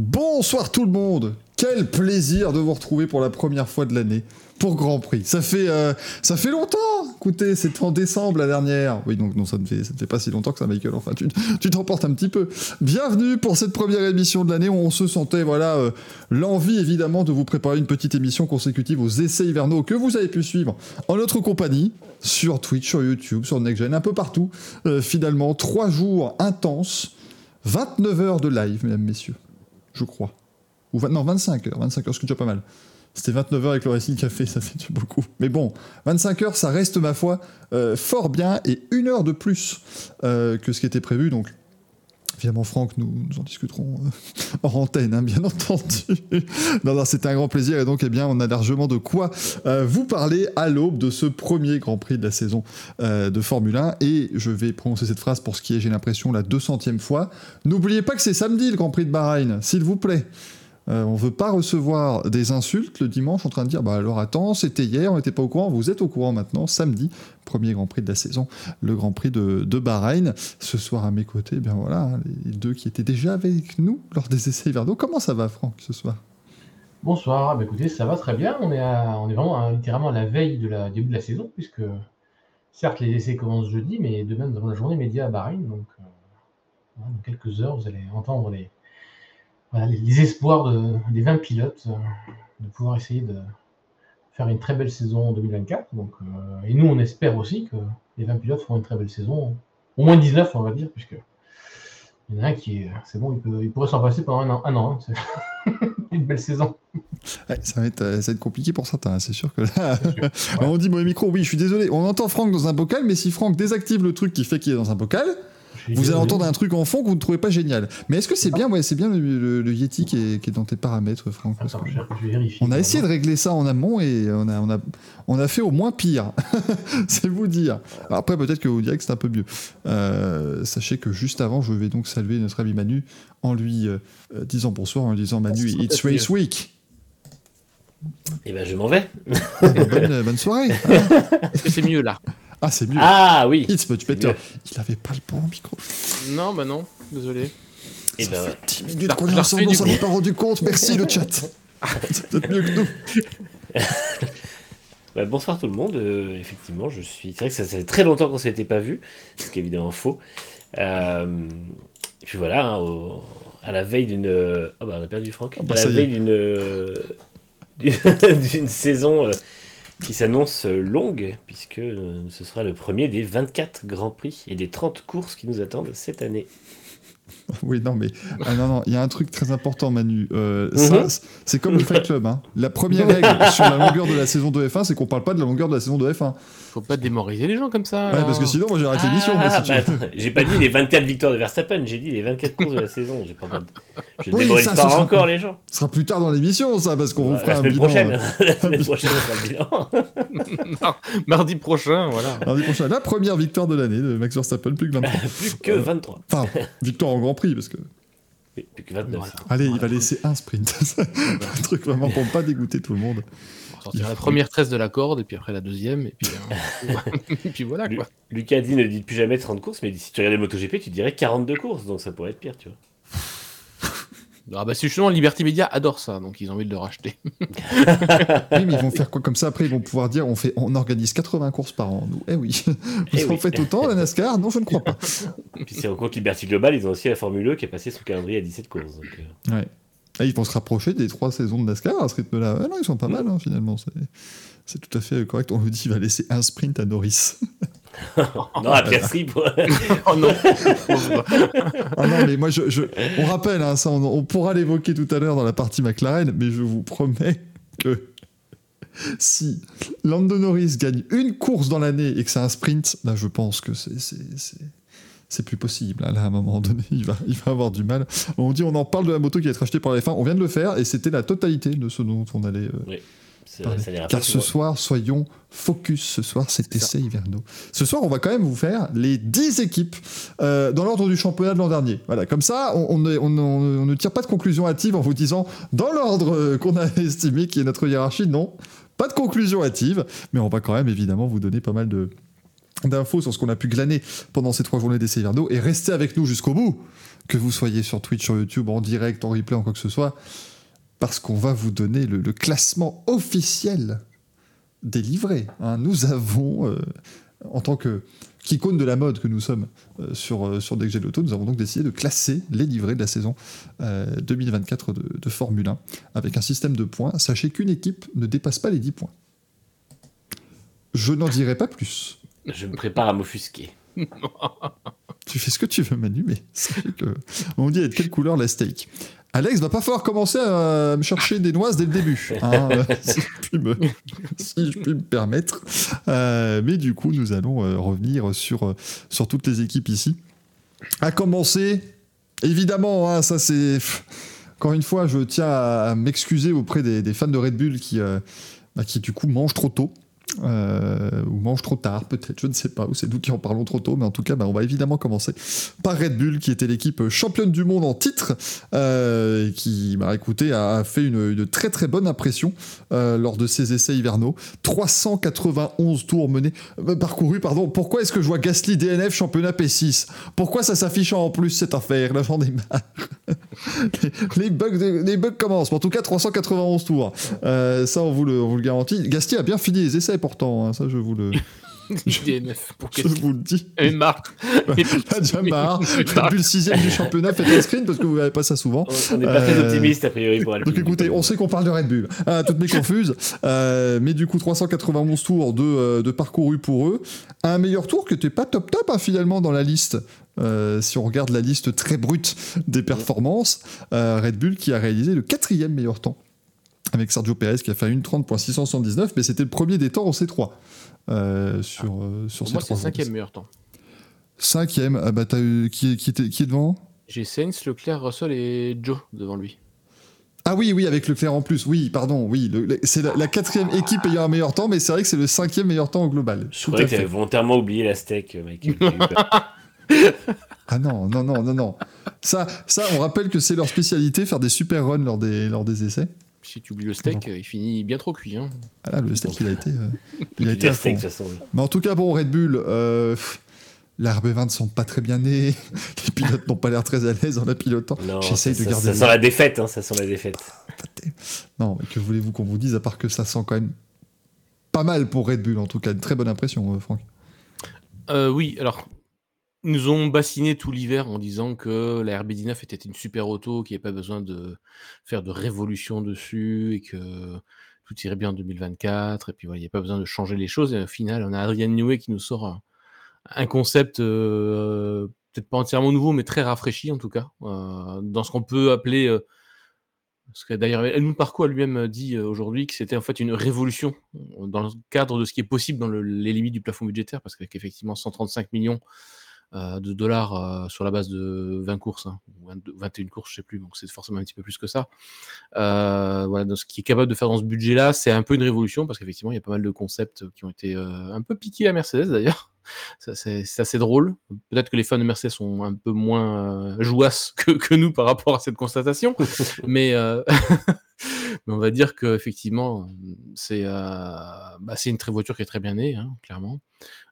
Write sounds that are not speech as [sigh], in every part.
Bonsoir tout le monde Quel plaisir de vous retrouver pour la première fois de l'année pour Grand Prix. Ça fait, euh, ça fait longtemps Écoutez, c'était en décembre la dernière. Oui, donc non, ça ne fait, ça ne fait pas si longtemps que ça, Michael. Enfin, tu, tu t'emportes un petit peu. Bienvenue pour cette première émission de l'année où on se sentait, voilà, euh, l'envie évidemment de vous préparer une petite émission consécutive aux essais hivernaux que vous avez pu suivre en notre compagnie sur Twitch, sur YouTube, sur NextGen, un peu partout. Euh, finalement, trois jours intenses, 29 heures de live, mesdames, messieurs je crois. Ou non, 25 heures, 25 heures, ce qui est déjà pas mal. C'était 29 heures avec le Racing Café, ça fait beaucoup. Mais bon, 25 heures, ça reste, ma foi, euh, fort bien, et une heure de plus euh, que ce qui était prévu, donc Évidemment, Franck, nous, nous en discuterons euh, [laughs] hors antenne, hein, bien entendu. [laughs] non, non, c'était un grand plaisir et donc, eh bien, on a largement de quoi euh, vous parler à l'aube de ce premier Grand Prix de la saison euh, de Formule 1. Et je vais prononcer cette phrase pour ce qui est, j'ai l'impression, la 200e fois. N'oubliez pas que c'est samedi le Grand Prix de Bahreïn, s'il vous plaît. Euh, on veut pas recevoir des insultes le dimanche en train de dire bah alors attends c'était hier on n'était pas au courant vous êtes au courant maintenant samedi premier Grand Prix de la saison le Grand Prix de, de Bahreïn ce soir à mes côtés eh bien voilà hein, les deux qui étaient déjà avec nous lors des essais hivernaux comment ça va Franck ce soir? Bonsoir, bah, écoutez, ça va très bien. On est, on est vraiment littéralement à la veille la début de la saison, puisque certes les essais commencent jeudi, mais demain nous la journée média à Bahreïn. Donc, euh, dans quelques heures, vous allez entendre les, voilà, les, les espoirs de- des 20 pilotes euh, de pouvoir essayer de faire une très belle saison en 2024. Donc, euh, et nous, on espère aussi que les 20 pilotes feront une très belle saison, au moins 19, on va dire, puisque il y en a un qui est, c'est bon, il, peut, il pourrait s'en passer pendant un an. Un an hein, [laughs] une belle saison. Ouais, ça, va être, ça va être compliqué pour certains, c'est sûr que là. Sûr. [laughs] On dit mauvais micro, oui, je suis désolé. On entend Franck dans un bocal, mais si Franck désactive le truc qui fait qu'il est dans un bocal, vous allez entendre un truc en fond que vous ne trouvez pas génial. Mais est-ce que c'est bien, ouais, c'est bien le, le- le Yeti qui est, qui est dans tes paramètres, Franck Attends, je, je. On a essayé de régler ça en amont et on a, on a, on a fait au moins pire. [laughs] c'est vous dire. Alors après, peut-être que vous direz que c'est un peu mieux. Euh, sachez que juste avant, je vais donc saluer notre ami Manu en lui euh, euh, disant bonsoir, en lui disant Manu, Bonsoir, it's race week. Eh ben, je m'en vais. bonne, bonne soirée. [laughs] Est-ce que c'est mieux là? Ah, c'est mieux. Ah oui. It's much better. mieux. Il avait pas le bon micro. Non, bah non, désolé. Eh Ça ben, fait 10 minutes Je qu'on est ensemble, on s'en est pas rendu compte. Merci le chat. [laughs] C'est peut-être mieux que nous. [laughs] bah, bonsoir tout le monde. Euh, effectivement, je suis. C'est vrai que ça fait très longtemps qu'on s'était pas vu, ce qui est évidemment faux. Euh, Et puis voilà, hein, au- à la veille d'une. Oh bah on a perdu Franck. Ah bah, à ça la veille d'une euh, d'une [laughs] d'une saison euh, qui s'annonce longue, puisque euh, ce sera le premier des 24 grands prix et des 30 courses qui nous attendent cette année. [laughs] Oui, non, mais ah, non, non, il y a un truc très important, Manu. Euh, Mhm. c'est comme le Fight Club. Hein. La première [laughs] règle sur la longueur de la saison de F1, c'est qu'on parle pas de la longueur de la saison de F1. Faut pas démoraliser les gens comme ça. Ouais, alors. parce que sinon, moi, j'arrête l'émission. moi, Ah, si bah, j'ai pas dit les 24 victoires de Verstappen, j'ai dit les 24 courses de la saison. J'ai pas Je Oui, démoralise ça, pas ce sera- encore les gens. Ce sera plus tard dans l'émission, ça, parce qu'on vous La fera un semaine bilan. prochaine. euh, La semaine prochaine, on fera le bilan. [laughs] Non, mardi prochain, voilà. Lundi prochain. La première victoire de l'année de Max Verstappen, plus que 23. [laughs] Plus que 23. Enfin, victoire en Grand Prix, parce que. Plus que 29. Voilà. Allez, il va laisser un sprint. [laughs] un truc vraiment pour pas dégoûter tout le monde. La première tresse de la corde, et puis après la deuxième, et puis, euh, [laughs] [laughs] et puis voilà quoi. Lucas dit ne dit plus jamais 30 courses, mais si tu regardais MotoGP, tu dirais 42 courses, donc ça pourrait être pire, tu vois. [laughs] Ah bah c'est justement Liberty Media adore ça, donc ils ont envie de le racheter. Oui, mais ils vont faire quoi comme ça Après, ils vont pouvoir dire on, fait, on organise 80 courses par an, nous. Eh oui. Vous Eh en oui. faites autant, la NASCAR? Non, je ne crois pas. Puis si on compte Liberty Global, ils ont aussi la Formule E qui est passée sous calendrier à 17 courses. Donc, euh, Ouais. Et ils vont se rapprocher des trois saisons de NASCAR à ce rythme-là. Ah non, ils sont pas mal, hein, finalement. C'est, c'est tout à fait correct. On nous dit qu'il va laisser un sprint à Norris. [laughs] non, à Piastri, pour- [laughs] oh non ah non, mais moi, je, je- on rappelle, hein, ça, on, on pourra l'évoquer tout à l'heure dans la partie McLaren, mais je vous promets que si Lando Norris gagne une course dans l'année et que c'est un sprint, là, je pense que c'est. C'est, plus possible. hein. Là, à un moment donné, [laughs] il va, il va avoir du mal. On dit, on en parle de la moto qui va être achetée par la F1. On vient de le faire et c'était la totalité de ce dont on allait euh, ça pas Car ce soir, soyons focus. Ce soir, c'est essai hivernaux. Ce soir, on va quand même vous faire les 10 équipes euh, dans l'ordre du championnat de l'an dernier. Voilà, comme ça, on, on, est- on- on- on ne tire pas de conclusion hâtive en vous disant dans l'ordre euh, qu'on a [laughs] estimé qui est notre hiérarchie. Non, pas de conclusion hâtive, mais on va quand même évidemment vous donner pas mal de d'infos sur ce qu'on a pu glaner pendant ces trois journées d'essai hivernaux et restez avec nous jusqu'au bout, que vous soyez sur Twitch, sur YouTube, en direct, en replay, en quoi que ce soit, parce qu'on va vous donner le, classement officiel des livrets. hein. Nous avons, euh, en tant que qu'icône de la mode que nous sommes euh, sur, euh, sur nous avons donc décidé de classer les livrets de la saison euh, 2024 de, de Formule 1 avec un système de points. Sachez qu'une équipe ne dépasse pas les 10 points. Je n'en dirai pas plus. Je me prépare à m'offusquer. [laughs] Tu fais ce que tu veux, Manu, mais [laughs] on dit de quelle couleur la steak? Alex va pas falloir commencer à me chercher des noises dès le début, hein, [laughs] euh, si, je puis me, si je puis me permettre. Euh, mais du coup, nous allons euh, revenir sur, sur toutes les équipes ici. À commencer, évidemment, hein, ça c'est. Encore une fois, je tiens à m'excuser auprès des, des fans de Red Bull qui, euh, bah, qui du coup mangent trop tôt. Euh, ou mangent trop tard, peut-être, je ne sais pas, ou c'est nous qui en parlons trop tôt, mais en tout cas, bah, on va évidemment commencer par Red Bull, qui était l'équipe championne du monde en titre, euh, qui, bah, écoutez, a fait une, très très bonne impression euh, lors de ses essais hivernaux. 391 tours menés, euh, parcourus, pardon. Pourquoi est-ce que je vois Gasly DNF championnat P6 Pourquoi ça s'affiche en plus cette affaire? Là, j'en ai marre. les, [laughs] les bugs, les bugs commencent. Mais En tout cas, 391 tours. Ça, on vous, le, on vous le garantit. Gasly a bien fini les essais pourtant. hein, ça, je vous le, [laughs] DNF pour je qu'est-ce vous le dis. marre Pas déjà marre. [laughs] Depuis le sixième du championnat, faites un screen parce que vous n'avez pas ça souvent. On n'est pas très Euh, optimiste a priori pour Alpine. Donc écoutez, on sait qu'on parle de Red Bull. Ah, toutes mes confuses. Euh, mais du coup, 391 tours de, euh, de parcourus pour eux. Un meilleur tour qui n'était pas top top hein, finalement dans la liste. Euh, si on regarde la liste très brute des performances, euh, Red Bull qui a réalisé le quatrième meilleur temps. Avec Sergio Perez qui a fait une 30.679, mais c'était le premier des temps au C3. euh, sur, euh, sur Pour ces moi, c'est le cinquième meilleur temps. Cinquième, ah bah, t'as eu- qui, est- qui, qui est devant J'ai Sainz, Leclerc, Russell et Joe devant lui. Ah oui, oui, avec Leclerc en plus. Oui, pardon, oui. le- le- c'est la, la quatrième équipe ayant un meilleur temps, mais c'est vrai que c'est le cinquième meilleur temps au global. Je croyais que tu avais volontairement oublié la steak, euh. [laughs] Ah non, non, non, non, non. Ça, ça, on rappelle que c'est leur spécialité, faire des super runs lors des, lors des essais. Si tu oublies le steak, il finit bien trop cuit. Hein. Ah là, le steak, il a été, euh, [laughs] il a été à steak. Mais en tout cas, bon, Red Bull, euh, pff, la RB20 ne sont pas très bien nés. [laughs] Les pilotes n'ont pas l'air très à l'aise en la pilotant. Non, J'essaye ça, de ça- garder ça le- sent la défaite, hein, ça sent la défaite. Non, mais que voulez-vous qu'on vous dise, à part que ça sent quand même pas mal pour Red Bull, en tout cas. Une très bonne impression, euh, Franck. Euh, oui, alors, ils nous ont bassiné tout l'hiver en disant que la RB19 était une super auto, qu'il n'y avait pas besoin de faire de révolution dessus et que tout irait bien en 2024. Et puis voilà, il n'y a pas besoin de changer les choses. Et au final, on a Adrian Newey qui nous sort un, concept euh, peut-être pas entièrement nouveau, mais très rafraîchi en tout cas, euh, dans ce qu'on peut appeler. euh, que d'ailleurs, Helmut Marko a lui-même dit aujourd'hui que c'était en fait une révolution dans le cadre de ce qui est possible dans le- les limites du plafond budgétaire, parce qu'avec effectivement 135 millions de dollars euh, sur la base de 20 courses, hein, ou 22 21 courses, je sais plus, donc c'est forcément un petit peu plus que ça. Euh, voilà, donc ce qui est capable de faire dans ce budget-là, c'est un peu une révolution, parce qu'effectivement, il y a pas mal de concepts qui ont été euh, un peu piqués à Mercedes [laughs] d'ailleurs. C'est c'est assez drôle. Peut-être que les fans de Mercedes sont un peu moins euh, jouasses que, que nous par rapport à cette constatation, [laughs] mais, euh, [laughs] mais on va dire qu'effectivement, c'est euh, bah, c'est une très voiture qui est très bien née, hein, clairement.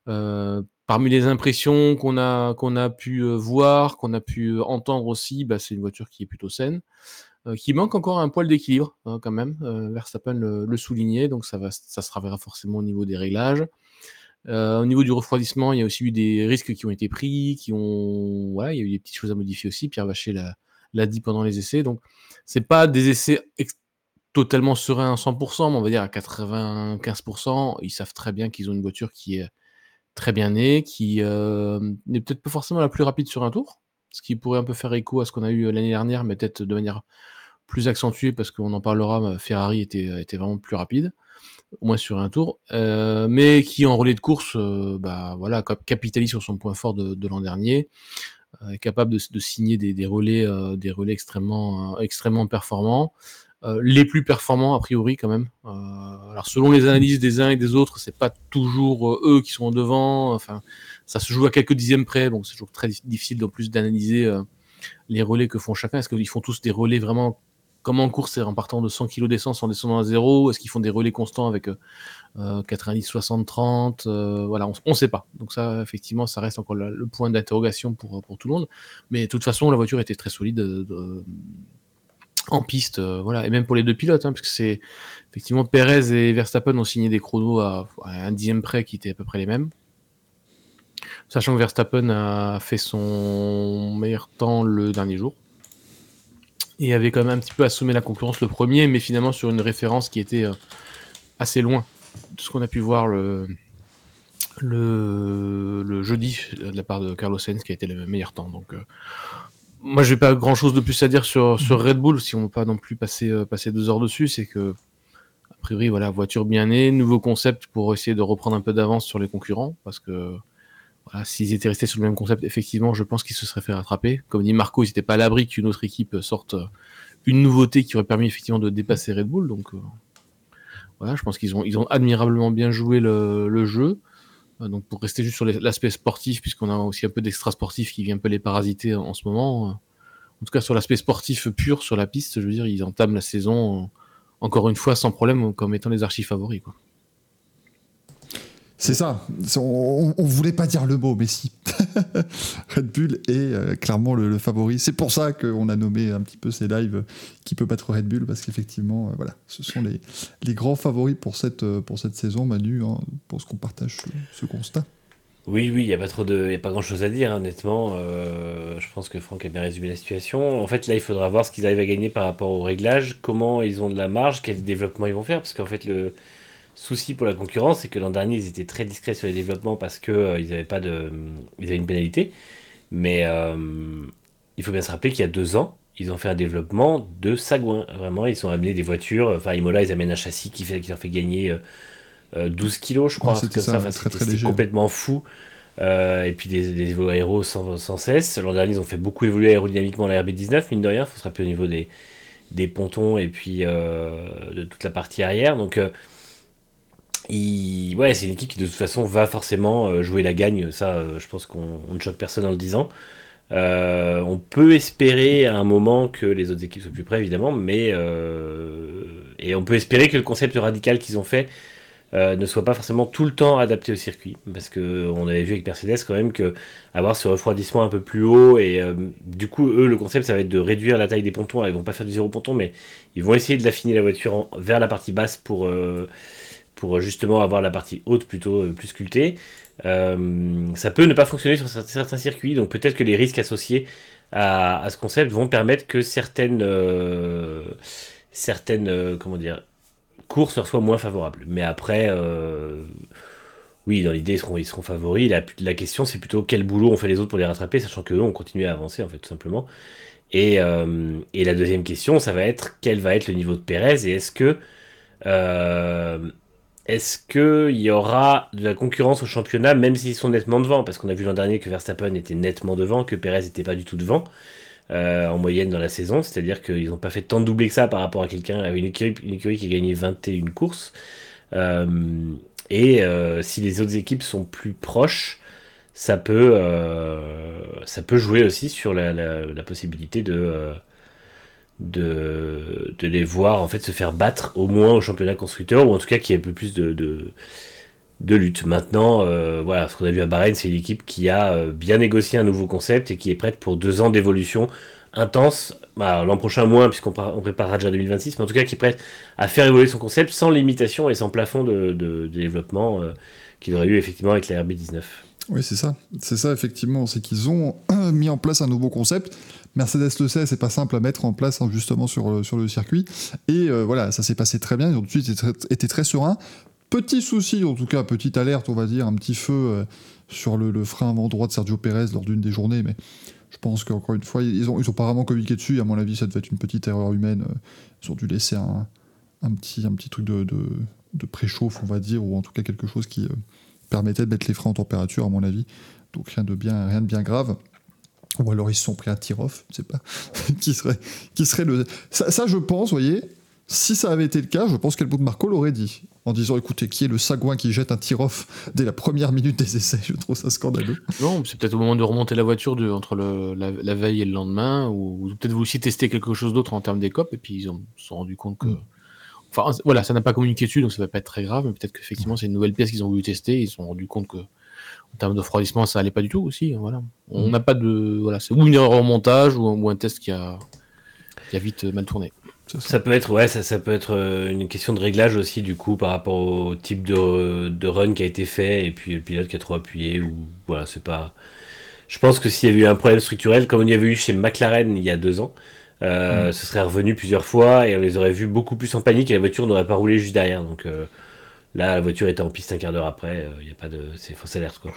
Euh, parmi les impressions qu'on a, pu euh, voir, qu'on a pu entendre aussi, bah, c'est une voiture qui est plutôt saine, qui manque encore un poil d'équilibre hein, quand même. Verstappen le, soulignait, donc ça, se reverra forcément au niveau des réglages. Au niveau du refroidissement, il y a aussi eu des risques qui ont été pris, qui ont, il y a eu des petites choses à modifier aussi. Pierre Vacher l'a, dit pendant les essais, donc c'est pas des essais totalement sereins à 100%, mais on va dire à 95%. Ils savent très bien qu'ils ont une voiture qui est très bien née, qui euh, n'est peut-être pas forcément la plus rapide sur un tour, ce qui pourrait un peu faire écho à ce qu'on a eu euh, l'année dernière, mais peut-être de manière plus accentuée, parce qu'on en parlera, mais Ferrari était, était vraiment plus rapide, au moins sur un tour, euh, mais qui en relais de course, euh, bah, voilà, cap- capitalise sur son point fort de, l'an dernier, euh, est capable de, signer des, des relais, euh, des relais extrêmement, euh, extrêmement performants. Euh, les plus performants a priori quand même. Euh, alors selon les analyses des uns et des autres, c'est pas toujours euh, eux qui sont en devant. Enfin, ça se joue à quelques dixièmes près, donc c'est toujours très difficile en plus d'analyser les relais que font chacun. Est-ce qu'ils font tous des relais vraiment comment en course en partant de 100 kg d'essence en descendant à zéro? Est-ce qu'ils font des relais constants avec 90, 60, 30 Voilà, on ne sait pas. Donc ça, effectivement, ça reste encore le, point d'interrogation pour, pour tout le monde. Mais de toute façon, la voiture était très solide en piste, voilà, et même pour les deux pilotes, hein, parce que c'est effectivement Perez et Verstappen ont signé des chronos à, un dixième près qui étaient à peu près les mêmes. Sachant que Verstappen a fait son meilleur temps le dernier jour. Et avait quand même un petit peu assommé la concurrence le premier, mais finalement sur une référence qui était euh, assez loin de ce qu'on a pu voir le, jeudi de la part de Carlos Sainz qui a été le meilleur temps. Donc, euh, moi, je n'ai pas grand chose de plus à dire sur, Red Bull, si on ne veut pas non plus passer, euh, passer deux heures dessus. C'est que, a priori, voilà, voiture bien née, nouveau concept pour essayer de reprendre un peu d'avance sur les concurrents, parce que s'ils étaient restés sur le même concept, effectivement, je pense qu'ils se seraient fait rattraper. Comme dit Marco, ils n'étaient pas à l'abri qu'une autre équipe sorte une nouveauté qui aurait permis effectivement de dépasser Red Bull. Donc euh, voilà, je pense qu'ils ont, ils ont admirablement bien joué le, jeu. Euh, donc pour rester juste sur l'aspect sportif, puisqu'on a aussi un peu d'extra sportif qui vient un peu les parasiter en ce moment. En tout cas, sur l'aspect sportif pur sur la piste, je veux dire, ils entament la saison encore une fois sans problème comme étant les archives favoris. Quoi. C'est ça. On, on, voulait pas dire le mot, mais si. [laughs] Red Bull est euh, clairement le, favori. C'est pour ça qu'on a nommé un petit peu ces lives qui peut battre Red Bull, parce qu'effectivement, euh, voilà, ce sont les, grands favoris pour cette, euh, saison, Manu, hein, pour ce qu'on partage ce, constat. Oui, oui, il n'y a pas trop de, y grand chose à dire, hein, honnêtement. je pense que Franck a bien résumé la situation. En fait, là, il faudra voir ce qu'ils arrivent à gagner par rapport au réglage, comment ils ont de la marge, quel développement ils vont faire, parce qu'en fait, le, souci pour la concurrence, c'est que l'an dernier, ils étaient très discrets sur les développements parce qu'ils euh, n'avaient pas de. Ils avaient une pénalité. Mais euh, il faut bien se rappeler qu'il y a deux ans, ils ont fait un développement de sagouin. Vraiment, ils ont amené des voitures. Enfin, Imola, ils amènent un châssis qui, fait, qui leur fait gagner 12 euh, kilos, je crois. c'était léger. complètement fou. et puis des, des aéros sans, sans cesse. L'an dernier, ils ont fait beaucoup évoluer aérodynamiquement la RB19, mine de rien. Il faut se rappeler au niveau des, des pontons et puis de toute la partie arrière. Donc ouais, c'est une équipe qui de toute façon va forcément euh, jouer la gagne. Ça, euh, je pense qu'on ne choque personne en le disant. Euh, on peut espérer à un moment que les autres équipes soient plus près, évidemment, mais et on peut espérer que le concept radical qu'ils ont fait ne soit pas forcément tout le temps adapté au circuit, parce que on avait vu avec Mercedes quand même que avoir ce refroidissement un peu plus haut et du coup eux le concept ça va être de réduire la taille des pontons. ils vont pas faire du zéro ponton, mais ils vont essayer de l'affiner la voiture vers la partie basse pour pour justement avoir la partie haute plutôt euh, plus sculptée. Euh, ça peut ne pas fonctionner sur certains circuits, donc peut-être que les risques associés à, ce concept vont permettre que certaines, euh, certaines comment dire, courses soient moins favorables. Mais après, oui, dans l'idée, ils seront, favoris. La, question, c'est plutôt quel boulot on fait les autres pour les rattraper, sachant que eux, on continue à avancer, en fait, tout simplement. Et, et la deuxième question, ça va être quel va être le niveau de Pérez et est-ce que est-ce qu'il y aura de la concurrence au championnat, même s'ils sont nettement devant? Parce qu'on a vu l'an dernier que Verstappen était nettement devant, que Perez n'était pas du tout devant euh, en moyenne dans la saison. C'est-à-dire qu'ils n'ont pas fait tant de doublés que ça par rapport à quelqu'un, à une écurie, qui a gagné 21 courses. Euh, et euh, si les autres équipes sont plus proches, ça peut, ça peut jouer aussi sur la possibilité de de, de, les voir en fait se faire battre au moins au championnat constructeur ou en tout cas qu'il y ait un peu plus de, de, lutte. Maintenant, euh, voilà, ce qu'on a vu à Bahreïn, c'est une équipe qui a euh, bien négocié un nouveau concept et qui est prête pour deux ans d'évolution intense. Bah, l'an prochain moins puisqu'on on prépare Raja 2026, mais en tout cas qui est prête à faire évoluer son concept sans limitation et sans plafond de, de, développement euh, qu'il aurait eu effectivement avec la RB19. Oui, c'est ça. C'est ça, effectivement. C'est qu'ils ont [clears throat] mis en place un nouveau concept Mercedes le sait, c'est pas simple à mettre en place hein, justement sur, euh, sur le circuit. Et euh, voilà, ça s'est passé très bien. Ils ont tout de suite été très, sereins. Petit souci, en tout cas, petite alerte, on va dire, un petit feu euh, sur le, frein avant droit de Sergio Pérez lors d'une des journées, mais je pense qu'encore une fois, ils ont, ils ont vraiment communiqué dessus. À mon avis, ça devait être une petite erreur humaine. Ils ont dû laisser un, petit, un petit truc de, de, préchauffe, on va dire, ou en tout cas quelque chose qui permettait de mettre les freins en température, à mon avis. Donc rien de bien, rien de bien grave. Ou alors ils se sont pris un tir-off, je sais pas. [laughs] qui, serait, qui serait le. Ça, je pense, vous voyez, Si ça avait été le cas, je pense qu'Helmut Marco l'aurait dit. En disant, écoutez, qui est le sagouin qui jette un tir-off dès la première minute des essais Je trouve ça scandaleux. Non, c'est peut-être au moment de remonter la voiture de, entre le, la, veille et le lendemain, ou, peut-être vous aussi tester quelque chose d'autre en termes d'écope, et puis ils ont, se sont rendus compte que. Mm. Enfin, voilà, ça n'a pas communiqué dessus, donc ça va pas être très grave, mais peut-être qu'effectivement, c'est une nouvelle pièce qu'ils ont voulu tester, ils se sont rendus compte que en termes de refroidissement, ça allait pas du tout aussi. Voilà. On mm. n'a pas de. Voilà, c'est ou une erreur au montage ou, un test qui a, qui a vite mal tourné. Ça, peut être, ouais, ça, ça, peut être euh, une question de réglage aussi, du coup, par rapport au type de, de run qui a été fait et puis le pilote qui a trop appuyé. Ou, voilà, c'est pas. Je pense que s'il y avait eu un problème structurel, comme il y avait eu chez McLaren il y a deux ans, euh, mm. ce serait revenu plusieurs fois et on les aurait vus beaucoup plus en panique et la voiture n'aurait pas roulé juste derrière. Donc, euh, Là, la voiture était en piste un quart d'heure après, il euh, n'y a pas de. C'est fausse alerte, quoi.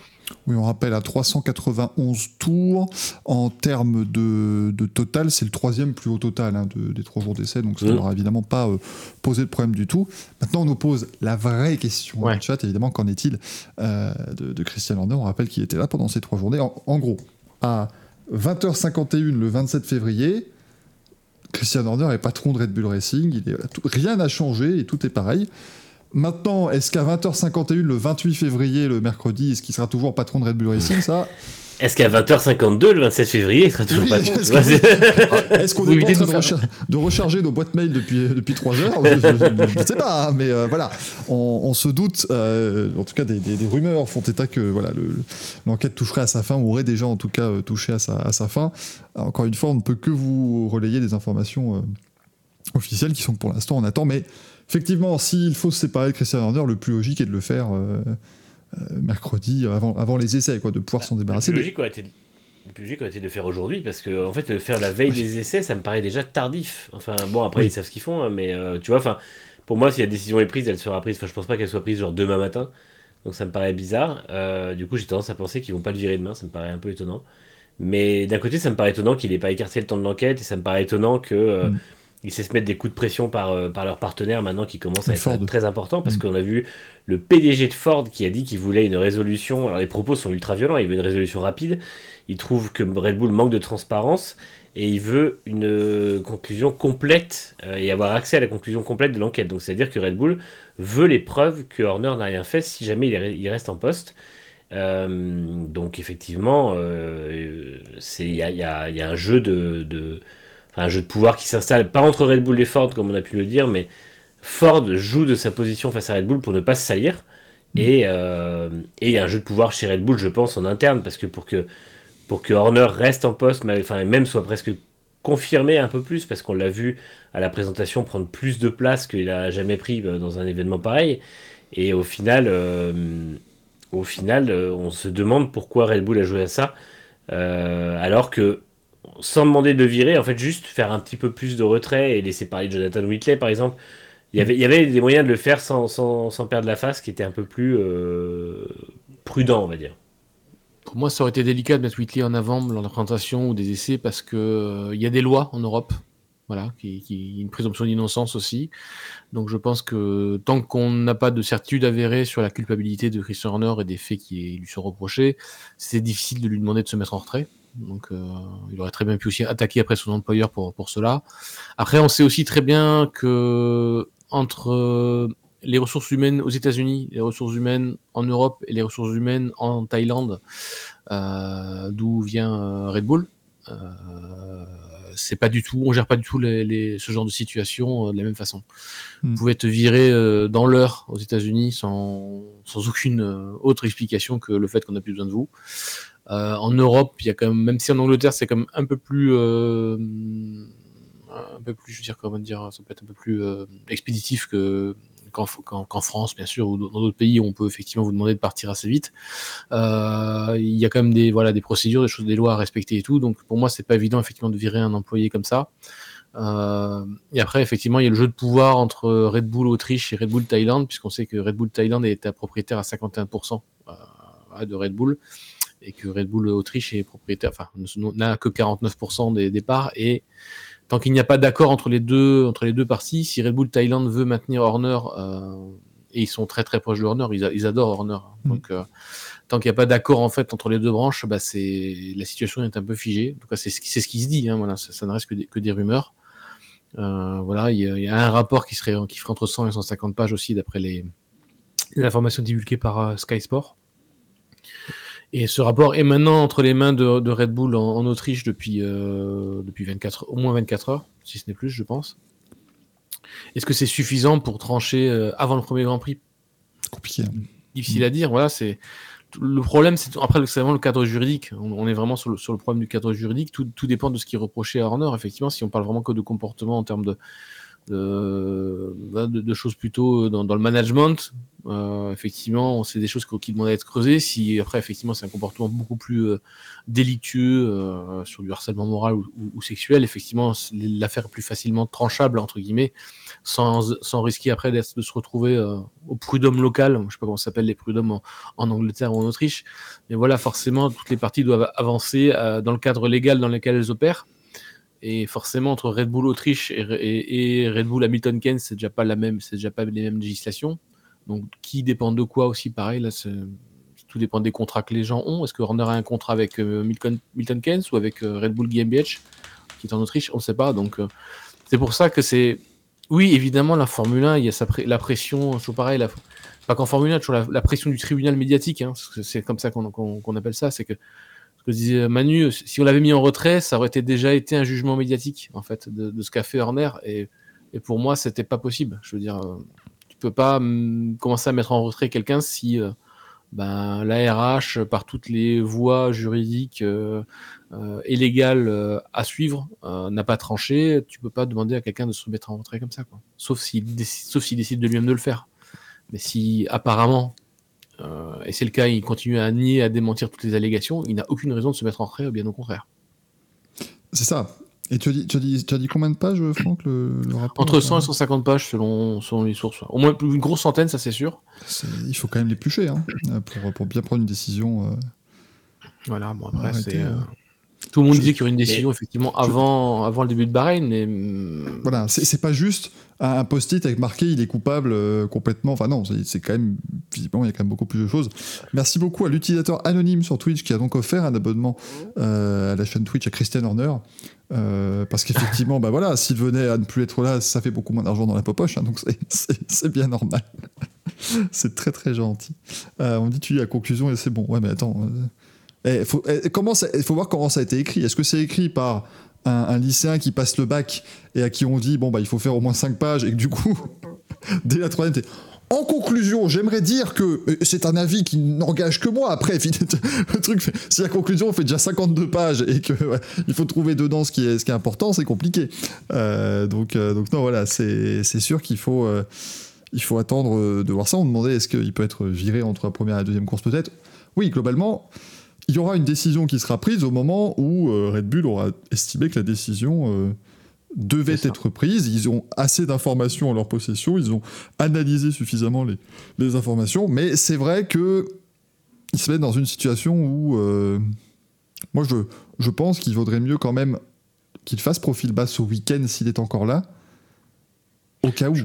Oui, on rappelle à 391 tours. En termes de, total, c'est le troisième plus haut total hein, des trois jours d'essai, donc ça mmh. n'aura évidemment pas euh, posé de problème du tout. Maintenant, on nous pose la vraie question ouais. chat, évidemment, qu'en est-il euh, de, Christian Horner? On rappelle qu'il était là pendant ces trois journées. En, gros, à 20h51 le 27 février, Christian Horner est patron de Red Bull Racing, il est, rien n'a changé et tout est pareil. Maintenant, est-ce qu'à 20h51 le 28 février, le mercredi, est-ce qu'il sera toujours patron de Red Bull Racing Ça, est-ce qu'à 20h52, le 27 février, il sera toujours pas Est-ce qu'on est, en train de, recharger nos boîtes mail depuis, depuis 3 heures? Je ne sais pas, hein, mais euh, voilà, on, se doute, euh, en tout cas des, rumeurs font état que voilà, l'enquête toucherait à sa fin, ou aurait déjà en tout cas euh, touché à sa, à sa fin. encore une fois, on ne peut que vous relayer des informations officielles qui sont pour l'instant en attend, mais effectivement, s'il faut se séparer de Christian Horner, le plus logique est de le faire euh, euh, mercredi, avant, avant les essais, quoi, de pouvoir s'en débarrasser. Le plus, logique aurait été, le plus logique aurait été de le faire aujourd'hui, parce que en fait, faire la veille des essais, ça me paraît déjà tardif. Enfin, bon, après, ils savent ce qu'ils font, hein, mais euh, tu vois, enfin, pour moi, si la décision est prise, elle sera prise. Enfin, je pense pas qu'elle soit prise genre demain matin. Donc ça me paraît bizarre. du coup, j'ai tendance à penser qu'ils vont pas le virer demain. Ça me paraît un peu étonnant. Mais d'un côté, ça me paraît étonnant qu'il ait pas écarté le temps de l'enquête, et ça me paraît étonnant que mm ils se mettre des coups de pression par, euh, par leurs partenaires maintenant qui commencent à être très importants parce mm. qu'on a vu le PDG de Ford qui a dit qu'il voulait une résolution. Alors les propos sont ultra violents, il veut une résolution rapide. Il trouve que Red Bull manque de transparence et il veut une euh, conclusion complète euh, et avoir accès à la conclusion complète de l'enquête. Donc c'est-à-dire que Red Bull veut les preuves que Horner n'a rien fait si jamais il, reste en poste. donc effectivement, il y, y, a, un jeu de un jeu de pouvoir qui s'installe, pas entre Red Bull et Ford, comme on a pu le dire, mais Ford joue de sa position face à Red Bull pour ne pas se salir. Euh, et il y a un jeu de pouvoir chez Red Bull, je pense, en interne, parce que pour que, Horner reste en poste, mais, enfin, même soit presque confirmé un peu plus, parce qu'on l'a vu à la présentation prendre plus de place qu'il a jamais pris euh, dans un événement pareil. Et au final, euh, au final on se demande pourquoi Red Bull a joué à ça, alors que sans demander de virer, en fait, juste faire un petit peu plus de retrait et laisser parler Jonathan Whitley, par exemple. Il y avait, des moyens de le faire sans, sans, sans perdre la face, qui était un peu plus euh, prudent, on va dire. Pour moi, ça aurait été délicat de mettre Whitley en avant de la présentation ou des essais, parce que euh, y a des lois en Europe, voilà, qui, qui une présomption d'innocence aussi. Donc, je pense que tant qu'on n'a pas de certitude avérée sur la culpabilité de Christian Horner et des faits qui lui sont reprochés, c'est difficile de lui demander de se mettre en retrait. Donc, euh, il aurait très bien pu aussi attaquer après son employeur pour, pour cela. Après, on sait aussi très bien que entre euh, les ressources humaines aux États-Unis, les ressources humaines en Europe et les ressources humaines en Thaïlande, euh, d'où vient Red Bull, c'est pas du tout, on gère pas du tout les, ce genre de situation de la même façon. Vous hmm. pouvez être viré dans l'heure aux États-Unis sans, sans aucune autre explication que le fait qu'on n'a plus besoin de vous. Euh, en Europe, il y a quand même, même si en Angleterre c'est quand un peu plus, euh, un peu plus, je veux dire comment dire, ça peut être un peu plus euh, expéditif que qu'en France, bien sûr, ou dans d'autres pays où on peut effectivement vous demander de partir assez vite. il y a quand même des voilà des procédures, des choses, des lois à respecter et tout. Donc pour moi, c'est pas évident effectivement de virer un employé comme ça. et après, effectivement, il y a le jeu de pouvoir entre Red Bull Autriche et Red Bull Thaïlande, puisqu'on sait que Red Bull Thaïlande est propriétaire à 51% de Red Bull et que Red Bull Autriche est propriétaire, enfin, n'a que 49% des départs et tant qu'il n'y a pas d'accord entre les deux entre les deux parties, si Red Bull Thaïlande veut maintenir Horner euh, et ils sont très très proches de Horner, ils, adorent Horner. Mm. Donc euh, tant qu'il n'y a pas d'accord en fait entre les deux branches, bah c'est la situation est un peu figée. En tout cas, c'est ce qui c'est ce qui se dit. Hein, voilà, ça, ne reste que des, que des rumeurs. voilà, il y, a un rapport qui serait qui ferait entre 100 et 150 pages aussi d'après les, informations divulguées par Sky Sport. Et ce rapport est maintenant entre les mains de, Red Bull en, Autriche depuis, depuis 24, au moins 24 heures, si ce n'est plus, je pense. Est-ce que c'est suffisant pour trancher avant le premier Grand Prix? Compliqué. Hein. Difficile à dire. Voilà, c'est le problème, c'est après c'est vraiment le cadre juridique. On, est vraiment sur le, sur le, problème du cadre juridique. Tout, tout, dépend de ce qui est reproché à Horner. Effectivement, si on parle vraiment que de comportement en termes de, de, de, choses plutôt dans, dans le management, euh, effectivement, c'est des choses qui demandent à être creusées. Si après, effectivement, c'est un comportement beaucoup plus euh, délictueux euh, sur du harcèlement moral ou, ou, sexuel, effectivement, l'affaire est plus facilement tranchable entre guillemets, sans, sans risquer après de se retrouver euh, au prud'homme local. Je sais pas comment s'appelle les prud'hommes en, en, Angleterre ou en Autriche, mais voilà, forcément, toutes les parties doivent avancer euh, dans le cadre légal dans lequel elles opèrent. Et forcément, entre Red Bull Autriche et, Red Bull Hamilton Keynes, c'est déjà pas déjà pas les mêmes législations. Donc, qui dépend de quoi aussi, pareil, là, tout dépend des contrats que les gens ont. Est-ce que Horner a un contrat avec euh, Milton, Milton, Keynes ou avec euh, Red Bull GmbH, qui est en Autriche? On ne sait pas. Donc, euh, c'est pour ça que c'est. Oui, évidemment, la Formule 1, il y a la pression, toujours pareil, pas qu'en Formule 1, toujours la, pression du tribunal médiatique. Hein, c'est comme ça qu'on appelle ça. C'est que ce que disait Manu, si on l'avait mis en retrait, ça aurait déjà été un jugement médiatique, en fait, de, ce qu'a fait Horner. Et, pour moi, c'était pas possible. Je veux dire, peux pas hum, commencer à mettre en retrait quelqu'un si euh, ben, la RH, par toutes les voies juridiques euh, euh, et légales à suivre, n'a pas tranché. Tu peux pas demander à quelqu'un de se remettre en retrait comme ça, quoi. Sauf s'il décide, sauf s'il décide de lui-même de le faire. Mais si apparemment, et c'est le cas, il continue à nier, à démentir toutes les allégations, il n'a aucune raison de se mettre en retrait, bien au contraire. C'est ça. Et tu as dit, tu as dit, tu as dit combien de pages, Franck, le, rapport Entre 100 et 150 pages selon, selon les sources. Au moins une grosse centaine, ça c'est sûr. Il faut quand même l'éplucher hein, pour, pour, bien prendre une décision. Euh, voilà, bon après c'est. Euh, tout le monde disait qu'il y aurait une décision effectivement avant, avant le début de Bahreïn, mais. Hmm. Voilà, c'est pas juste un post-it avec marqué il est coupable euh, complètement. Enfin, non, c'est quand même. Visiblement, il y a quand même beaucoup plus de choses. Merci beaucoup à l'utilisateur anonyme sur Twitch qui a donc offert un abonnement à la chaîne Twitch à Christian Horner. Euh, parce qu'effectivement, bah voilà, s'il venait à ne plus être là, ça fait beaucoup moins d'argent dans la poche, hein, donc c'est bien normal. [laughs] c'est très très gentil. Euh, on dit tu la conclusion et c'est bon. Ouais, mais attends. Euh, eh, eh, il faut voir comment ça a été écrit. Est-ce que c'est écrit par un, lycéen qui passe le bac et à qui on dit bon bah il faut faire au moins 5 pages et que du coup [laughs] dès la troisième en conclusion, j'aimerais dire que euh, c'est un avis qui n'engage que moi. Après, [laughs] le truc, si la conclusion fait déjà 52 pages et que il faut trouver dedans ce qui est, ce qui est important, c'est compliqué. Euh, donc, euh, donc non, voilà, c'est sûr qu'il faut, il faut attendre de voir ça. On demandait est-ce qu'il peut être viré entre la première et la deuxième course peut-être? Oui, globalement, il y aura une décision qui sera prise au moment où Red Bull aura estimé que la décision devait être prise. Ils ont assez d'informations en leur possession, ils ont analysé suffisamment les, les informations, mais c'est vrai que ils se mettent dans une situation où euh, moi je, je pense qu'il vaudrait mieux quand même qu'il fasse profil bas au week-end s'il est encore là, au cas où.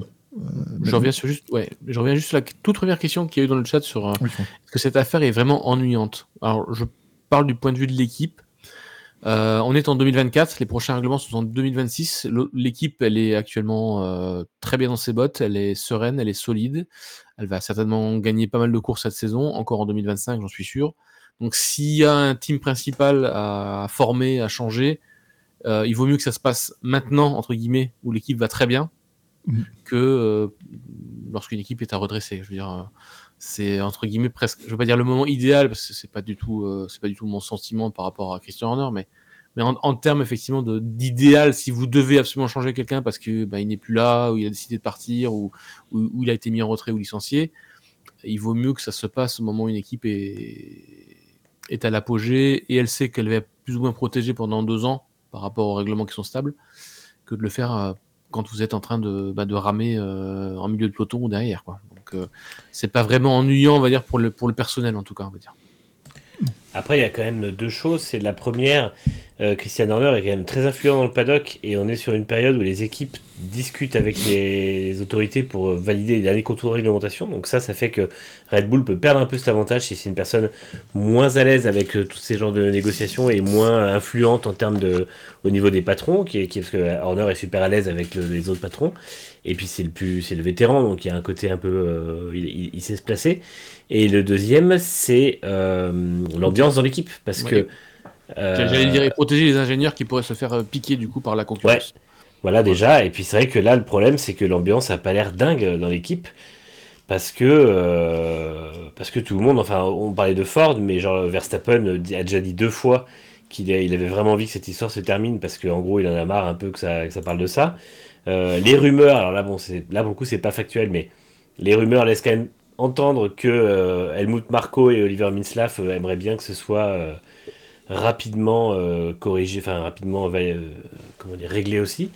Je, euh, reviens sur juste, ouais, je reviens juste sur la toute première question qu'il y a eu dans le chat sur euh, est-ce que cette affaire est vraiment ennuyante? Alors je parle du point de vue de l'équipe. Euh, on est en 2024, les prochains règlements sont en 2026. L'équipe, elle est actuellement euh, très bien dans ses bottes, elle est sereine, elle est solide. Elle va certainement gagner pas mal de courses cette saison, encore en 2025, j'en suis sûr. Donc s'il y a un team principal à, former, à changer, euh, il vaut mieux que ça se passe maintenant, entre guillemets, où l'équipe va très bien, mmh. que lorsqu'une équipe est à redresser. Je veux dire c'est entre guillemets presque, je veux pas dire le moment idéal parce que c'est pas du tout, euh, c'est pas du tout mon sentiment par rapport à Christian Horner, mais mais en, termes effectivement d'idéal, si vous devez absolument changer quelqu'un parce que bah, il n'est plus là, ou il a décidé de partir, ou, il a été mis en retrait ou licencié, il vaut mieux que ça se passe au moment où une équipe est, est à l'apogée et elle sait qu'elle va être plus ou moins protégée pendant deux ans par rapport aux règlements qui sont stables, que de le faire euh, quand vous êtes en train de, bah, ramer euh, en milieu de peloton ou derrière. Quoi. Donc euh, c'est pas vraiment ennuyant, on va dire, pour le, pour le personnel en tout cas, on va dire. Après, il y a quand même deux choses. C'est la première, euh, Christian Horner est quand même très influent dans le paddock et on est sur une période où les équipes discutent avec les autorités pour euh, valider les derniers contours de réglementation. Donc ça, ça fait que Red Bull peut perdre un peu cet avantage si c'est une personne moins à l'aise avec euh, tous ces genres de négociations et moins influente en termes de au niveau des patrons, qui, qui parce que Horner est super à l'aise avec les autres patrons. Et puis c'est le plus, c'est le vétéran, donc il y a un côté un peu, il, sait se placer. Et le deuxième, c'est l'ambiance dans l'équipe, parce que J'allais dire, protéger les ingénieurs qui pourraient se faire euh, piquer du coup par la concurrence. Voilà déjà, et puis c'est vrai que là le problème c'est que l'ambiance a pas l'air dingue dans l'équipe. Parce que euh, parce que tout le monde, enfin on parlait de Ford, mais genre Verstappen a déjà dit deux fois qu'il il avait vraiment envie que cette histoire se termine parce qu'en gros il en a marre un peu que ça, que ça parle de ça. Euh, les rumeurs, alors là bon c'est là pour le coup c'est pas factuel, mais les rumeurs laissent quand même entendre que Helmut Marko et Oliver Minslav aimeraient bien que ce soit rapidement euh, corrigé, enfin rapidement euh, comment dire, réglé aussi.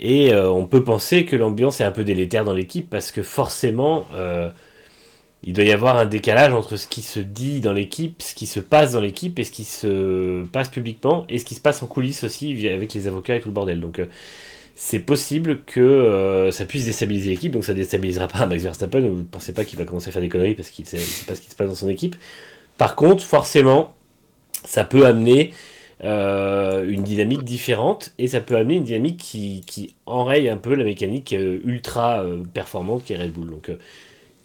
Et euh, on peut penser que l'ambiance est un peu délétère dans l'équipe parce que forcément, il doit y avoir un décalage entre ce qui se dit dans l'équipe, ce qui se passe dans l'équipe et ce qui se passe publiquement et ce qui se passe en coulisses aussi avec les avocats et tout le bordel. Donc c'est possible que ça puisse déstabiliser l'équipe, donc ça déstabilisera pas Max Verstappen. Vous ne pensez pas qu'il va commencer à faire des conneries parce qu'il ne sait pas ce qui se passe dans son équipe. Par contre, forcément, ça peut amener euh, une dynamique différente et ça peut amener une dynamique qui, enraye un peu la mécanique euh, ultra euh, performante qui est Red Bull. Donc,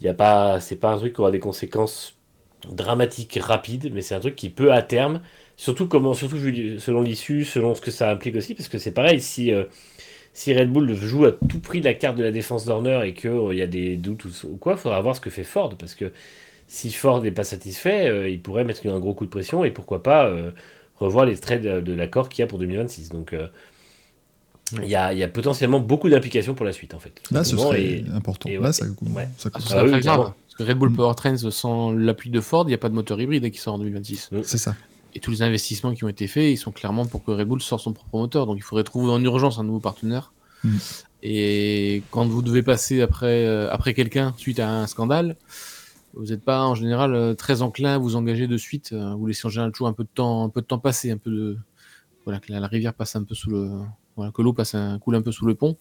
il a pas, c'est pas un truc qui aura des conséquences dramatiques rapides, mais c'est un truc qui peut à terme, surtout comment, surtout selon l'issue, selon ce que ça implique aussi, parce que c'est pareil si si Red Bull joue à tout prix la carte de la défense d'Horner et qu'il il y a des doutes ou, quoi, il faudra voir ce que fait Ford, parce que si Ford n'est pas satisfait, euh, il pourrait mettre un gros coup de pression et pourquoi pas euh, revoir les traits de, l'accord qu'il y a pour 2026. Donc euh, il y, a, potentiellement beaucoup d'implications pour la suite en fait. Là, ce serait important. Là, ça, ça, ah. Parce que Red Bull mm. Powertrains, sans l'appui de Ford, il n'y a pas de moteur hybride qui sort en 2026. Mm. C'est ça. Et tous les investissements qui ont été faits, ils sont clairement pour que Red Bull sorte son propre moteur. Donc il faudrait trouver en urgence un nouveau partenaire. Mm. Et quand vous devez passer après, après quelqu'un suite à un scandale, vous n'êtes pas en général euh, très enclin à vous engager de suite. Euh, vous laissez en général toujours un peu de temps, un peu de temps passer, un peu de voilà que la, rivière passe un peu sous le voilà, que l'eau passe un, coule un peu sous le pont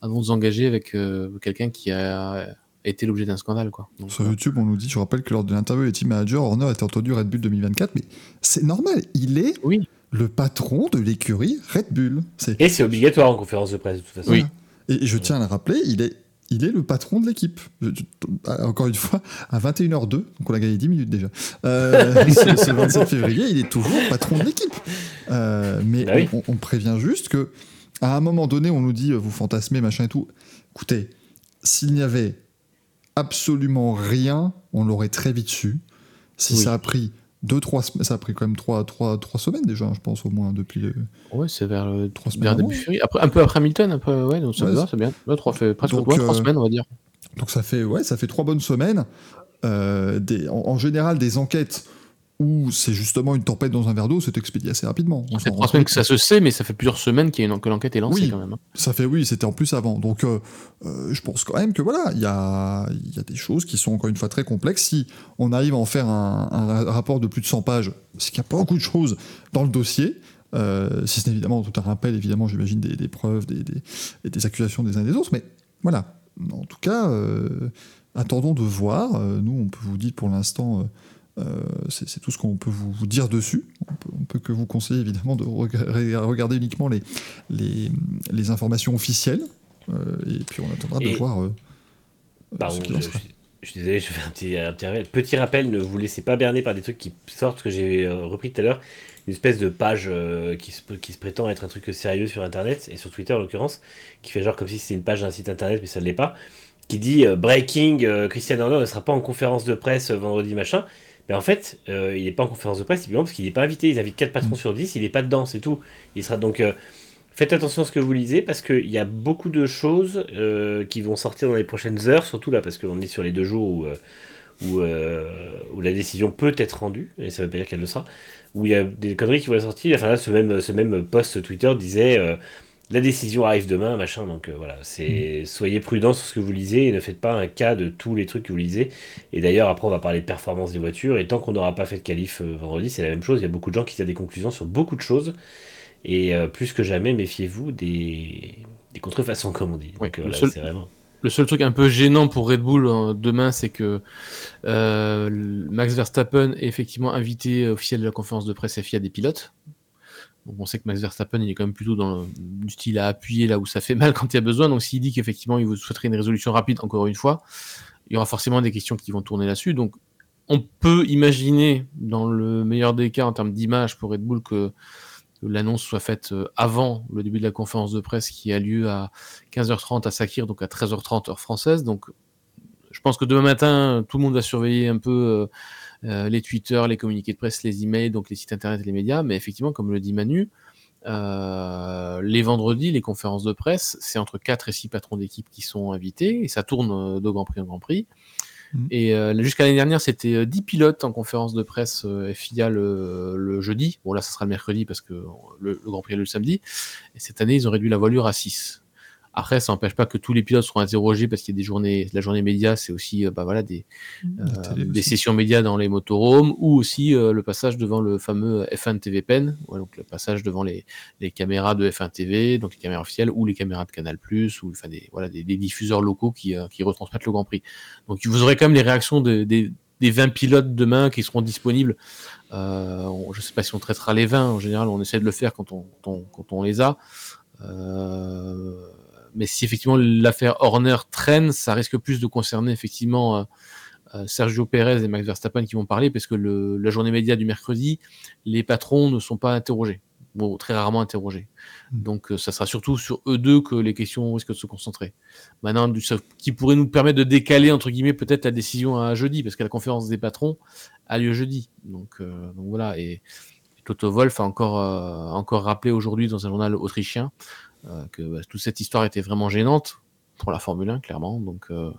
avant de vous engager avec euh, quelqu'un qui a été l'objet d'un scandale quoi. Sur YouTube, on nous dit, je rappelle que lors de l'interview des team managers, Horner été entendu Red Bull 2024, mais c'est normal, il est oui. le patron de l'écurie Red Bull. Et c'est obligatoire en conférence de presse de toute façon. Oui. Et je tiens à le rappeler, il est il est le patron de l'équipe. Encore une fois, à 21h02, donc on a gagné 10 minutes déjà. Euh, [laughs] ce 27 février, il est toujours patron de l'équipe. Euh, mais bah on, prévient juste que à un moment donné, on nous dit vous fantasmez, machin et tout. Écoutez, s'il n'y avait absolument rien, on l'aurait très vite su. Si ça a pris deux, trois semaines. Ça a pris quand même trois, trois, trois semaines déjà, je pense, au moins, depuis le. Ouais, c'est vers le trois semaines. début février. Après, un peu après Hamilton, un peu, ouais, donc ça ouais, c'est bien. trois, fait, presque donc, trois, euh, semaines, on va dire. Donc ça fait, ouais, ça fait trois bonnes semaines. Euh, des, en, général, des enquêtes où c'est justement une tempête dans un verre d'eau, c'est expédié assez rapidement. Ça fait trois semaines que ça se sait, mais ça fait plusieurs semaines qu'il que l'enquête est lancée oui, quand même. Hein. Ça fait oui, c'était en plus avant. Donc euh, euh, je pense quand même que voilà, il y a, y a, des choses qui sont encore une fois très complexes. Si on arrive à en faire un, un rapport de plus de 100 pages, c'est qu'il y a pas beaucoup de choses dans le dossier. Euh, si ce n'est évidemment tout un rappel, évidemment, j'imagine des, des, preuves, des, des, et des accusations des uns et des autres, mais voilà. En tout cas, attendons de voir. nous, on peut vous dire pour l'instant euh, c'est tout ce qu'on peut vous, dire dessus. On peut, peut, que vous conseiller évidemment de regarder uniquement les, les, informations officielles. Euh, et puis on attendra de voir. Euh, ce je, je, suis désolé, je fais un petit, un petit, rappel. Petit rappel, ne vous laissez pas berner par des trucs qui sortent que j'ai repris tout à l'heure. Une espèce de page qui, se, qui se prétend être un truc sérieux sur Internet, et sur Twitter en l'occurrence, qui fait genre comme si c'était une page d'un site Internet, mais ça ne l'est pas, qui dit Breaking, Christian Horner ne sera pas en conférence de presse vendredi machin. Mais en fait, euh, il n'est pas en conférence de presse, simplement parce qu'il n'est pas invité. Ils invitent 4 patrons mm. sur 10, il n'est pas dedans, c'est tout. Il sera donc. Euh, faites attention à ce que vous lisez, parce qu'il y a beaucoup de choses euh, qui vont sortir dans les prochaines heures, surtout là, parce qu'on est sur les deux jours où, où, où, la décision peut être rendue, et ça ne veut pas dire qu'elle le sera, où il y a des conneries qui vont sortir. Enfin là, ce même, ce même post Twitter disait la décision arrive demain, machin. Donc euh, voilà, c'est mm. soyez prudents sur ce que vous lisez et ne faites pas un cas de tous les trucs que vous lisez. Et d'ailleurs, après, on va parler de performance des voitures. Et tant qu'on n'aura pas fait de qualif euh, vendredi, c'est la même chose. Il y a beaucoup de gens qui tirent des conclusions sur beaucoup de choses. Et plus que jamais, méfiez-vous des, des contrefaçons, comme on dit. Donc, le, seul, vraiment... le, seul, truc un peu gênant pour Red Bull demain, c'est que Max Verstappen est effectivement invité officiel de la conférence de presse FIA des pilotes on sait que Max Verstappen, il est quand même plutôt dans du style à appuyer là où ça fait mal quand il y a besoin. Donc s'il dit qu'effectivement il souhaiterait une résolution rapide, encore une fois, il y aura forcément des questions qui vont tourner là-dessus. Donc on peut imaginer, dans le meilleur des cas en termes d'image pour Red Bull, que, l'annonce soit faite euh, avant le début de la conférence de presse qui a lieu à 15h30 à Sakir, donc à 13h30 heure française. Donc je pense que demain matin, tout le monde va surveiller un peu euh, euh, les Twitter, les communiqués de presse, les emails, donc les sites internet et les médias. Mais effectivement, comme le dit Manu, euh, les vendredis, les conférences de presse, c'est entre 4 et 6 patrons d'équipe qui sont invités et ça tourne euh, de Grand Prix en Grand Prix. Mmh. Et jusqu'à l'année dernière, c'était 10 pilotes en conférence de presse FIA le, jeudi. Bon, là, ça sera le mercredi parce que le, le Grand Prix est le samedi. Et cette année, ils ont réduit la voilure à 6. Après, ça n'empêche pas que tous les pilotes seront interrogés parce qu'il y a des journées, la journée média, c'est aussi euh, bah, voilà, des, mmh. euh, des sessions médias dans les motorhomes ou aussi euh, le passage devant le fameux F1 TV Pen, donc le passage devant les, les, caméras de F1 TV, donc les caméras officielles ou les caméras de Canal+, ou enfin des, voilà, des, diffuseurs locaux qui, qui, retransmettent le Grand Prix. Donc vous aurez quand même les réactions des, des 20 pilotes demain qui seront disponibles. je ne sais pas si on traitera les 20, en général on essaie de le faire quand on, quand on, quand on les a. Euh, mais si effectivement l'affaire Horner traîne, ça risque plus de concerner effectivement euh, euh, Sergio Pérez et Max Verstappen qui vont parler, parce que la journée média du mercredi, les patrons ne sont pas interrogés, bon, très rarement interrogés. Hmm. Donc euh, ça sera surtout sur eux deux que les questions risquent de se concentrer. Maintenant, ce qui pourrait nous permettre de décaler, entre guillemets, peut-être la décision à jeudi, parce que la conférence des patrons a lieu jeudi. Donc, donc voilà, et Toto Wolf a encore, encore rappelé aujourd'hui dans un journal autrichien que bah, toute cette histoire était vraiment gênante pour la Formule 1, clairement. Donc, euh,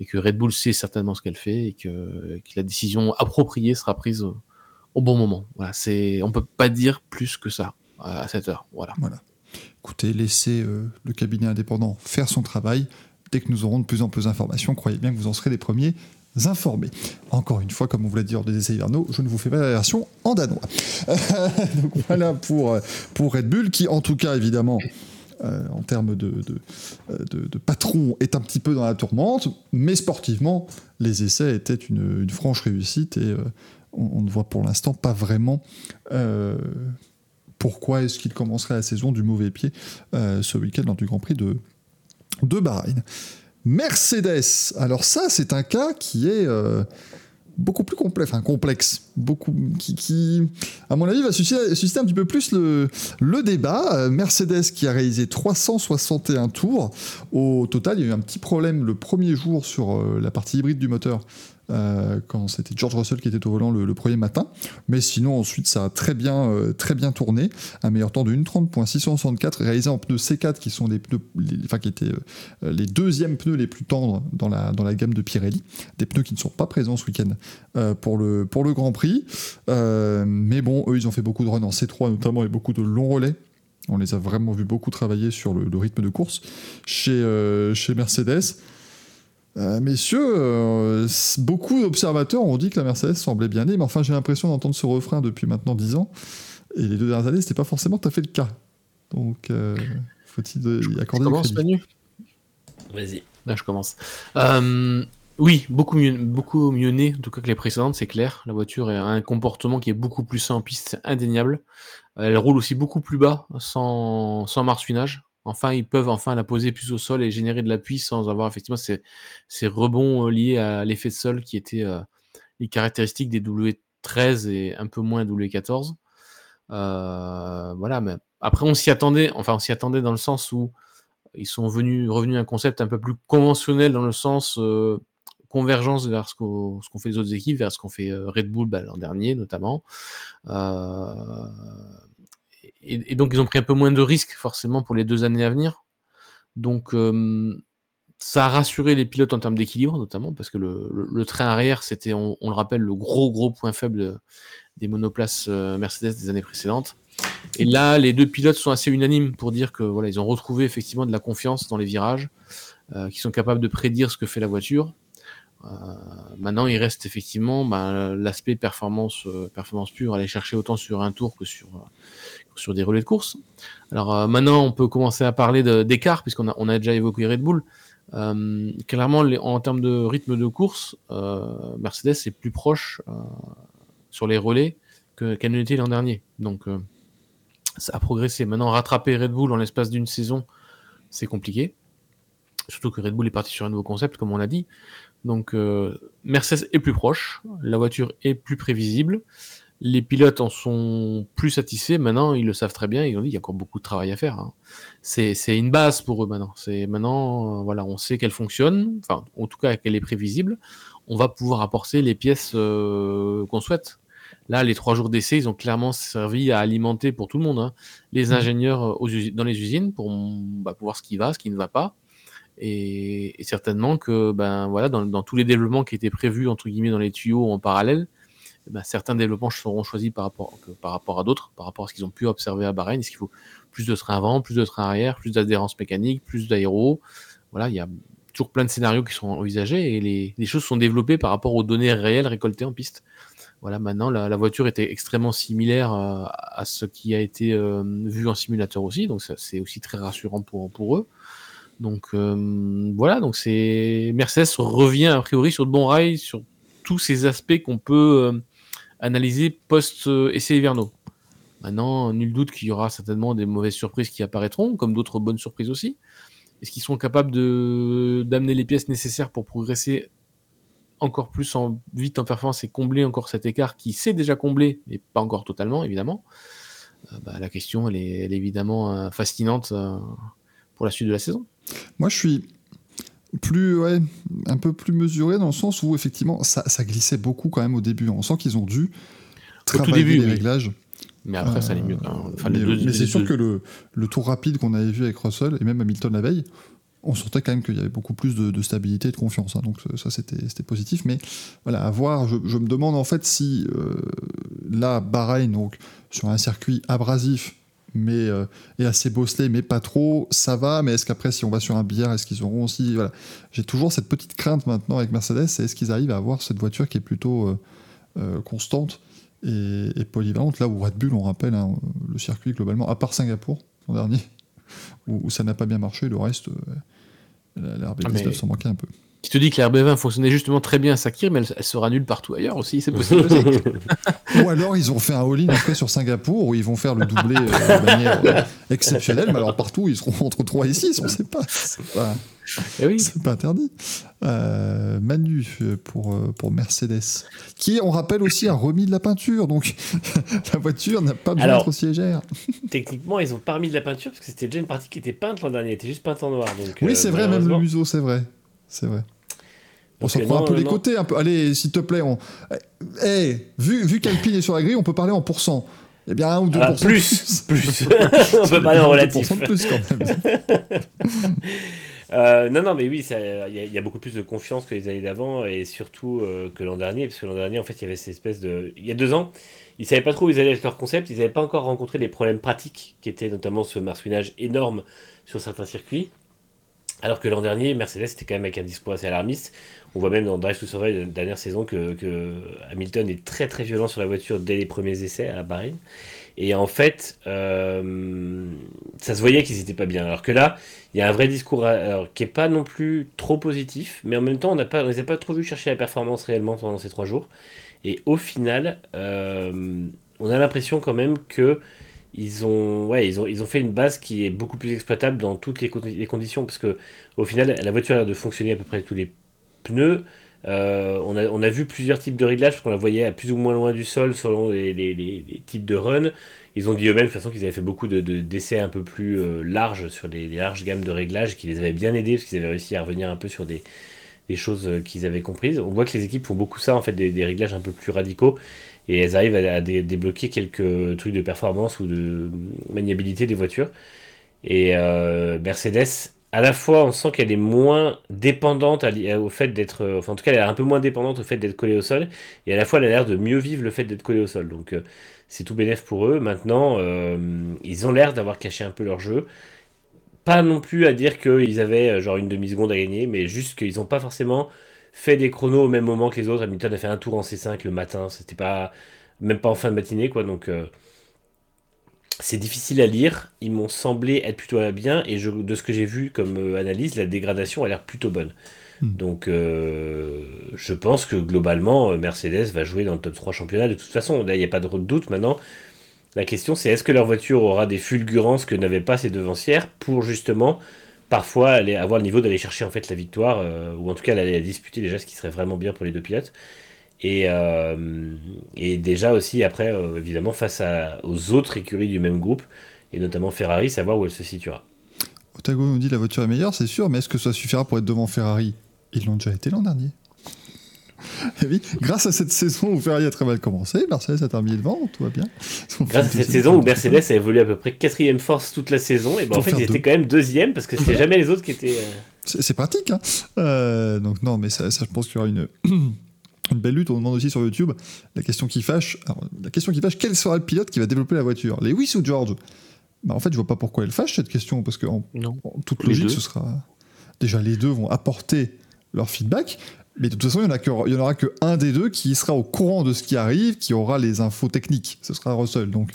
et que Red Bull sait certainement ce qu'elle fait et que, la décision appropriée sera prise au, bon moment. Voilà, c'est, on peut pas dire plus que ça à cette heure. Voilà. voilà. Écoutez, laissez euh, le cabinet indépendant faire son travail. Dès que nous aurons de plus en plus d'informations, croyez bien que vous en serez les premiers informés. Encore une fois, comme on vous l'a dit lors des essais hivernaux, je ne vous fais pas la version en danois. [laughs] Voilà pour, pour Red Bull, qui en tout cas, évidemment, euh, en termes de, de, patron, est un petit peu dans la tourmente, mais sportivement, les essais étaient une, franche réussite et euh, on, ne voit pour l'instant pas vraiment euh, pourquoi est-ce qu'il commencerait la saison du mauvais pied ce week-end lors du Grand Prix de, de Bahreïn. Mercedes, alors ça c'est un cas qui est beaucoup plus complexe, enfin complexe, beaucoup, qui, à mon avis, va susciter, un petit peu plus le, le débat. Euh, Mercedes qui a réalisé 361 tours. Au total, il y a eu un petit problème le premier jour sur euh, la partie hybride du moteur euh, quand c'était George Russell qui était au volant le, premier matin. Mais sinon, ensuite, ça a très bien, euh, très bien tourné. Un meilleur temps de 1.30.664 réalisé en pneus C4 qui sont les pneus, enfin, qui étaient euh, les deuxièmes pneus les plus tendres dans la, dans la gamme de Pirelli. Des pneus qui ne sont pas présents ce week-end pour, le, pour le Grand Prix. mais bon, eux, ils ont fait beaucoup de runs en C3 notamment et beaucoup de longs relais. On les a vraiment vu beaucoup travailler sur le, le rythme de course chez, chez Mercedes. Euh, messieurs, euh, beaucoup d'observateurs ont dit que la Mercedes semblait bien née, mais enfin j'ai l'impression d'entendre ce refrain depuis maintenant 10 ans. Et les deux dernières années, c'était pas forcément tout à fait le cas. Donc, euh, faut-il y accorder je commence, Manu? Vas-y. Là, je commence. oui, beaucoup mieux, beaucoup mieux née, en tout cas que les précédentes, c'est clair. La voiture a un comportement qui est beaucoup plus sain en piste, c'est indéniable. Elle roule aussi beaucoup plus bas, sans, sans marsouinage. Enfin, ils peuvent enfin la poser plus au sol et générer de l'appui sans avoir effectivement ces, rebonds euh, liés à l'effet de sol qui étaient euh, les caractéristiques des W13 et un peu moins W14. Euh, voilà, mais après on s'y attendait, enfin on s'y attendait dans le sens où ils sont venus, revenus à un concept un peu plus conventionnel dans le sens convergence vers ce qu'ont fait les autres équipes, vers ce qu'on fait Red Bull bah, l'an dernier notamment et, donc ils ont pris un peu moins de risques forcément pour les deux années à venir. Donc ça a rassuré les pilotes en termes d'équilibre notamment parce que le, train arrière c'était, on, le rappelle, le gros gros point faible des monoplaces euh, Mercedes des années précédentes. Et là, les deux pilotes sont assez unanimes pour dire que voilà, ils ont retrouvé effectivement de la confiance dans les virages, euh, qu'ils sont capables de prédire ce que fait la voiture. maintenant, il reste effectivement bah, l'aspect performance, performance pure, aller chercher autant sur un tour que sur, sur des relais de course. Alors maintenant, on peut commencer à parler d'écart, puisqu'on a, on a déjà évoqué Red Bull. clairement, en termes de rythme de course, Mercedes est plus proche sur les relais qu'elle ne l'était l'an dernier. Donc, ça a progressé. Maintenant, rattraper Red Bull en l'espace d'une saison, c'est compliqué. Surtout que Red Bull est parti sur un nouveau concept, comme on l'a dit. Donc, euh, Mercedes est plus proche, la voiture est plus prévisible, les pilotes en sont plus satisfaits. Maintenant, ils le savent très bien. Ils ont dit il y a encore beaucoup de travail à faire. Hein. C'est une base pour eux maintenant. C'est maintenant, euh, voilà, on sait qu'elle fonctionne. Enfin, en tout cas, qu'elle est prévisible. On va pouvoir apporter les pièces euh, qu'on souhaite. Là, les trois jours d'essai, ils ont clairement servi à alimenter pour tout le monde, hein, les mmh. ingénieurs euh, dans les usines pour, bah, pour, voir ce qui va, ce qui ne va pas. Et, certainement que ben, voilà, dans, tous les développements qui étaient prévus entre guillemets dans les tuyaux en parallèle, ben, certains développements seront choisis par rapport, par rapport à d'autres, par rapport à ce qu'ils ont pu observer à Bahreïn. Est-ce qu'il faut plus de trains avant, plus de trains arrière, plus d'adhérence mécanique, plus d'aéro Voilà, il y a toujours plein de scénarios qui sont envisagés et les, choses sont développées par rapport aux données réelles récoltées en piste. Voilà, maintenant la, voiture était extrêmement similaire euh, à ce qui a été euh, vu en simulateur aussi, donc c'est aussi très rassurant pour, pour eux. Donc euh, voilà, donc Mercedes revient a priori sur de bons rails sur tous ces aspects qu'on peut post essai hivernaux. Maintenant, nul doute qu'il y aura certainement des mauvaises surprises qui apparaîtront, comme d'autres bonnes surprises aussi. Est-ce qu'ils sont capables d'amener les pièces nécessaires pour progresser encore plus en vite en performance et combler encore cet écart qui s'est déjà comblé, mais pas encore totalement, évidemment, euh, bah, la question, elle est, évidemment euh, fascinante euh, pour la suite de la saison. Moi, je suis plus, ouais, un peu plus mesuré dans le sens où, effectivement, ça, glissait beaucoup quand même au début. On sent qu'ils ont dû travailler début, les réglages. Mais après, ça allait mieux mais, c'est sûr que le, le, tour rapide qu'on avait vu avec Russell et même Hamilton la veille, on sentait quand même qu'il y avait beaucoup plus de, stabilité et de confiance. Hein. donc ça, c'était positif. Mais voilà, à voir, je, me demande en fait si euh, là, Bahreïn, donc sur un circuit abrasif, mais euh, et assez bosselé, mais pas trop, ça va. Mais est-ce qu'après, si on va sur un billard, est-ce qu'ils auront aussi. Voilà. J'ai toujours cette petite crainte maintenant avec Mercedes, c'est est-ce qu'ils arrivent à avoir cette voiture qui est plutôt euh, constante et, polyvalente Là où Red Bull, on rappelle, hein, le circuit globalement, à part Singapour l'an dernier, [laughs] où, ça n'a pas bien marché, le reste. La, RB19 s'en manquait un peu. Qui te dit que la RB20 fonctionnait justement très bien à Sakir, mais elle, sera nulle partout ailleurs aussi, c'est possible [laughs] Ou alors ils ont fait un all-in après sur Singapour, où ils vont faire le doublé euh, de manière euh, exceptionnelle, mais alors partout ils seront entre 3 et 6, on ne sait pas. C'est pas, eh oui. pas interdit. Euh, Manu pour, pour Mercedes, qui, on rappelle aussi, a remis de la peinture, donc [laughs] la voiture n'a pas besoin d'être aussi légère. techniquement, ils ont pas remis de la peinture, parce que c'était déjà une partie qui était peinte l'an dernier, elle était juste peinte en noir. Donc, oui, c'est vrai, même le museau, c'est vrai. C'est vrai. On s'en prend un peu les côtés, un peu. Allez, s'il te plaît, on. Eh, vu, vu qu'Alpine est sur la grille, on peut parler en pourcent. Eh bien, 1 ou 2% ah, plus. Plus. [laughs] [laughs] on peut parler en relatif. de plus quand même. [laughs] Euh, non, non, mais oui, il y, a beaucoup plus de confiance que les années d'avant et surtout euh, que l'an dernier, parce que l'an dernier, en fait, il y avait cette espèce de. Il y a deux ans, ils savaient pas trop où ils allaient avec leur concept, ils n'avaient pas encore rencontré les problèmes pratiques qui étaient notamment ce marsouinage énorme sur certains circuits. Alors que l'an dernier, Mercedes était quand même avec un discours assez alarmiste. On voit même dans Drive to Survive, la dernière saison, que, Hamilton est très très violent sur la voiture dès les premiers essais à Bahreïn. Et en fait, euh, ça se voyait qu'ils n'étaient pas bien. Alors que là, il y a un vrai discours qui n'est pas non plus trop positif, mais en même temps, on ne les a pas trop vu chercher la performance réellement pendant ces trois jours. Et au final, euh, on a l'impression quand même que ils ont, ouais, ils ont, ils ont fait une base qui est beaucoup plus exploitable dans toutes les, les conditions, parce que au final, la voiture a l'air de fonctionner à peu près tous les pneus. Euh, on, a, on, a, vu plusieurs types de réglages, parce qu'on la voyait à plus ou moins loin du sol selon les, les, les, types de run. Ils ont dit eux-mêmes de toute façon qu'ils avaient fait beaucoup de, d'essais un peu plus euh, larges sur des, larges gammes de réglages qui les avaient bien aidés, parce qu'ils avaient réussi à revenir un peu sur des, choses euh, qu'ils avaient comprises. On voit que les équipes font beaucoup ça, en fait, des réglages un peu plus radicaux et elles arrivent à, débloquer quelques trucs de performance ou de maniabilité des voitures. Et euh, Mercedes, à la fois, on sent qu'elle est moins dépendante au fait d'être, enfin en tout cas, elle est un peu moins dépendante au fait d'être collée au sol, et à la fois, elle a l'air de mieux vivre le fait d'être collée au sol. Donc, euh, c'est tout bénéf pour eux. Maintenant, euh, ils ont l'air d'avoir caché un peu leur jeu. Pas non plus à dire qu'ils avaient genre une demi-seconde à gagner, mais juste qu'ils n'ont pas forcément fait des chronos au même moment que les autres. Hamilton a fait un tour en C5 le matin, c'était pas même pas en fin de matinée quoi. Donc euh, c'est difficile à lire. Ils m'ont semblé être plutôt bien et je, de ce que j'ai vu comme euh, analyse, la dégradation a l'air plutôt bonne. Hmm. Donc euh, je pense que globalement Mercedes va jouer dans le top 3 championnat de toute façon. Là il n'y a pas de doute maintenant. La question c'est est-ce que leur voiture aura des fulgurances que n'avaient pas ses devancières pour justement parfois aller avoir le niveau d'aller chercher en fait la victoire euh, ou en tout cas d'aller la disputer déjà ce qui serait vraiment bien pour les deux pilotes. Et, euh, déjà aussi après euh, évidemment face aux autres écuries du même groupe et notamment Ferrari savoir où elle se situera. Otago nous dit la voiture est meilleure, c'est sûr, mais est-ce que ça suffira pour être devant Ferrari? Ils l'ont déjà été l'an dernier. [laughs] Eh oui, grâce à cette saison où Ferrari a très mal commencé, Mercedes a terminé devant, tout va bien. Grâce à cette saison où de- Mercedes a évolué à peu près quatrième force toute la saison, et ben en fait ils étaient quand même deuxième parce que c'était jamais les autres qui étaient. euh, C'est pratique, hein Euh, Donc non, mais ça, ça, je pense qu'il y aura une, [clears throat] une belle lutte. On demande aussi sur YouTube la question qui fâche. alors, la question qui fâche, quel sera le pilote qui va développer la voiture? Lewis ou George? Bah, En fait, je vois pas pourquoi elle fâche cette question, parce qu'en Non. en toute Les logique, deux. ce sera déjà les deux vont apporter leur feedback. Mais de toute façon, il n'y en, aura que un des deux qui sera au courant de ce qui arrive, qui aura les infos techniques. Ce sera Russell. Donc,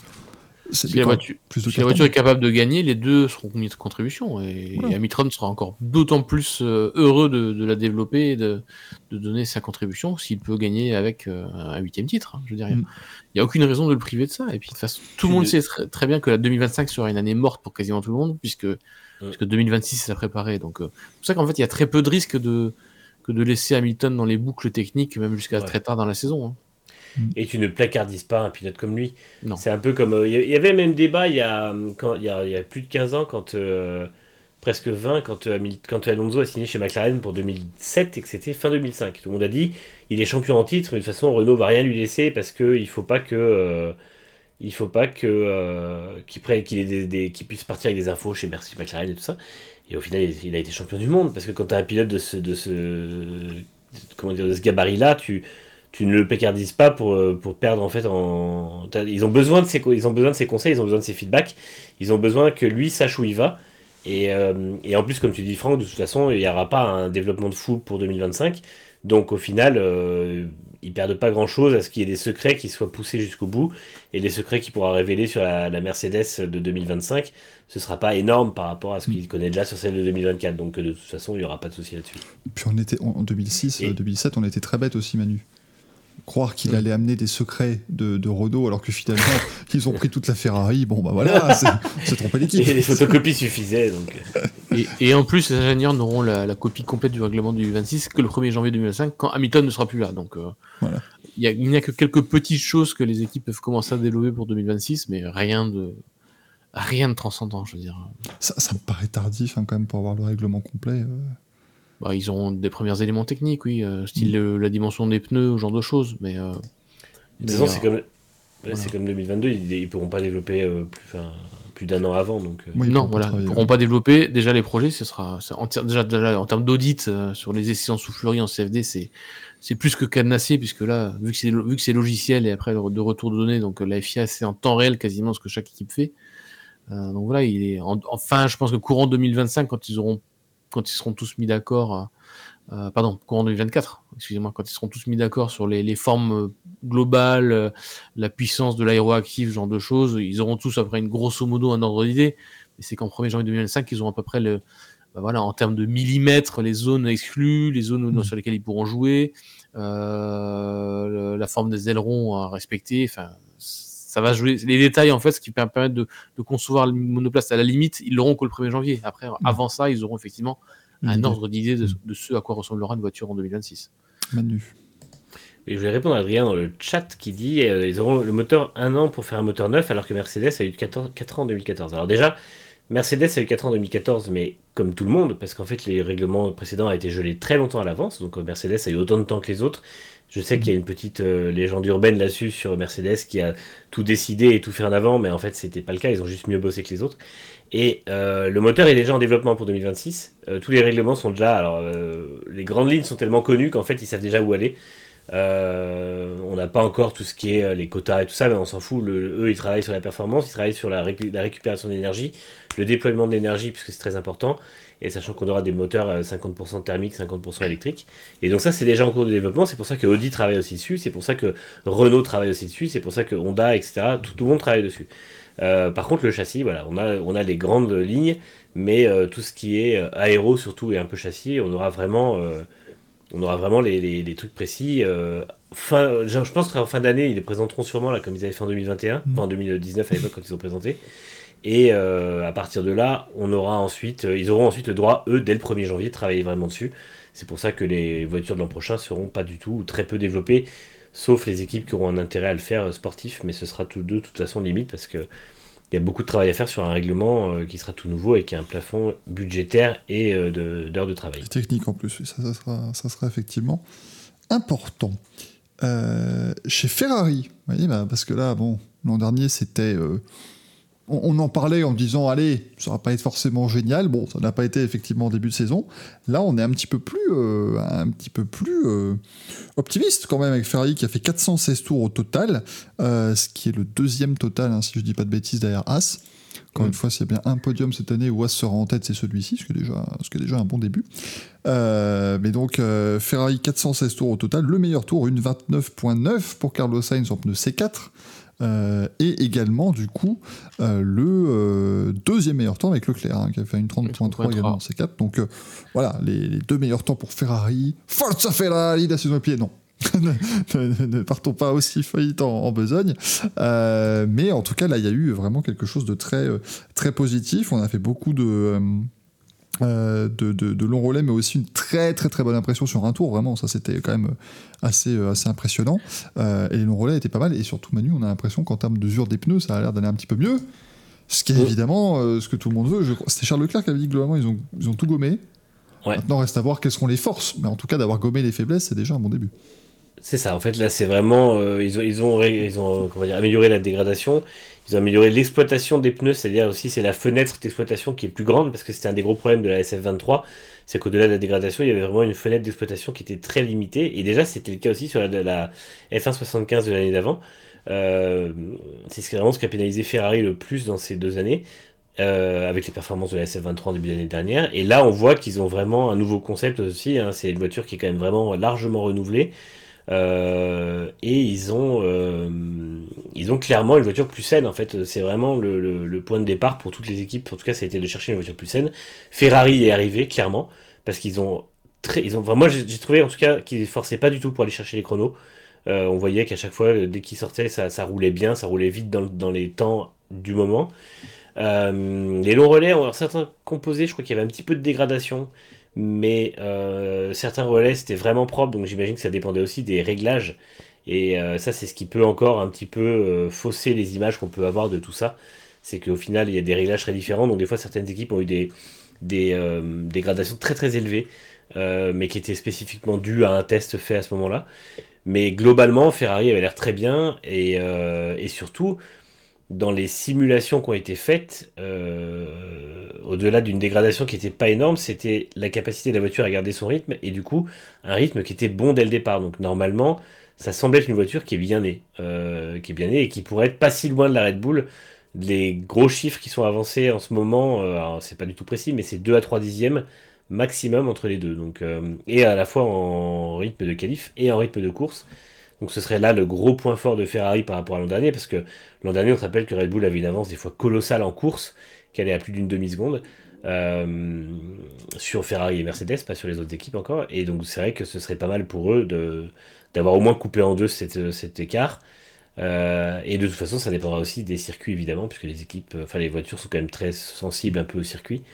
Si la, voiture, plus de si la voiture est capable de gagner, les deux seront mis de contribution. Et, Voilà. et Hamilton sera encore d'autant plus euh, heureux de, de la développer et de, de donner sa contribution s'il peut gagner avec euh, un huitième titre. hein. je veux il Mm. n'y a aucune raison de le priver de ça. Et puis de toute façon, tout le monde de- sait très, très bien que la 2025 sera une année morte pour quasiment tout le monde, puisque, puisque 2026 c'est à préparer. Donc euh, c'est pour ça qu'en fait, il y a très peu de risques de, que de laisser Hamilton dans les boucles techniques, même jusqu'à Ouais. très tard dans la saison. hein. Et tu ne placardises pas un pilote comme lui. Non. C'est un peu comme. euh, Il y- y avait même débat il y a, quand, il y a, il y a plus de 15 ans, quand, euh, presque 20, quand, euh, quand Alonso a signé chez McLaren pour 2007 et que c'était fin 2005. Tout le monde a dit il est champion en titre, mais de toute façon, Renault va rien lui laisser parce qu'il ne faut pas que. euh, il faut pas que euh, des- des- qu'il puisse partir avec des infos chez Merci McLaren et tout ça. Et au final, il, a été champion du monde parce que quand tu as un pilote de ce, de ce, comment dire, de ce gabarit-là, tu, tu ne le pécardises pas pour, euh, pour perdre en fait ils ont besoin de ses ils ont besoin de conseils ils ont besoin de ses feedbacks ils ont besoin que lui sache où il va. Et, euh, et en plus comme tu dis Franck de toute façon il n'y aura pas un développement de fou pour 2025 donc au final euh, ils perdent pas grand chose à ce qu'il y ait des secrets qui soient poussés jusqu'au bout et les secrets qu'il pourra révéler sur la, la Mercedes de 2025 ce sera pas énorme par rapport à ce qu'il connaît déjà sur celle de 2024 donc euh, de toute façon il n'y aura pas de souci là-dessus. Puis on était, en en 2006, Et- euh, 2007, on était très bêtes aussi, Manu. Croire qu'il allait amener des secrets de, de Renault alors que finalement [laughs] ils ont pris toute la Ferrari, bon bah voilà, [laughs] c'est tromper l'équipe. les photocopies suffisaient donc euh, Et, et en plus, les ingénieurs n'auront la, la copie complète du règlement du 26 que le 1er janvier 2025, quand Hamilton ne sera plus là. Donc, euh, Voilà. il y a- il n'y a que quelques petites choses que les équipes peuvent commencer à développer pour 2026, mais rien de rien de transcendant, je veux dire. Ça, ça me paraît tardif hein, quand même pour avoir le règlement complet. euh. Bah, ils ont des premiers éléments techniques, oui, euh, style euh, la dimension des pneus, ce genre de choses, mais. euh, mais, euh, c'est comme, voilà. comme 2022, ils, ils pourront pas développer euh, plus, d'un an avant. Donc, euh, Oui, non, pourront pas voilà, ils travailler, pourront pas développer. Déjà, les projets, ce sera c'est en, ter- déjà, déjà, en termes d'audit euh, sur les essais en soufflerie en CFD, c'est plus que cadenassé puisque là, vu que c'est logiciel et après de retour de données, donc la FIA c'est en temps réel quasiment ce que chaque équipe fait. Euh, donc voilà, il est en- enfin, je pense que courant 2025, quand ils auront, quand ils seront tous mis d'accord. euh, euh, pardon, courant 2024, excusez-moi, quand ils seront tous mis d'accord sur les, les formes euh, globales, la puissance de l'aéroactif, ce genre de choses, ils auront tous après une grosso modo un ordre d'idée, mais c'est qu'en 1er janvier 2025, ils auront à peu près le, bah voilà, en termes de millimètres, les zones exclues, les zones Mhm. sur lesquelles ils pourront jouer, euh, le- la forme des ailerons à respecter, enfin, ça va jouer, les détails en fait, ce qui va permettre de, de concevoir le monoplace à la limite, ils l'auront que le 1er janvier. Après, avant ça, ils auront effectivement un ordre d'idée de, Mhm. de ce à quoi ressemblera une voiture en 2026. Manu. Et je vais répondre à Adrien dans le chat qui dit euh, ils auront le moteur un an pour faire un moteur neuf alors que Mercedes a eu 14 4 ans en 2014. Alors déjà, Mercedes a eu 4 ans en 2014, mais comme tout le monde, parce qu'en fait les règlements précédents ont été gelés très longtemps à l'avance, donc euh, Mercedes a eu autant de temps que les autres. Je sais qu'il y a une petite euh, légende urbaine là-dessus sur Mercedes qui a tout décidé et tout fait en avant, mais en fait c'était pas le cas, ils ont juste mieux bossé que les autres. Et euh, le moteur est déjà en développement pour 2026. Euh, tous les règlements sont déjà. Alors, les grandes lignes sont tellement connues qu'en fait, ils savent déjà où aller. On n'a pas encore tout ce qui est les quotas et tout ça, mais on s'en fout. Eux, ils travaillent sur la performance, ils travaillent sur la, la récupération d'énergie, le déploiement de l'énergie, puisque c'est très important. Et sachant qu'on aura des moteurs à 50% thermiques, 50% électriques. Et donc ça, c'est déjà en cours de développement. C'est pour ça que Audi travaille aussi dessus. C'est pour ça que Renault travaille aussi dessus. C'est pour ça que Honda, etc. Tout, le monde travaille dessus. Euh, par contre, le châssis, voilà, on a, on a les grandes lignes, mais euh, tout ce qui est euh, aéro surtout et un peu châssis, on aura vraiment, on aura vraiment les, les, trucs précis. fin, je pense qu'en fin d'année, ils les présenteront sûrement là, comme ils avaient fait en 2021, mm. en 2019 à l'époque quand ils ont présenté. Et à partir de là, on aura ensuite, ils auront ensuite le droit, eux, dès le 1er janvier, de travailler vraiment dessus. C'est pour ça que les voitures de l'an prochain seront pas du tout ou très peu développées sauf les équipes qui auront un intérêt à le faire euh, sportif, mais ce sera tout de toute façon limite parce que il y a beaucoup de travail à faire sur un règlement euh, qui sera tout nouveau et qui a un plafond budgétaire et euh, d'heures de, travail. Technique en plus, ça, ça, sera, ça sera effectivement important. chez Ferrari, bah, parce que là, bon, l'an dernier, c'était on, en parlait en disant allez, ça va pas être forcément génial. Bon, ça n'a pas été effectivement en début de saison. Là, on est un petit peu plus, euh, un petit peu plus euh, optimiste quand même avec Ferrari qui a fait 416 tours au total, euh, ce qui est le deuxième total, hein, si je dis pas de bêtises, derrière As. Encore une fois, s'il y a bien un podium cette année où As sera en tête, c'est celui-ci, ce qui est déjà, ce qui est déjà un bon début. mais donc, Ferrari 416 tours au total. Le meilleur tour, une 29.9 pour Carlos Sainz en pneu C4. Euh, et également du coup euh, le euh, deuxième meilleur temps avec Leclerc hein, qui a fait une 30.3 également en C4 donc voilà les, deux meilleurs temps pour Ferrari. Forza Ferrari la saison pied non. [laughs] Ne, partons pas aussi faillite en, besogne. Mais en tout cas là il y a eu vraiment quelque chose de très très positif. On a fait beaucoup de euh, de, de, long relais, mais aussi une très très très bonne impression sur un tour. Vraiment, ça c'était quand même assez, euh, assez impressionnant. Euh, et les longs relais étaient pas mal. Et surtout, Manu, on a l'impression qu'en termes d'usure des pneus, ça a l'air d'aller un petit peu mieux. Ce qui est évidemment ce que tout le monde veut. C'était Charles Leclerc qui avait dit globalement ils ont, ils ont tout gommé. Maintenant, reste à voir quelles seront les forces. Mais en tout cas, d'avoir gommé les faiblesses, c'est déjà un bon début. C'est ça, en fait, là, c'est vraiment. ils ont, ils ont, amélioré la dégradation. Ils ont amélioré l'exploitation des pneus, c'est-à-dire aussi c'est la fenêtre d'exploitation qui est plus grande parce que c'était un des gros problèmes de la SF23, c'est qu'au-delà de la dégradation, il y avait vraiment une fenêtre d'exploitation qui était très limitée et déjà c'était le cas aussi sur la, la F175 de l'année d'avant. Euh, c'est vraiment ce qui a pénalisé Ferrari le plus dans ces deux années. Euh, avec les performances de la SF23 en début d'année dernière. Et là, on voit qu'ils ont vraiment un nouveau concept aussi. Hein. C'est une voiture qui est quand même vraiment largement renouvelée. Euh, et ils ont, euh, ils ont clairement une voiture plus saine. En fait, c'est vraiment le, point de départ pour toutes les équipes. En tout cas, ça a été de chercher une voiture plus saine. Ferrari est arrivé clairement parce qu'ils ont très, ils ont. moi, j'ai trouvé en tout cas qu'ils forçaient pas du tout pour aller chercher les chronos. Euh, on voyait qu'à chaque fois, dès qu'ils sortaient, ça, roulait bien, ça roulait vite dans, les temps du moment. les longs relais, ont certains composés, je crois qu'il y avait un petit peu de dégradation mais euh, certains relais c'était vraiment propre, donc j'imagine que ça dépendait aussi des réglages. Et euh, ça, c'est ce qui peut encore un petit peu euh, fausser les images qu'on peut avoir de tout ça. C'est qu'au final, il y a des réglages très différents. Donc, des fois, certaines équipes ont eu des, des gradations très très élevées, mais qui étaient spécifiquement dues à un test fait à ce moment-là. Mais globalement, Ferrari avait l'air très bien. Et, et surtout, dans les simulations qui ont été faites, euh, au-delà d'une dégradation qui n'était pas énorme, c'était la capacité de la voiture à garder son rythme et du coup un rythme qui était bon dès le départ. Donc normalement, ça semble être une voiture qui est bien née, euh, qui est bien née et qui pourrait être pas si loin de la Red Bull. Les gros chiffres qui sont avancés en ce moment, euh, c'est pas du tout précis, mais c'est 2 à 3 dixièmes maximum entre les deux. Donc, et à la fois en rythme de qualif et en rythme de course. Donc ce serait là le gros point fort de Ferrari par rapport à l'an dernier, parce que l'an dernier, on se rappelle que Red Bull avait une avance des fois colossale en course, qui allait à plus d'une demi-seconde, euh, sur Ferrari et Mercedes, pas sur les autres équipes encore. Et donc c'est vrai que ce serait pas mal pour eux d'avoir au moins coupé en deux cet écart. Euh, et de toute façon, ça dépendra aussi des circuits, évidemment, puisque les équipes, enfin les voitures sont quand même très sensibles un peu au circuit.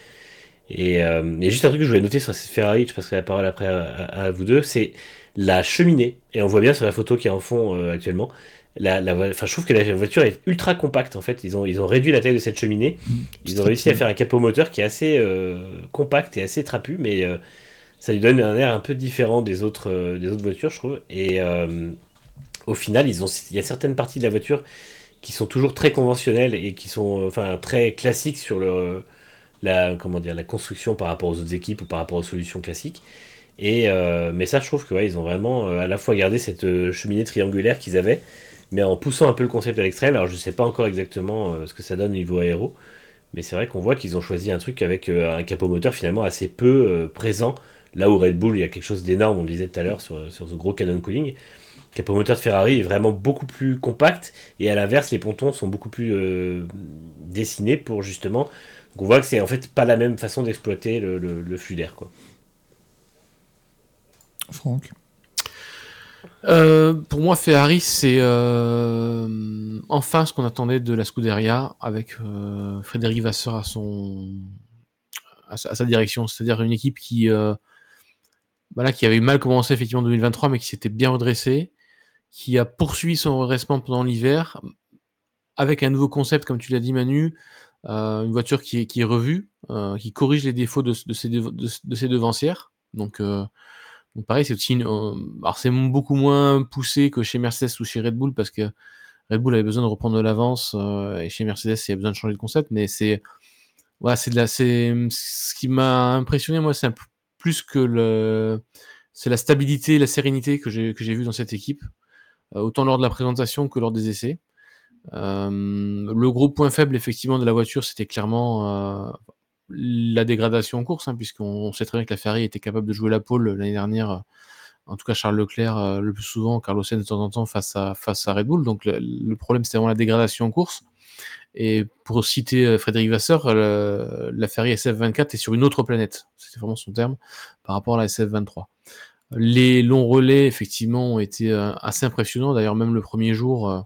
Et, euh, juste un truc que je voulais noter sur cette Ferrari, je passerai la parole après à vous deux, c'est la cheminée, et on voit bien sur la photo qui est en fond euh, actuellement, la, enfin, je trouve que la voiture est ultra compacte en fait. Ils ont, ils ont réduit la taille de cette cheminée. Mmh. Ils ont réussi à faire un capot moteur qui est assez euh, compact et assez trapu, mais euh, ça lui donne un air un peu différent des autres, des autres voitures, je trouve. Et au final, ils ont, il y a certaines parties de la voiture qui sont toujours très conventionnelles et qui sont enfin, très classiques sur le, la, comment dire, la construction par rapport aux autres équipes ou par rapport aux solutions classiques. Euh, mais ça, je trouve que ont vraiment euh, à la fois gardé cette euh, cheminée triangulaire qu'ils avaient, mais en poussant un peu le concept à l'extrême. Alors, je sais pas encore exactement ce que ça donne au niveau aéro, Mais c'est vrai qu'on voit qu'ils ont choisi un truc avec un capot moteur finalement assez peu présent. Là où Red Bull, il y a quelque chose d'énorme, on le disait tout à l'heure sur, ce gros canon cooling. Le capot moteur de Ferrari est vraiment beaucoup plus compact et à l'inverse, les pontons sont beaucoup plus dessinés pour justement. On voit que c'est en fait pas la même façon d'exploiter le, flux d'air. Franck. Euh, pour moi, Ferrari, c'est euh, enfin ce qu'on attendait de la Scuderia avec euh, Frédéric Vasseur à son à sa, direction, c'est-à-dire une équipe qui voilà, qui avait mal commencé effectivement en 2023, mais qui s'était bien redressée, qui a poursuivi son redressement pendant l'hiver avec un nouveau concept, comme tu l'as dit, Manu, une voiture qui est, revue, qui corrige les défauts de, ses, de, ses devancières. Donc, donc pareil, c'est aussi une, alors c'est beaucoup moins poussé que chez Mercedes ou chez Red Bull parce que Red Bull avait besoin de reprendre de l'avance euh, et chez Mercedes il y a besoin de changer de concept, mais c'est voilà, c'est de la, ce qui m'a impressionné moi, c'est un plus que le, c'est la stabilité, la sérénité que j'ai que j'ai vu dans cette équipe, euh, autant lors de la présentation que lors des essais. Euh, le gros point faible effectivement de la voiture, c'était clairement la dégradation en course, hein, puisqu'on on sait très bien que la Ferrari était capable de jouer la pole l'année dernière. euh, En tout cas, Charles Leclerc euh, le plus souvent, Carlos Sainz de temps en temps face à, face à Red Bull. Donc le, problème, c'était vraiment la dégradation en course. Et pour citer euh, Frédéric Vasseur, euh, la Ferrari SF24 est sur une autre planète. C'était vraiment son terme par rapport à la SF23. Les longs relais, effectivement, ont été euh, assez impressionnants. D'ailleurs, même le premier jour, euh,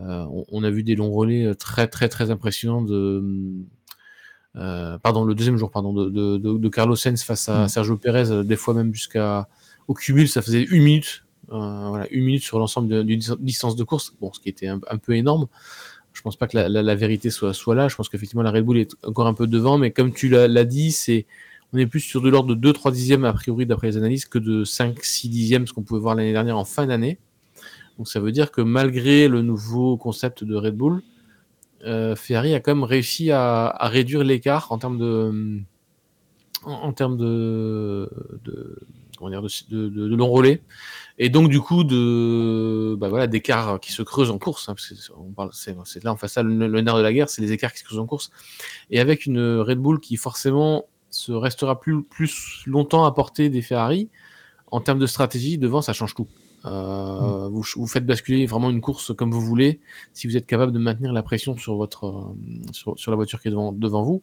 euh, on, on a vu des longs relais euh, très, très, très impressionnants de. Euh, pardon, le deuxième jour, pardon, de, de, Carlos Sainz face à Mm. Sergio Pérez, euh, des fois même jusqu'à au cumul, ça faisait une minute, euh, voilà, une minute sur l'ensemble d'une distance de course, bon, ce qui était un, un peu énorme. Je pense pas que la, la- la vérité soit, soit là. Je pense qu'effectivement la Red Bull est encore un peu devant, mais comme tu l'as l'as dit, c'est on est plus sur de l'ordre de 2-3 dixièmes a priori d'après les analyses que de 5-6 dixièmes, ce qu'on pouvait voir l'année dernière en fin d'année. Donc ça veut dire que malgré le nouveau concept de Red Bull, euh, Ferrari a quand même réussi à, à réduire l'écart en termes de long relais. Et donc du coup de bah d'écarts qui se creusent en course hein, on parle c'est là en face le, le nerf de la guerre c'est les écarts qui se creusent en course. Et avec une Red Bull qui forcément se restera plus plus longtemps à portée des Ferrari en termes de stratégie devant ça change tout euh, vous, vous faites basculer vraiment une course comme vous voulez si vous êtes capable de maintenir la pression sur votre euh, sur, sur la voiture qui est devant, devant vous.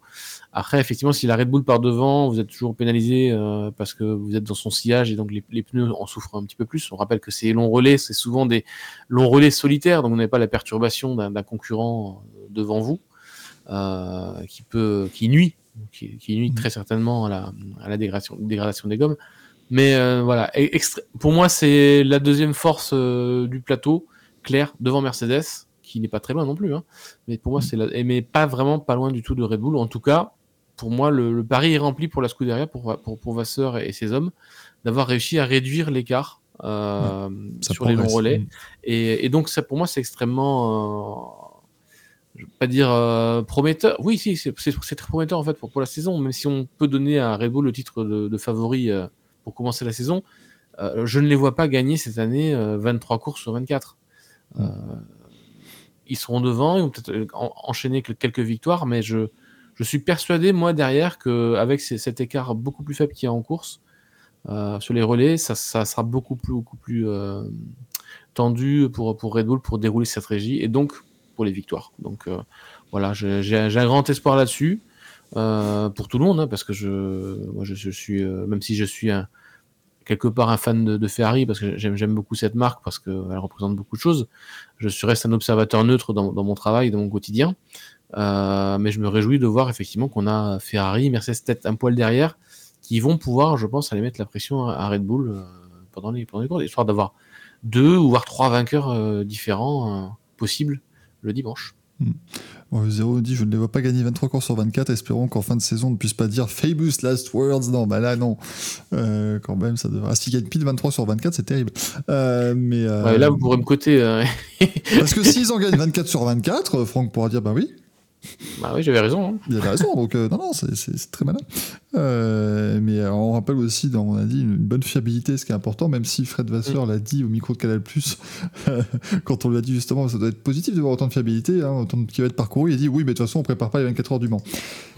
Après, effectivement, si la Red Bull part devant, vous êtes toujours pénalisé euh, parce que vous êtes dans son sillage et donc les, les pneus en souffrent un petit peu plus. On rappelle que ces longs relais, c'est souvent des longs relais solitaires, donc vous n'avez pas la perturbation d'un concurrent devant vous qui peut qui nuit qui, qui nuit Mhm. très certainement à la, à la dégradation, dégradation des gommes. Mais euh, voilà, extra- pour moi, c'est la deuxième force euh, du plateau, clair, devant Mercedes, qui n'est pas très loin non plus. Hein. Mais pour moi, c'est la... et mais pas vraiment pas loin du tout de Red Bull. En tout cas, pour moi, le, le pari est rempli pour la Scuderia, pour, pour, pour Vasseur et ses hommes, d'avoir réussi à réduire l'écart euh, Ça sur les longs relais. Mm. Et, et donc, ça, pour moi, c'est extrêmement. je vais pas dire euh, prometteur. Oui, si, c'est c'est- c'est très prometteur en fait pour, pour la saison. Même si on peut donner à Red Bull le titre de, de favori euh, pour commencer la saison, euh, je ne les vois pas gagner cette année euh, 23 courses sur 24. Euh, ils seront devant, ils vont peut-être euh, en- enchaîner que- quelques victoires, mais je, je suis persuadé, moi, derrière, qu'avec cet écart beaucoup plus faible qu'il y a en course, euh, sur les relais, ça, ça sera beaucoup plus, beaucoup plus euh, tendu pour, pour Red Bull pour dérouler cette régie et donc pour les victoires. Donc euh, voilà, j'ai un grand espoir là-dessus euh, pour tout le monde, hein, parce que je, moi, je, suis, euh, même si je suis quelque part un fan de, Ferrari, parce que j'aime beaucoup cette marque, parce qu'elle représente beaucoup de choses, je reste un observateur neutre dans, mon travail, dans mon quotidien. Euh, mais je me réjouis de voir effectivement qu'on a Ferrari, Mercedes peut-être un poil derrière, qui vont pouvoir, je pense, aller mettre la pression à, Red Bull pendant les pendant les histoire d'avoir deux ou voire trois vainqueurs différents possibles le dimanche. Ouais, Zéro dit, je ne les vois pas gagner 23 courses sur 24. Espérons qu'en fin de saison, on ne puisse pas dire famous last words. Non, bah là, non. Euh, quand même, ça devrait. Ah, s'ils gagnent pile 23 sur 24, c'est terrible. Euh, mais. euh, Ouais, là, vous pourrez me coter. euh, Parce que s'ils en gagnent 24 sur 24, euh, Franck pourra dire, bah oui. Bah oui, j'avais raison. hein. Il avait raison, donc euh, non, non, c'est- très malin. Euh, mais euh, on rappelle aussi, dans, on a dit, une bonne fiabilité, ce qui est important, même si Fred Vasseur l'a dit au micro de Canal+, [laughs] quand on lui a dit justement, ça doit être positif de voir autant de fiabilité, hein, autant de kilomètres parcourus, il a dit, oui, mais de toute façon, on prépare pas les 24 heures du Mans.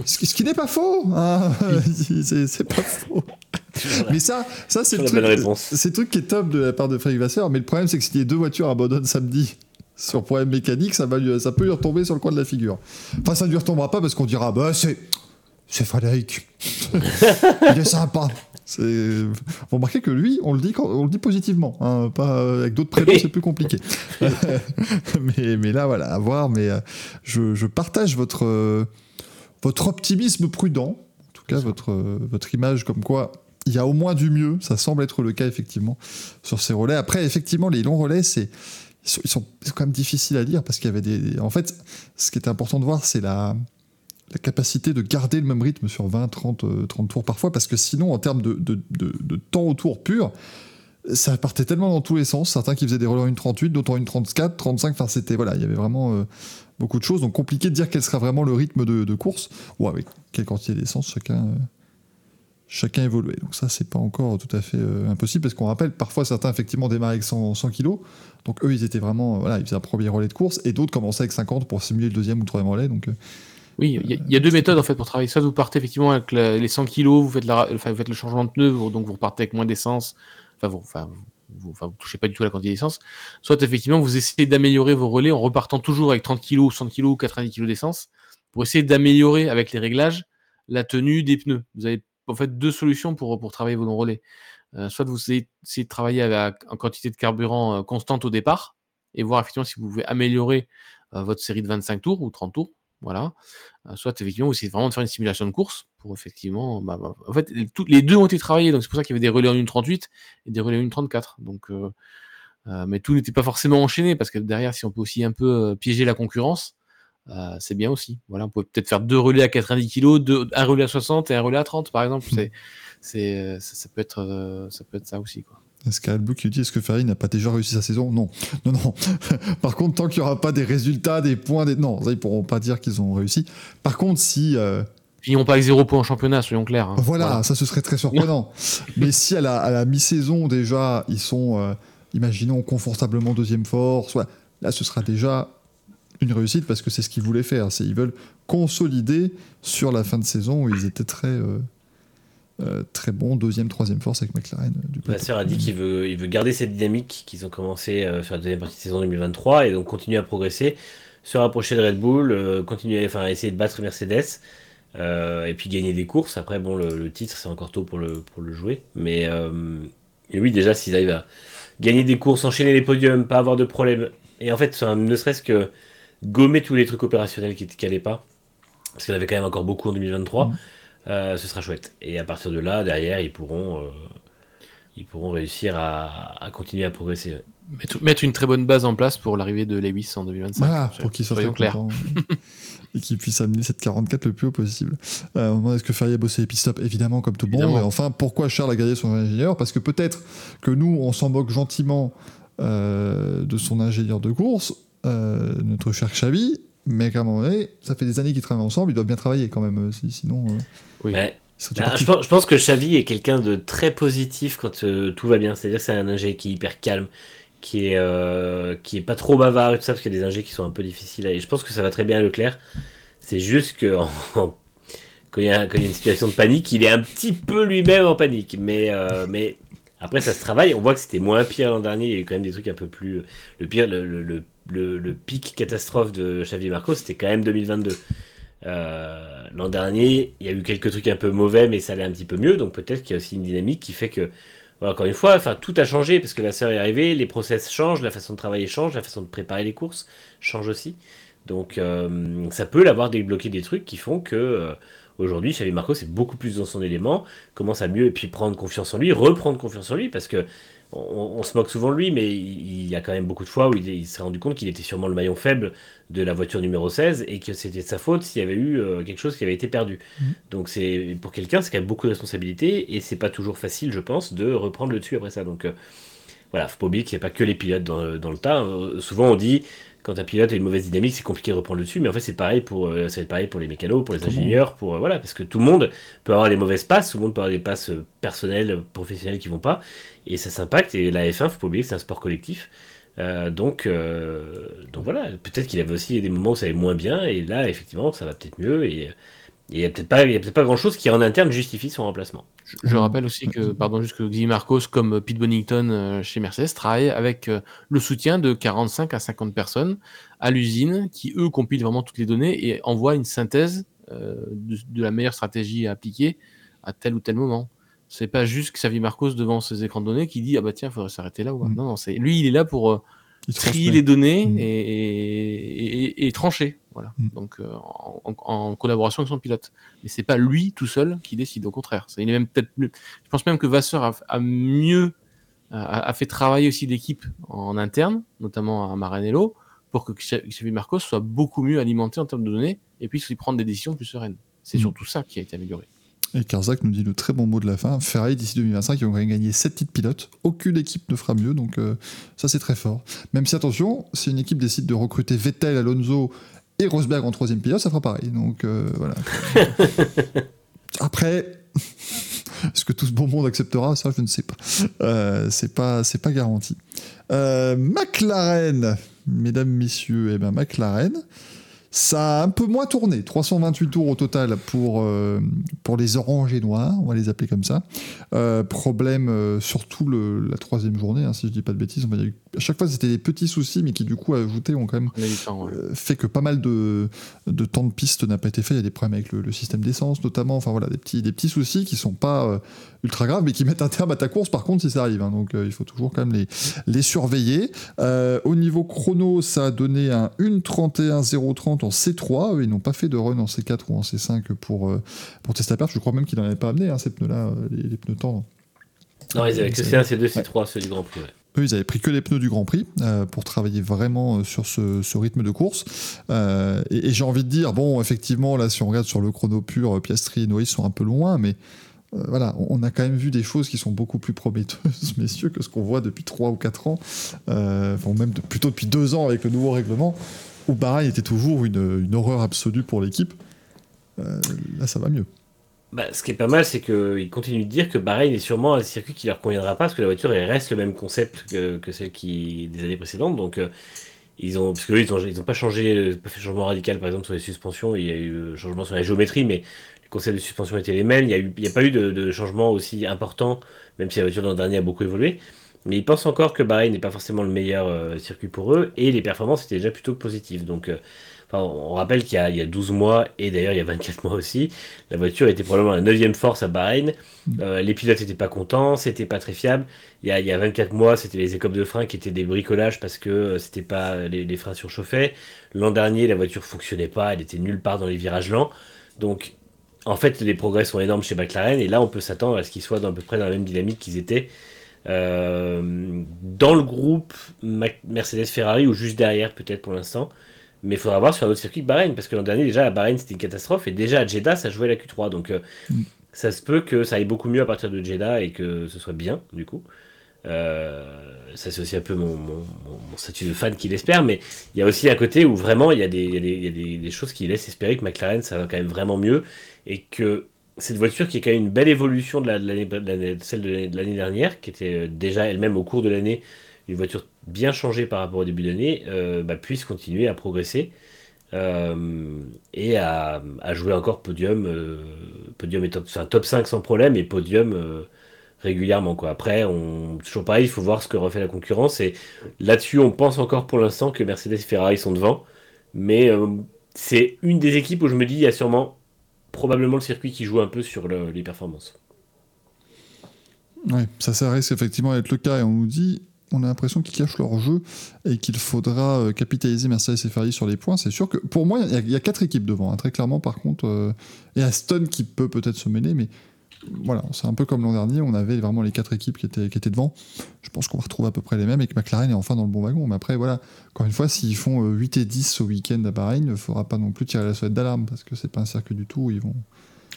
Ce qui, ce qui n'est pas faux, hein, [laughs] c'est c'est pas faux. Mais ça, ça c'est le le truc qui est top de la part de Frédéric Vasseur, mais le problème, c'est que si les deux voitures abandonnent samedi sur problème mécanique, ça, va lui- ça peut lui retomber sur le coin de la figure. Enfin, ça ne lui retombera pas parce qu'on dira, bah, c'est. C'est Frédéric. [laughs] Il est sympa. Vous remarquez que lui, on le dit, on le dit positivement. hein, pas avec d'autres prénoms, c'est plus compliqué. [laughs] mais, mais là, voilà, à voir. Mais euh, je, je partage votre, euh, votre optimisme prudent. En tout cas, votre, euh, votre image comme quoi il y a au moins du mieux. Ça semble être le cas, effectivement, sur ces relais. Après, effectivement, les longs relais, c'est. Sont, ils sont quand même difficiles à lire parce qu'il y avait des. En fait, ce qui est important de voir, c'est la, capacité de garder le même rythme sur 20, 30, euh, 30 tours parfois, parce que sinon, en termes de, temps au tour pur, ça partait tellement dans tous les sens. Certains qui faisaient des relais en une 38, d'autres en une 34, 35, enfin c'était, voilà, il y avait vraiment euh, beaucoup de choses. Donc compliqué de dire quel sera vraiment le rythme de, de course, ou avec quelle quantité d'essence chacun, euh, chacun évoluait. Donc ça, c'est pas encore tout à fait euh, impossible, parce qu'on rappelle, parfois certains effectivement démarraient avec 100, 100 kilos, donc eux, ils étaient vraiment, voilà, ils faisaient un premier relais de course, et d'autres commençaient avec 50 pour simuler le deuxième ou le troisième relais, donc... euh, Oui, il y, a- deux méthodes en fait pour travailler. Soit vous partez effectivement avec les 100 kilos, vous faites, la, enfin, vous faites le changement de pneu, donc vous repartez avec moins d'essence. Enfin, vous, enfin, vous, touchez pas du tout la quantité d'essence. Soit effectivement vous essayez d'améliorer vos relais en repartant toujours avec 30 kilos, 100 kilos ou 90 kilos d'essence pour essayer d'améliorer avec les réglages la tenue des pneus. Vous avez en fait deux solutions pour, travailler vos longs relais. Euh, soit vous essayez, de travailler avec, en quantité de carburant euh, constante au départ et voir effectivement si vous pouvez améliorer euh, votre série de 25 tours ou 30 tours. Voilà. Soit effectivement, vous essayez vraiment de faire une simulation de course pour effectivement. bah, bah, en fait, les- les deux ont été travaillés, donc c'est pour ça qu'il y avait des relais en 1.38 et des relais en 1.34. Donc, mais tout n'était pas forcément enchaîné parce que derrière, si on peut aussi un peu piéger la concurrence, euh, c'est bien aussi. Voilà, on peut peut-être faire deux relais à 90 kg, deux, un relais à 60 et un relais à 30 par exemple. C'est, c'est, euh, ça, ça peut être, euh, ça peut être ça aussi. Quoi. Est-ce qu'Albou qui dit est-ce que Ferrari n'a pas déjà réussi sa saison? Non, non, non. [laughs] Par contre, tant qu'il n'y aura pas des résultats, des points, des... non, ça ils pourront pas dire qu'ils ont réussi. Par contre, si euh, Finissons pas avec zéro point en championnat, soyons clairs. hein. voilà, ça ce serait très surprenant. [laughs] Mais si à la, à la mi-saison déjà ils sont, euh, imaginons confortablement deuxième force, là ce sera déjà une réussite parce que c'est ce qu'ils voulaient faire. C'est ils veulent consolider sur la fin de saison où ils étaient très euh, euh, très bons deuxième, troisième force avec McLaren. euh, du Ma sœur a dit qu'il veut, il veut garder cette dynamique qu'ils ont commencé euh, sur la deuxième partie de saison 2023 et donc continuer à progresser, se rapprocher de Red Bull, continuer, enfin essayer de battre Mercedes et puis gagner des courses. Après, bon, le, le titre c'est encore tôt pour le, pour le jouer, mais et oui, déjà s'ils arrivent à gagner des courses, enchaîner les podiums, pas avoir de problème et en fait, ne serait-ce que gommer tous les trucs opérationnels qui n'allaient pas, parce qu'il y en avait quand même encore beaucoup en 2023. Mm. euh, ce sera chouette. Et à partir de là, derrière, ils pourront, euh, ils pourront réussir à, à continuer à progresser. ouais. Mettre, mettre une très bonne base en place pour l'arrivée de Lewis en 2025. Voilà, pour qu'il soit content. [laughs] et qu'il puisse amener cette 44 le plus haut possible. Euh, on est-ce que Ferrier a bossé les pit stops Évidemment, comme tout le monde. Et enfin, pourquoi Charles a gagné son ingénieur? Parce que peut-être que nous, on s'en moque gentiment euh, de son ingénieur de course, euh, notre cher Xavi, mais qu'à un moment donné, ça fait des années qu'ils travaillent ensemble, ils doivent bien travailler quand même, euh, si- sinon... euh, Oui. Ah, je, pense, je pense que Xavi est quelqu'un de très positif quand euh, tout va bien. C'est-à-dire que c'est un ingé qui est hyper calme, qui est, euh, qui est pas trop bavard et tout ça, parce qu'il y a des ingés qui sont un peu difficiles. à- Et je pense que ça va très bien à Leclerc. C'est juste que en- en- quand il y, a, quand il y a une situation de panique, il est un petit peu lui-même en panique. Mais, euh, mais après, ça se travaille. On voit que c'était moins pire l'an dernier. Il y a eu quand même des trucs un peu plus. Le pire, le, le, le, le- pic catastrophe de Xavi Marco, c'était quand même 2022. Euh, L'an dernier, il y a eu quelques trucs un peu mauvais, mais ça allait un petit peu mieux. Donc peut-être qu'il y a aussi une dynamique qui fait que, encore une fois, enfin tout a changé parce que la sœur est arrivée, les process changent, la façon de travailler change, la façon de préparer les courses change aussi. Donc euh, ça peut l'avoir débloqué des trucs qui font que euh, aujourd'hui, Xavi Marco c'est beaucoup plus dans son élément, commence à mieux et puis prendre confiance en lui, reprendre confiance en lui parce que on, on se moque souvent de lui, mais il, y a quand même beaucoup de fois où il, il s'est rendu compte qu'il était sûrement le maillon faible de la voiture numéro 16 et que c'était de sa faute s'il y avait eu euh, quelque chose qui avait été perdu. Mhm. Donc c'est pour quelqu'un, c'est quand même beaucoup de responsabilités et c'est pas toujours facile, je pense, de reprendre le dessus après ça. Donc euh, voilà, faut pas oublier qu'il n'y a pas que les pilotes dans, dans le tas. Euh, souvent on dit quand un pilote a une mauvaise dynamique, c'est compliqué de reprendre le dessus. Mais en fait, c'est pareil pour, euh, ça va être pareil pour les mécanos, pour les ingénieurs, pour voilà, parce que tout le monde peut avoir des mauvaises passes, tout le monde peut avoir des passes personnelles, professionnelles qui vont pas, et ça s'impacte. Et la F1, faut pas oublier que c'est un sport collectif. Euh, donc, euh, donc voilà, peut-être qu'il avait aussi des moments où ça allait moins bien, et là, effectivement, ça va peut-être mieux, et il n'y a peut-être pas, peut-être pas grand-chose qui en interne justifie son remplacement. Je, rappelle aussi que, pardon, juste que Guy Marcos, comme Pete Bonington euh, chez Mercedes, travaille avec euh, le soutien de 45 à 50 personnes à l'usine qui, eux, compilent vraiment toutes les données et envoient une synthèse euh, de la meilleure stratégie à appliquer à tel ou tel moment. C'est pas juste Xavier Marcos devant ses écrans de données qui dit ah bah tiens, il faudrait s'arrêter là ou Mm. non non c'est lui il est là pour euh, trier les données Mm. et, et, et- et trancher voilà. Mm. donc euh, en, collaboration avec son pilote. Mais c'est pas lui tout seul qui décide au contraire. C'est il est même peut-être mieux. Je pense même que Vasseur a, a mieux a, a fait travailler aussi l'équipe en interne notamment à Maranello pour que Xa- Xavier Marcos soit beaucoup mieux alimenté en termes de données et puisse y prendre des décisions plus sereines. C'est surtout ça qui a été amélioré Et Karzak nous dit le très bon mot de la fin. Ferrari d'ici 2025, ils vont gagner 7 titres pilotes. Aucune équipe ne fera mieux, donc euh, ça c'est très fort. Même si attention, si une équipe décide de recruter Vettel, Alonso et Rosberg en troisième pilote, ça fera pareil. Donc euh, voilà. [laughs] Après, est-ce que tout ce bon monde acceptera? Ça, je ne sais pas. Euh, c'est pas, c'est pas garanti. Euh, McLaren, mesdames, messieurs, eh ben McLaren. Ça a un peu moins tourné, 328 tours au total pour, euh, pour les oranges et noirs, on va les appeler comme ça. Euh, problème euh, surtout le, la troisième journée, hein, si je dis pas de bêtises. Enfin, eu- à chaque fois, c'était des petits soucis, mais qui du coup, ajoutés, ont quand même temps ouais. fait que pas mal de, de temps de piste n'a pas été fait. Il y a des problèmes avec le, le système d'essence, notamment. Enfin voilà, des petits, des petits soucis qui sont pas ultra graves, mais qui mettent un terme à ta course, par contre, si ça arrive. hein. donc euh, il faut toujours quand même les, les surveiller. Euh, au niveau chrono, ça a donné un 1.31.030 en C3. Eux, Ils n'ont pas fait de run en C4 ou en C5 pour, euh, pour tester la perf. Je crois même qu'ils n'en avaient pas amené, hein, ces pneus-là, euh, les, les pneus tendres. Non, ils avaient que C'est- C1, C2, C3, ceux du Grand Prix. ouais. Eux, ils avaient pris que les pneus du Grand Prix euh, pour travailler vraiment sur ce, ce rythme de course. Euh, et et j'ai envie de dire, bon, effectivement, là, si on regarde sur le chrono pur, Piastri et Noé sont un peu loin, mais euh, voilà, on a quand même vu des choses qui sont beaucoup plus prometteuses, [laughs] messieurs, que ce qu'on voit depuis 3 ou 4 ans, euh, enfin, même plutôt depuis 2 ans avec le nouveau règlement, où Bahreïn était toujours une, horreur absolue pour l'équipe. Euh, là, ça va mieux. Bah, ce qui est pas mal, c'est qu'ils continuent de dire que Bahreïn est sûrement un circuit qui leur conviendra pas, parce que la voiture elle reste le même concept que, celle qui des années précédentes. Donc, euh, ils ont, parce que eux, ils ont, ils ont pas changé, pas changement radical, par exemple sur les suspensions. Il y a eu changement sur la géométrie, mais les concepts de suspension étaient les mêmes. Il y a pas eu de, de changement aussi important, même si la voiture l'an dernier a beaucoup évolué. Mais ils pensent encore que Bahreïn n'est pas forcément le meilleur euh, circuit pour eux, et les performances étaient déjà plutôt positives. Donc, euh, enfin, on rappelle qu'il y, a- il y a 12 mois, et d'ailleurs il y a 24 mois aussi, la voiture était probablement la 9 force à Bahreïn. Euh, les pilotes n'étaient pas contents, c'était pas très fiable. Il y a, il y a 24 mois, c'était les écopes de frein qui étaient des bricolages parce que c'était pas les, les freins surchauffaient. L'an dernier, la voiture fonctionnait pas, elle était nulle part dans les virages lents. Donc, en fait, les progrès sont énormes chez McLaren et là, on peut s'attendre à ce qu'ils soient dans, à peu près dans la même dynamique qu'ils étaient euh, dans le groupe Mercedes-Ferrari ou juste derrière, peut-être pour l'instant. Mais il faudra voir sur un autre circuit que Bahreïn, parce que l'an dernier, déjà, à Bahreïn, c'était une catastrophe, et déjà à Jeddah, ça jouait la Q3. Donc, euh, Mm. ça se peut que ça aille beaucoup mieux à partir de Jeddah et que ce soit bien, du coup. Euh, ça, c'est aussi un peu mon, mon- mon- mon statut de fan qui l'espère, mais il y a aussi un côté où vraiment il y a, des, il y a des- il y a des- des choses qui laissent espérer que McLaren, ça va quand même vraiment mieux, et que cette voiture qui est quand même une belle évolution de, celle de l'année- de l'année dernière, qui était euh, déjà elle-même au cours de l'année une voiture bien changée par rapport au début d'année, euh, bah, puisse continuer à progresser euh, et à, jouer encore podium, euh, podium et top, top 5 sans problème et podium euh, régulièrement. Quoi. Après, on, toujours pareil, il faut voir ce que refait la concurrence et là-dessus, on pense encore pour l'instant que Mercedes et Ferrari sont devant, mais c'est une des équipes où je me dis il y a sûrement probablement le circuit qui joue un peu sur le- les performances. Ouais, ça, ça risque effectivement d'être le cas et on nous dit, on a l'impression qu'ils cachent leur jeu et qu'il faudra euh, capitaliser Mercedes et Ferrari sur les points. C'est sûr que pour moi, il y a- il y, a quatre équipes devant, hein, très clairement. Par contre, euh, et Aston qui peut peut-être se mêler, mais voilà, c'est un peu comme l'an dernier, on avait vraiment les quatre équipes qui étaient, qui étaient devant. Je pense qu'on va retrouver à peu près les mêmes et que McLaren est enfin dans le bon wagon. Mais après, voilà, encore une fois, s'ils font euh, 8 et 10 au week-end à Bahreïn, il ne faudra pas non plus tirer la sonnette d'alarme parce que c'est pas un circuit du tout. où Ils vont...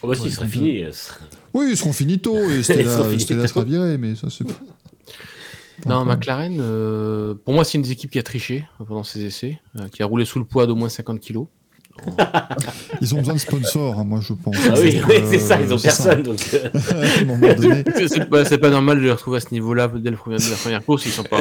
Oh, bah, si, Ouais, il sera donc, fini. euh, sera- Oui, ils seront finito et [laughs] Ils Stella, seront sera virée, mais ça c'est pas. [laughs] Non, euh, McLaren, euh, pour moi, c'est une des équipes qui a triché pendant ses essais, euh, qui a roulé sous le poids d'au moins 50 kilos. Ils ont besoin de sponsors, hein, moi je pense. Ah oui, euh, c'est ça, ils ont personne. Donc, euh. [laughs] C'est- pas, normal de les retrouver à ce niveau-là dès le premier- dès la première course. Ils sont pas,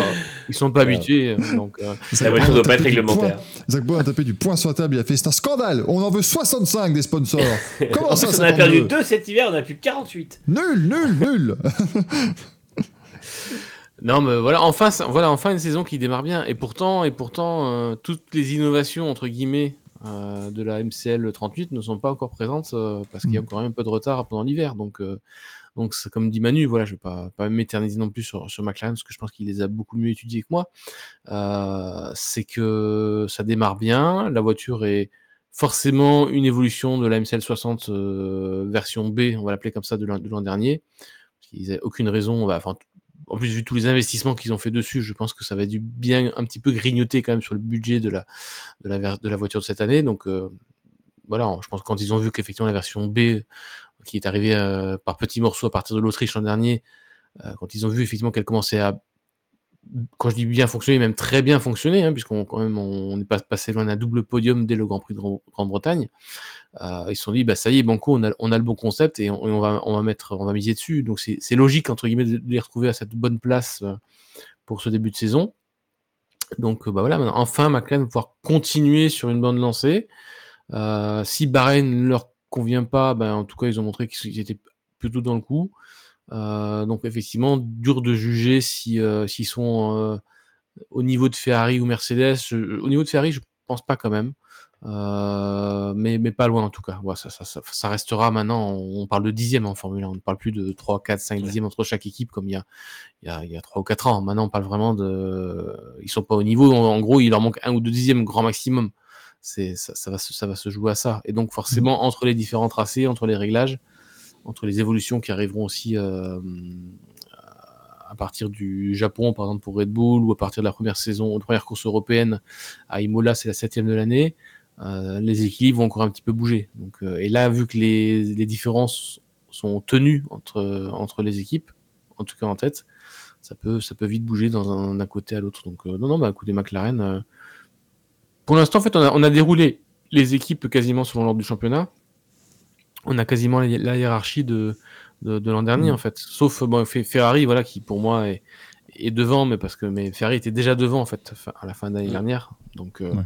ils sont pas habitués. euh, Donc, euh, la voiture doit a pas être tapé du réglementaire. Zach Brown a tapé du poing sur la table, il a fait c'est un scandale, on en veut 65 des sponsors. [laughs] Comment en ça, plus, on a perdu 52? deux cet hiver, on a plus que 48. Nul, nul, nul. [laughs] non, mais voilà, enfin, voilà, enfin une saison qui démarre bien. Et pourtant, et pourtant, euh, toutes les innovations entre guillemets euh, de la MCL 38 ne sont pas encore présentes euh, parce qu'il y a encore un peu de retard pendant l'hiver. Donc, euh, donc, comme dit Manu, voilà, je vais pas, pas m'éterniser non plus sur, sur McLaren parce que je pense qu'il les a beaucoup mieux étudiés que moi. C'est que ça démarre bien, la voiture est forcément une évolution de la MCL 60 euh, version B, on va l'appeler comme ça, de l'an de l'an dernier. Ils n'avaient aucune raison, enfin, en plus, vu tous les investissements qu'ils ont fait dessus, je pense que ça va du bien un petit peu grignoter quand même sur le budget de la, voiture de cette année. Donc, euh, voilà, je pense que quand ils ont vu qu'effectivement la version B, qui est arrivée euh, par petits morceaux à partir de l'Autriche l'an dernier, euh, quand ils ont vu effectivement qu'elle commençait à, quand je dis bien fonctionner, même très bien fonctionner, hein, puisqu'on n'est pas passé loin d'un double podium dès le Grand Prix de Grand- Grande-Bretagne. Euh, ils se sont dit, bah ça y est, Banco, on a, on a le bon concept et on, va, on va mettre, on va miser dessus. Donc c'est logique entre guillemets de les retrouver à cette bonne place euh, pour ce début de saison. Donc euh, bah voilà, enfin McLaren va pouvoir continuer sur une bonne lancée. Si Bahreïn ne leur convient pas, ben, en tout cas ils ont montré qu'ils étaient plutôt dans le coup. Euh, donc effectivement, dur de juger si euh, s'ils sont euh, au niveau de Ferrari ou Mercedes. Je- au niveau de Ferrari, je pense pas quand même. Euh, mais, mais pas loin en tout cas. Ça, ça, ça, ça restera maintenant, on parle de dixième en Formule 1, on ne parle plus de 3, 4, 5 Ouais. dixièmes entre chaque équipe comme il y a, il y a, il y a 3 ou 4 ans. Maintenant on parle vraiment de... Ils sont pas au niveau, en, en gros il leur manque un ou deux dixièmes grand maximum. C'est, ça, ça, va se, ça va se jouer à ça. Et donc forcément entre les différents tracés, entre les réglages, entre les évolutions qui arriveront aussi euh, à partir du Japon, par exemple pour Red Bull, ou à partir de la première saison, la première course européenne à Imola, c'est la septième de l'année, euh, les équilibres vont encore un petit peu bouger. Donc, euh, et là, vu que les, différences sont tenues entre, les équipes, en tout cas en tête, ça peut, vite bouger d'un côté à l'autre. Donc, euh, non, non, bah, écoutez, McLaren, pour l'instant, en fait, on a déroulé les équipes quasiment selon l'ordre du championnat. On a quasiment la, hiérarchie de, de, de l'an dernier, Mm. en fait. Sauf bon, Fe- Ferrari, voilà, qui pour moi est, est devant, mais parce que mais Ferrari était déjà devant, en fait, fa- à la fin de l'année dernière. Donc, euh, Ouais.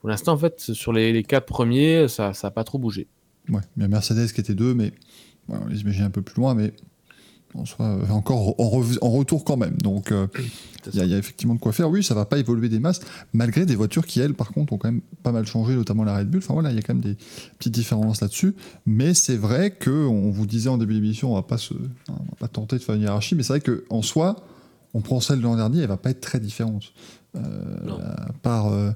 pour l'instant, en fait, sur les, les quatre premiers, ça n'a pas trop bougé. Ouais, il y a Mercedes qui était deux, mais voilà, on les imagine un peu plus loin, mais en soit euh, encore en, retour quand même. Donc euh, il y, a- il y a effectivement de quoi faire. Oui, ça va pas évoluer des masses, malgré des voitures qui, elles, par contre, ont quand même pas mal changé, notamment la Red Bull. Enfin voilà, il y a quand même des petites différences là-dessus. Mais c'est vrai que on vous disait en début d'émission, on va pas se, on va pas tenter de faire une hiérarchie, mais c'est vrai que en soi, on prend celle de l'an dernier, elle va pas être très différente. Euh, Non. à part, euh,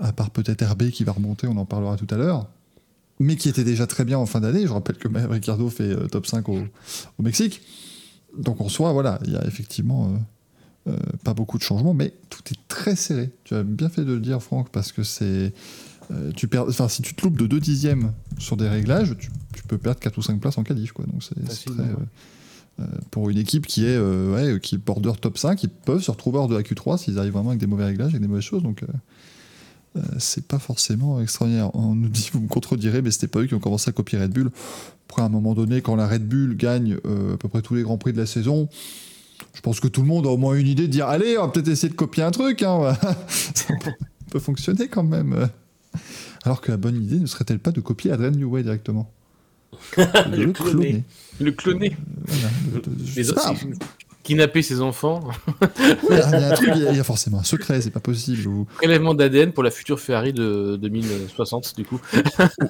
à part peut-être RB qui va remonter, on en parlera tout à l'heure mais qui était déjà très bien en fin d'année. Je rappelle que même Ricardo fait top 5 au, au Mexique. Donc en soi, voilà, il y a effectivement euh, euh, pas beaucoup de changements, mais tout est très serré. Tu as bien fait de le dire, Franck, parce que c'est. euh, tu perds, enfin, si tu te loupes de 2 dixièmes sur des réglages, tu, tu peux perdre 4 ou 5 places en qualif. Quoi. Donc c'est très, pour une équipe qui est, euh, ouais, qui border top 5, ils peuvent se retrouver hors de la Q3 s'ils arrivent vraiment avec des mauvais réglages, avec des mauvaises choses. Donc euh, c'est pas forcément extraordinaire. On nous dit, vous me contredirez, mais c'était pas eux qui ont commencé à copier Red Bull. Après, à un moment donné, quand la Red Bull gagne euh, à peu près tous les grands prix de la saison, je pense que tout le monde a au moins une idée de dire allez, on va peut-être essayer de copier un truc. Hein. [laughs] Ça peut fonctionner quand même. Alors que la bonne idée ne serait-elle pas de copier Adrian Newey directement? [laughs] Le cloner. Le cloner, Voilà, de- de- je kidnapper ses enfants, [laughs] Il y a un truc, il y a- il y a [laughs] forcément un secret, c'est pas possible. Ou, prélèvement d'ADN pour la future Ferrari de 2060, du coup.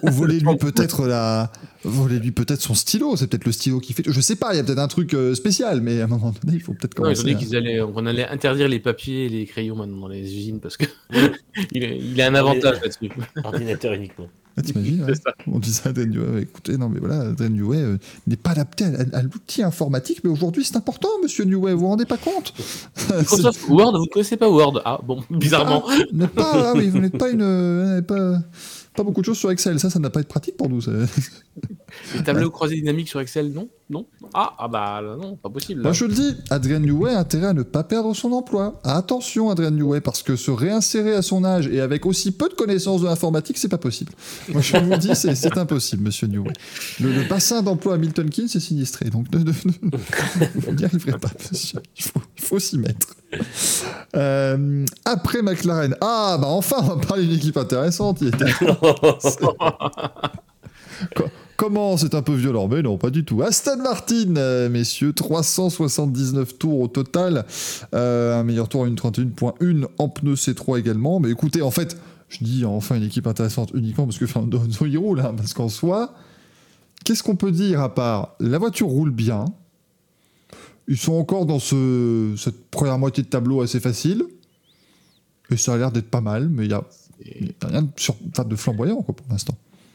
ou voler lui [laughs] peut-être la, voler lui peut-être son stylo. C'est peut-être le stylo qui fait. Je sais pas. Il y a peut-être un truc euh, spécial, mais à un moment donné, il faut peut-être Non, ils ont commencer. dit à- qu'ils allaient, on allait interdire les papiers et les crayons maintenant dans les usines parce que il, a, il a un avantage là-dessus. Ordinateur uniquement. Ah, T'imagines [laughs] ouais. C'est ça. On disait à Adrien Newey, écoutez, non mais voilà, Adrien Newey euh, n'est pas adapté à, à- à l'outil informatique, mais aujourd'hui c'est important, monsieur Newey, vous vous rendez pas compte [laughs] Microsoft Word, vous ne connaissez pas Word? Ah bon, bizarrement. Ah, vous n'êtes pas, ah oui, vous n'êtes pas une, euh, pas, pas beaucoup de choses sur Excel. Ça, ça n'a pas été pratique pour nous. Les tableaux croisés dynamiques sur Excel, non Non ah, ah bah non, pas possible. là. Moi, je le dis, Adrien Newey a intérêt à ne pas perdre son emploi. Attention, Adrien Newey, parce que se réinsérer à son âge et avec aussi peu de connaissances de l'informatique, c'est pas possible. Moi, je vous dis, c'est impossible, monsieur Newey. Le, le bassin d'emploi à Milton Keynes est sinistré, donc ne, ne- ne- vous n'y arriverez pas, monsieur. Il faut, il faut s'y mettre. Euh, après McLaren, ah, bah enfin, on va parler d'une équipe intéressante. Il était [laughs] Co- Comment C'est un peu violent, mais non, pas du tout. Aston Martin, euh, messieurs, 379 tours au total. Euh, un meilleur tour à une 31.1 en pneu C3 également. Mais écoutez, en fait, je dis enfin une équipe intéressante uniquement parce que Fernando [laughs] Alonso il roule, hein, parce qu'en soi, qu'est-ce qu'on peut dire à part la voiture roule bien Ils sont encore dans ce, cette première moitié de tableau assez facile. Et ça a l'air d'être pas mal, mais il y a, rien de, flamboyant pour l'instant.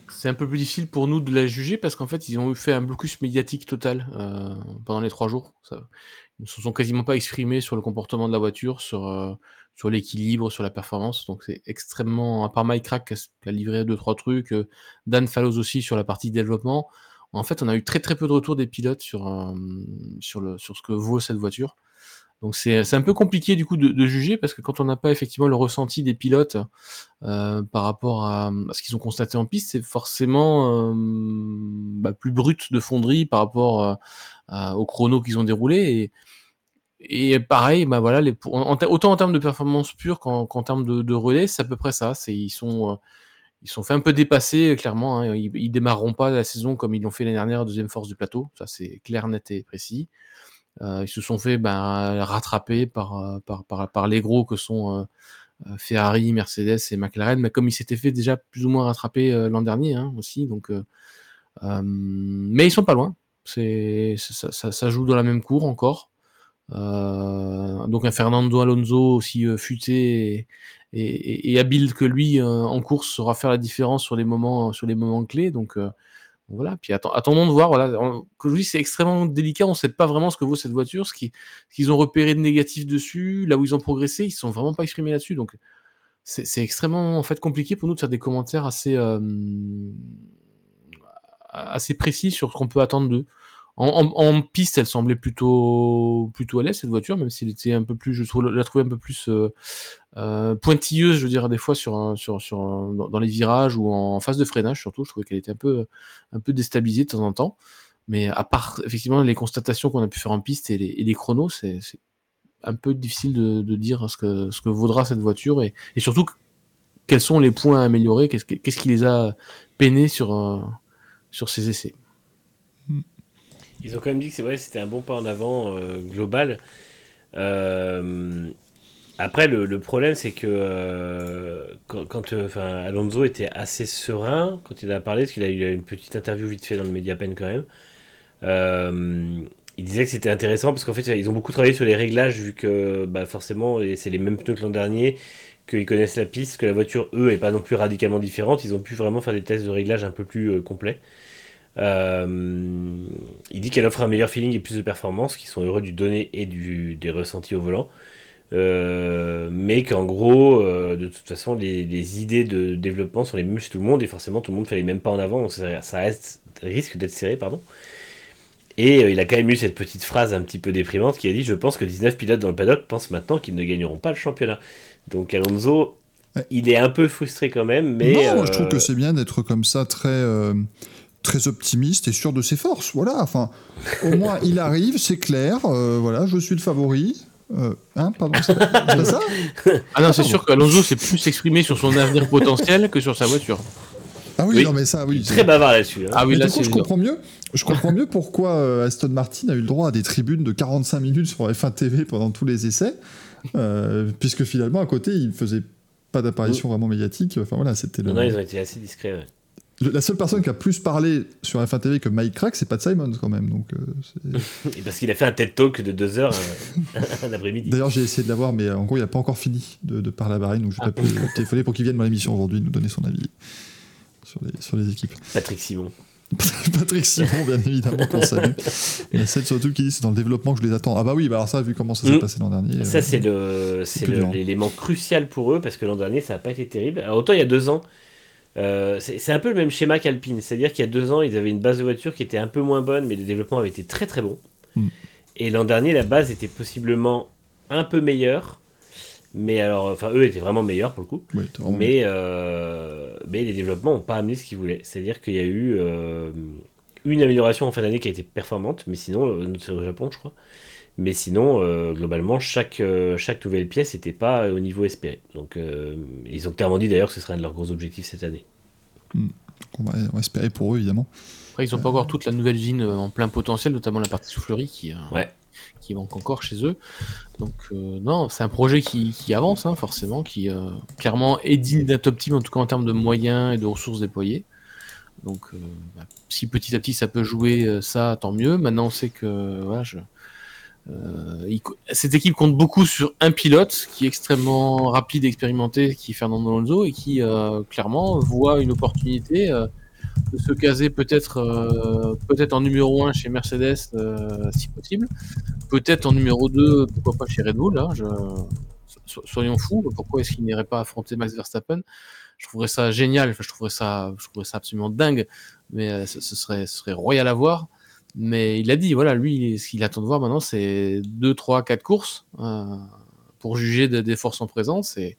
C'est un peu plus difficile pour nous de la juger parce qu'en fait, ils ont fait un blocus médiatique total euh, pendant les trois jours. Ils ne se sont quasiment pas exprimés sur le comportement de la voiture, sur, euh, sur l'équilibre, sur la performance. Donc c'est extrêmement, à part Mike Crack qui a, qui a livré deux, trois trucs, euh, Dan Fallows aussi sur la partie développement. En fait, on a eu très peu de retours des pilotes sur, euh, sur, ce que vaut cette voiture. Donc c'est un peu compliqué du coup de, juger parce que quand on n'a pas effectivement le ressenti des pilotes euh, par rapport à, ce qu'ils ont constaté en piste, c'est forcément euh, bah, plus brut de fonderie par rapport euh, à- au chrono qu'ils ont déroulé. Et, pareil, bah voilà, autant en termes de performance pure qu'en termes de, relais, c'est à peu près ça. Ils sont ils sont fait un peu dépasser clairement. hein. Ils, ils démarreront pas la saison comme ils l'ont fait l'année dernière, deuxième force du plateau. Ça c'est clair, net et précis. Euh, ils se sont fait ben, rattraper par, euh, par, les gros que sont euh, Ferrari, Mercedes et McLaren, mais comme ils s'étaient fait déjà plus ou moins rattraper l'an dernier hein, aussi. Donc, mais ils sont pas loin. Ça, ça joue dans la même cour encore. Euh, donc un Fernando Alonso aussi euh, futé et, habile que lui euh, en course saura faire la différence sur les moments, sur les moments clés. Donc voilà. Puis atten- attendons de voir. Voilà. On- dis, c'est extrêmement délicat. On ne sait pas vraiment ce que vaut cette voiture, ce qui- ce qu'ils ont repéré de négatif dessus, là où ils ont progressé, ils ne sont vraiment pas exprimés là-dessus. Donc c'est extrêmement en fait compliqué pour nous de faire des commentaires assez assez précis sur ce qu'on peut attendre d'eux. En, piste, elle semblait plutôt plutôt à l'aise cette voiture, même s'il était un peu plus, je trouve, la trouvais un peu plus euh, euh, pointilleuse, je veux dire des fois sur un- sur sur un- dans, les virages ou en phase de freinage surtout. Je trouvais qu'elle était un peu un peu déstabilisée de temps en temps. Mais à part effectivement les constatations qu'on a pu faire en piste et les, chronos, c'est un peu difficile de, dire ce que ce que vaudra cette voiture et, surtout quels sont les points à améliorer, qu'est-ce que- qu'est-ce qui les a peinés sur euh, sur ces essais. Ils ont quand même dit que c'est vrai, c'était un bon pas en avant euh, global. Euh, après, le, problème, c'est que euh, quand, Alonso était assez serein quand il a parlé, parce qu'il a eu une petite interview vite fait dans le Mediapen quand même. Il disait que c'était intéressant parce qu'en fait, ils ont beaucoup travaillé sur les réglages, vu que bah, forcément, c'est les mêmes pneus que l'an dernier, qu'ils connaissent la piste, que la voiture, eux, est pas non plus radicalement différente. Ils ont pu vraiment faire des tests de réglage un peu plus complets. Euh, il dit qu'elle offre un meilleur feeling et plus de performance, qu'ils sont heureux du donné et du, des ressentis au volant. Euh, mais qu'en gros, euh, de toute façon, les, les idées de développement sont les mêmes chez tout le monde et forcément tout le monde fait les mêmes pas en avant, donc ça, ça reste, risque d'être serré, pardon. Et il a quand même eu cette petite phrase un petit peu déprimante qui a dit Je pense que 19 pilotes dans le paddock pensent maintenant qu'ils ne gagneront pas le championnat. Donc Alonso, Ouais. il est un peu frustré quand même, mais. non, moi, je trouve que c'est bien d'être comme ça, très, très optimiste et sûr de ses forces. Voilà, enfin, au moins il arrive, c'est clair. euh, voilà, je suis le favori. Euh, hein, pardon, c'est pas ça? Ah non, c'est sûr qu'Alonso s'est plus exprimé sur son avenir potentiel que sur sa voiture. Ah oui, Oui. non, mais ça, oui. c'est- Très bavard là-dessus. hein. Ah oui, Mais là du coup, je comprends mieux. Je comprends mieux pourquoi euh, Aston Martin a eu le droit à des tribunes de 45 minutes sur F1 TV pendant tous les essais, euh, puisque finalement à côté il faisait pas d'apparition vraiment médiatique. Enfin voilà, c'était le- Non, non, ils ont été assez discrets. ouais. La seule personne qui a plus parlé sur F1 TV que Mike Crack, c'est pas de Simon quand même. Donc euh, [laughs] Et parce qu'il a fait un TED Talk de deux heures euh, un après-midi. d'ailleurs j'ai essayé de l'avoir, mais euh, en gros il a pas encore fini de, de parler à Bahreïn, donc je vais pas pu téléphoner pour qu'il vienne dans l'émission aujourd'hui nous donner son avis sur les, sur les équipes. Patrick Simon. [laughs] Patrick Simon, bien évidemment, qu'on salue. Il y a celle sur YouTube qui dit c'est dans le développement que je les attends. Ah bah oui, bah alors ça, vu comment ça s'est Mm. passé l'an dernier. Ça, euh, c'est l'élément crucial pour eux parce que l'an dernier, ça n'a pas été terrible. Alors, autant il y a deux ans, Euh, c'est un peu le même schéma qu'Alpine, c'est-à-dire qu'il y a deux ans, ils avaient une base de voiture qui était un peu moins bonne, mais le développement avait été très très bon. Mm. Et l'an dernier, la base était possiblement un peu meilleure, mais alors, enfin, eux étaient vraiment meilleurs pour le coup. Oui, Mais, euh, mais les développements n'ont pas amené ce qu'ils voulaient. C'est-à-dire qu'il y a eu euh, une amélioration en fin d'année qui a été performante, mais sinon, c'est au Japon, je crois. Mais sinon, euh, globalement, chaque, euh, chaque nouvelle pièce n'était pas au niveau espéré. Donc, euh, ils ont clairement dit d'ailleurs que ce serait un de leurs gros objectifs cette année. on, va, on va espérer pour eux, évidemment. Après, ils n'ont pas encore toute la nouvelle usine en plein potentiel, notamment la partie soufflerie qui, euh, Ouais. qui manque encore chez eux. Donc, euh, non, c'est un projet qui, qui avance, hein, forcément, qui euh, clairement est digne d'être optime, en tout cas en termes de moyens et de ressources déployées. Donc, euh, bah, si petit à petit ça peut jouer euh, ça, tant mieux. Maintenant, on sait que voilà, je, co- cette équipe compte beaucoup sur un pilote qui est extrêmement rapide et expérimenté, qui est Fernando Alonso, et qui euh, clairement voit une opportunité euh, de se caser peut-être euh, peut-être en numéro 1 chez Mercedes, euh, si possible, peut-être en numéro 2, pourquoi pas chez Red Bull. Hein, Soyons fous, pourquoi est-ce qu'il n'irait pas affronter Max Verstappen? Je trouverais ça génial, je, trouverais ça, je trouverais ça absolument dingue, mais euh, ce serait royal à voir. Mais il a dit, voilà, lui, ce qu'il attend de voir maintenant, c'est 2, 3, 4 courses euh, pour juger de- des forces en présence. Et,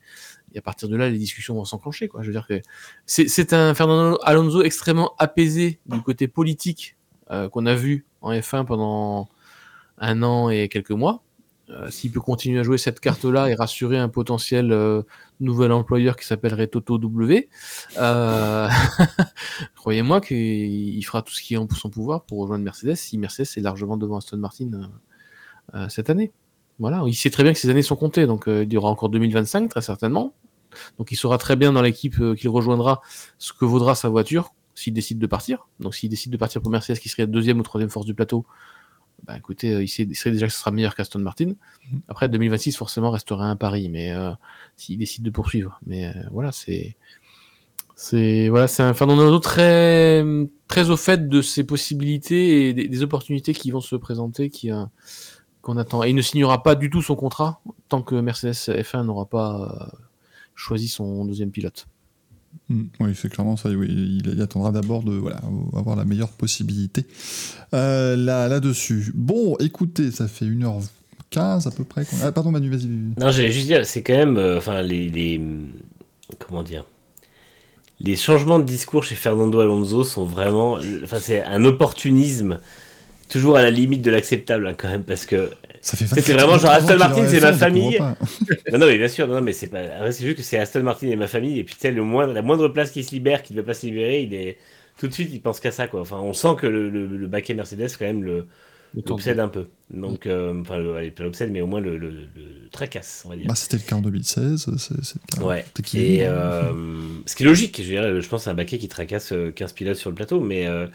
à partir de là, les discussions vont s'enclencher. Je veux dire que c'est c'est un Fernando Alonso extrêmement apaisé du côté politique euh, qu'on a vu en F1 pendant un an et quelques mois. Euh, S'il peut continuer à jouer cette carte-là et rassurer un potentiel euh, nouvel employeur qui s'appellerait Toto W, euh, [laughs] croyez-moi qu'il il fera tout ce qui est en son pouvoir pour rejoindre Mercedes si Mercedes est largement devant Aston Martin cette année. Voilà, il sait très bien que ces années sont comptées, donc il y aura encore 2025 très certainement. Donc il saura très bien dans l'équipe qu'il rejoindra ce que vaudra sa voiture s'il décide de partir. Donc s'il décide de partir pour Mercedes, qui serait la deuxième ou troisième force du plateau, bah écoutez, euh, il, sait, il sait déjà que ce sera meilleur qu'Aston Martin. Après 2026 forcément restera un pari, mais euh, s'il décide de poursuivre. Mais euh, voilà, c'est c'est voilà, c'est un Fernando très très au fait de ses possibilités et des, des opportunités qui vont se présenter, qui euh, qu'on attend. Et il ne signera pas du tout son contrat tant que Mercedes F1 n'aura pas choisi son deuxième pilote. Mm, Oui, c'est clairement ça. Il, attendra d'abord de voilà, avoir la meilleure possibilité euh, là, là-dessus. Bon, écoutez, ça fait 1h15 à peu près. Ah, pardon, Manu, vas-y. Non, j'allais juste dire, c'est quand même, euh, enfin, les, comment dire, les changements de discours chez Fernando Alonso sont vraiment, enfin, c'est un opportunisme toujours à la limite de l'acceptable hein, quand même, parce que C'était 24 vraiment genre Aston Martin, c'est ma famille. [laughs] non, non, mais bien sûr, non, mais c'est pas, c'est juste que c'est Aston Martin et ma famille, et puis tu sais, moindre, la moindre place qui se libère, qui ne va pas se libérer, il est tout de suite, il pense qu'à ça, quoi. Enfin, on sent que le, le, le baquet Mercedes quand même le l'obsède un peu. Donc, euh, enfin, le, allez, pas l'obsède, mais au moins le, le, le tracasse, on va dire. Bah, C'était le cas en 2016. c'est- c'est le cas. Ouais. T'es qui, Et euh, ce qui est logique, je, dirais, je pense c'est un baquet qui tracasse euh, 15 pilotes sur le plateau, mais, euh,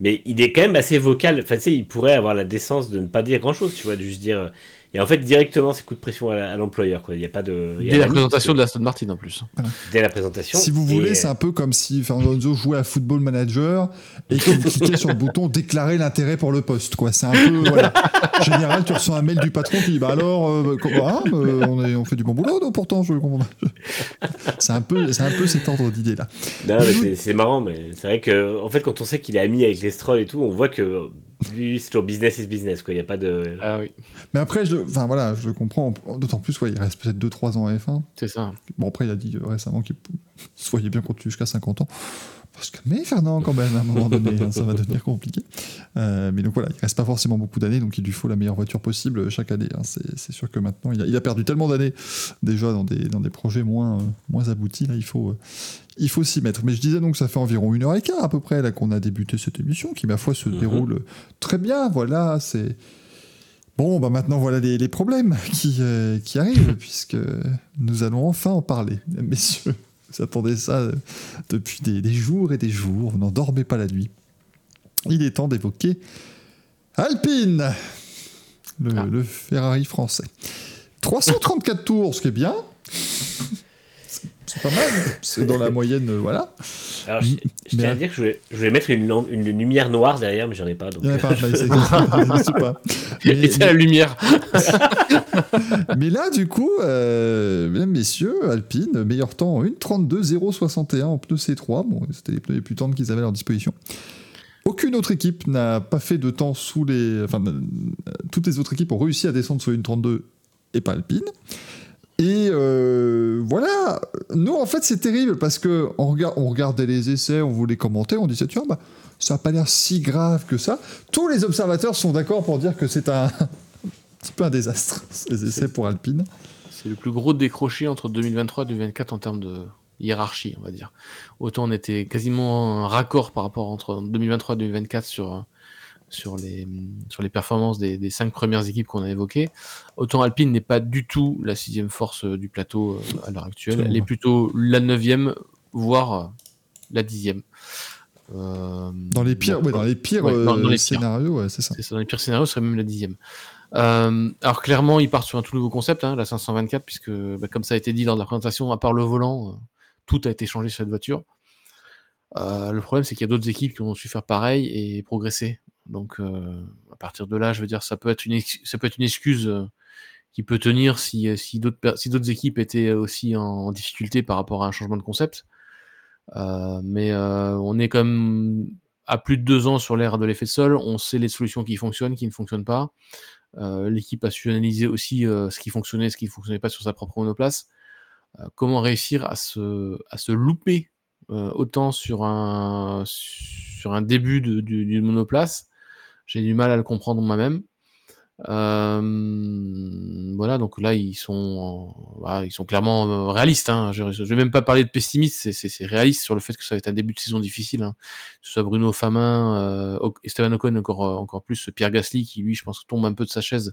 mais il est quand même assez vocal. Enfin, tu sais, il pourrait avoir la décence de ne pas dire grand chose, tu vois, de juste dire. Et en fait, directement, c'est coup de pression à, à l'employeur. Il n'y a pas de. il y a Dès la présentation de l'Aston Martin en plus. que- Dès la présentation. Si vous Et, voulez, c'est un peu comme si Fernando Alonso jouait à Football Manager et qu'il [laughs] cliquait sur le bouton déclarer l'intérêt pour le poste. Quoi. C'est un peu. Voilà. En général, tu reçois un mail du patron qui dit Bah alors, euh, comment- ah, euh, on, est, on fait du bon boulot, non, pourtant, je comprends. C'est un, peu, c'est un peu cet ordre d'idée-là. Non, mais c'est- marrant, mais c'est vrai que, en fait, quand on sait qu'il est ami avec les Stroll et tout, on voit que lui, c'est toujours business is business, quoi. Il n'y a pas de. Ah oui, Mais après, je, enfin, voilà, je le comprends. D'autant plus, ouais, il reste peut-être 2-3 ans à F1. c'est ça. Bon, après, il a dit euh, récemment qu'il [laughs] voyait bien continuer jusqu'à 50 ans. Parce que, mais Fernand, quand même, à un moment donné, hein, ça va devenir compliqué. Euh, mais donc voilà, il reste pas forcément beaucoup d'années, donc il lui faut la meilleure voiture possible euh, chaque année. hein. C'est sûr que maintenant, il a, il a perdu tellement d'années déjà dans des, dans des projets moins, euh, moins aboutis. Là, il faut, euh, il faut s'y mettre. Mais je disais donc, ça fait environ une heure et quart à peu près là qu'on a débuté cette émission, qui ma foi se Mhm. déroule très bien. Voilà, c'est. Bon, bah maintenant voilà les, les problèmes qui, euh, qui arrivent, [laughs] puisque nous allons enfin en parler, messieurs. Vous attendez ça euh, depuis des, des jours et des jours, vous n'en dormez pas la nuit. Il est temps d'évoquer Alpine, le, Ah. le Ferrari français. 334 tours, ce qui est bien. C'est- pas mal, c'est dans la moyenne, euh, voilà. Alors, je, je tiens à dire que je je voulais mettre une, lampe- une lumière noire derrière, mais j'en ai pas. Donc... A pas, bah, [laughs] c'est- je sais pas. [laughs] Mais- c'est la lumière. [laughs] Mais là, du coup, euh, mesdames, messieurs, Alpine, meilleur temps en 1.32.061 en pneus C3. Bon, c'était les pneus les plus tendres qu'ils avaient à leur disposition. Aucune autre équipe n'a pas fait de temps sous les. Enfin, euh, toutes les autres équipes ont réussi à descendre sur une 32 et pas Alpine. Et euh, voilà, nous en fait c'est terrible parce que on, regardait les essais, on voulait commenter, on disait tiens bah ça a pas l'air si grave que ça. Tous les observateurs sont d'accord pour dire que c'est un, un [laughs] petit peu un désastre ces essais pour Alpine. C'est le plus gros décroché entre 2023 et 2024 en termes de hiérarchie, on va dire. Autant on était quasiment un raccord par rapport entre 2023 et 2024 sur, sur, les, sur les performances des, des cinq premières équipes qu'on a évoquées. Autant Alpine n'est pas du tout la sixième force euh, du plateau euh, à l'heure actuelle. Elle est plutôt la neuvième, voire euh, la dixième. Euh, Dans les pires, ouais, dans les pires Ouais, dans- dans les pires. scénarios, ouais, c'est ça. dans les pires scénarios, ce serait même la dixième. Euh, alors clairement, ils partent sur un tout nouveau concept, hein, la 524, puisque bah, comme ça a été dit lors de la présentation, à part le volant, tout a été changé sur cette voiture. Le problème, c'est qu'il y a d'autres équipes qui ont su faire pareil et progresser. Donc euh, à partir de là, je veux dire, ça peut être une, ça peut être une excuse euh, qui peut tenir si, euh, d'autres équipes étaient aussi en, difficulté par rapport à un changement de concept. Mais on est quand même à plus de deux ans sur l'ère de l'effet de sol. On sait les solutions qui fonctionnent, qui ne fonctionnent pas. L'équipe a su analyser aussi ce qui fonctionnait, ce qui ne fonctionnait pas sur sa propre monoplace. Comment réussir à se, louper autant sur un, début d'une monoplace J'ai du mal à le comprendre moi-même. Euh, voilà, donc là, ils sont, voilà, ils sont clairement euh, réalistes. Hein. Je ne vais même pas parler de pessimiste, c'est- réaliste sur le fait que ça va être un début de saison difficile. hein. Que ce soit Bruno Famin, euh, Esteban Ocon, encore, euh, encore plus Pierre Gasly, qui lui, je pense, tombe un peu de sa chaise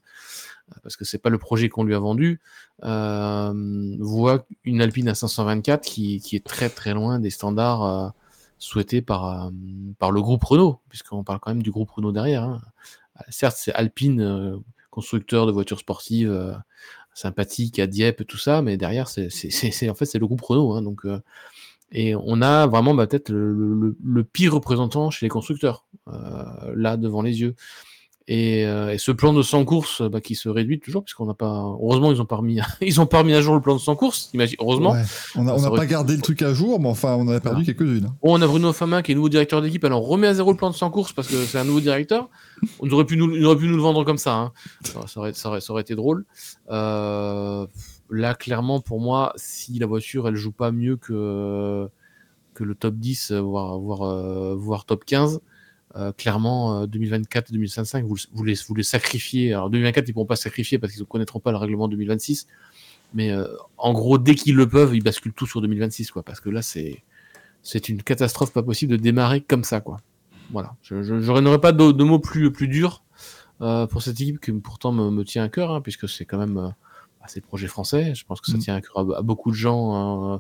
euh, parce que c'est pas le projet qu'on lui a vendu. Euh, voit une Alpine à 524 qui, qui est très très loin des standards souhaités par, euh, par le groupe Renault, puisqu'on parle quand même du groupe Renault derrière. hein. Euh, Certes, c'est Alpine, euh, constructeur de voitures sportives, euh, sympathique à Dieppe, tout ça, mais derrière, c'est [laughs] le groupe Renault. hein, et on a vraiment bah, peut-être le, pire représentant chez les constructeurs, là devant les yeux. Et, euh, et ce plan de 100 courses bah, qui se réduit toujours, puisqu'on n'a pas. Heureusement, ils ont pas remis, [laughs] ils ont pas remis à jour le plan de 100 courses, imagine. Heureusement. Ouais. On n'a pas gardé le truc à jour, mais enfin, on en a perdu Voilà. quelques-unes. hein. Bon, on a Bruno Fama qui est nouveau directeur d'équipe, alors on remet à zéro le plan de 100 courses parce que c'est un nouveau directeur. On aurait pu nous, il aurait pu nous le vendre comme ça. hein. Ça, ça aurait, ça, aurait, ça aurait été drôle. Euh, là, clairement, pour moi, si la voiture elle joue pas mieux que, que le top 10, voire, voire, euh, voire top 15, euh, clairement, 2024-2025, vous, le- vous, les, vous les sacrifiez. Alors 2024, ils pourront pas sacrifier parce qu'ils ne connaîtront pas le règlement 2026. Mais euh, en gros, dès qu'ils le peuvent, ils basculent tout sur 2026, quoi. Parce que là, c'est une catastrophe pas possible de démarrer comme ça, quoi. Voilà. Je, je, n'aurais pas de, mots plus, plus durs euh, pour cette équipe qui pourtant me, me tient à cœur, hein, puisque c'est quand même euh, bah, c'est le projet français. Je pense que ça Mm. tient à cœur à, à beaucoup de gens euh,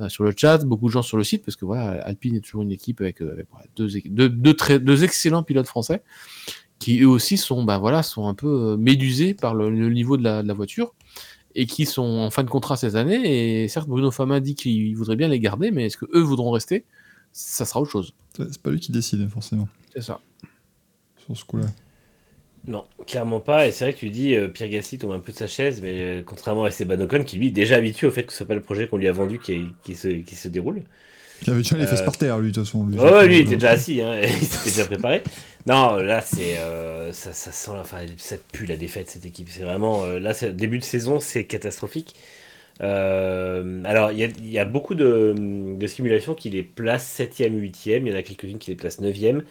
euh, sur le chat, beaucoup de gens sur le site, parce que voilà, Alpine est toujours une équipe avec, euh, avec, deux, équ- deux, deux, très, deux excellents pilotes français qui eux aussi sont, bah, voilà, sont un peu euh, médusés par le, le niveau de la, de la voiture et qui sont en fin de contrat cette année. Et certes, Bruno Fama dit qu'il voudrait bien les garder, mais est-ce que eux voudront rester? Ça sera autre chose. C'est c'est pas lui qui décide, forcément, C'est ça. sur ce coup-là. Non, clairement pas. Et c'est vrai que tu dis euh, Pierre Gasly tombe un peu de sa chaise, mais euh, contrairement à Esteban Ocon, qui lui est déjà habitué au fait que ce soit pas le projet qu'on lui a vendu qui, qui, se, qui se déroule. Il avait déjà les Euh, fesses par terre, lui, de toute façon. lui. Ouais, lui il était déjà assis, hein, [laughs] il s'était déjà préparé. Non, là c'est euh, ça, ça sent, enfin ça pue la défaite cette équipe. C'est vraiment là, début de saison, c'est catastrophique. Euh, alors il y a, il y a beaucoup de, de simulations qui les placent 7e, 8e. Il y en a quelques-unes qui les placent 9e.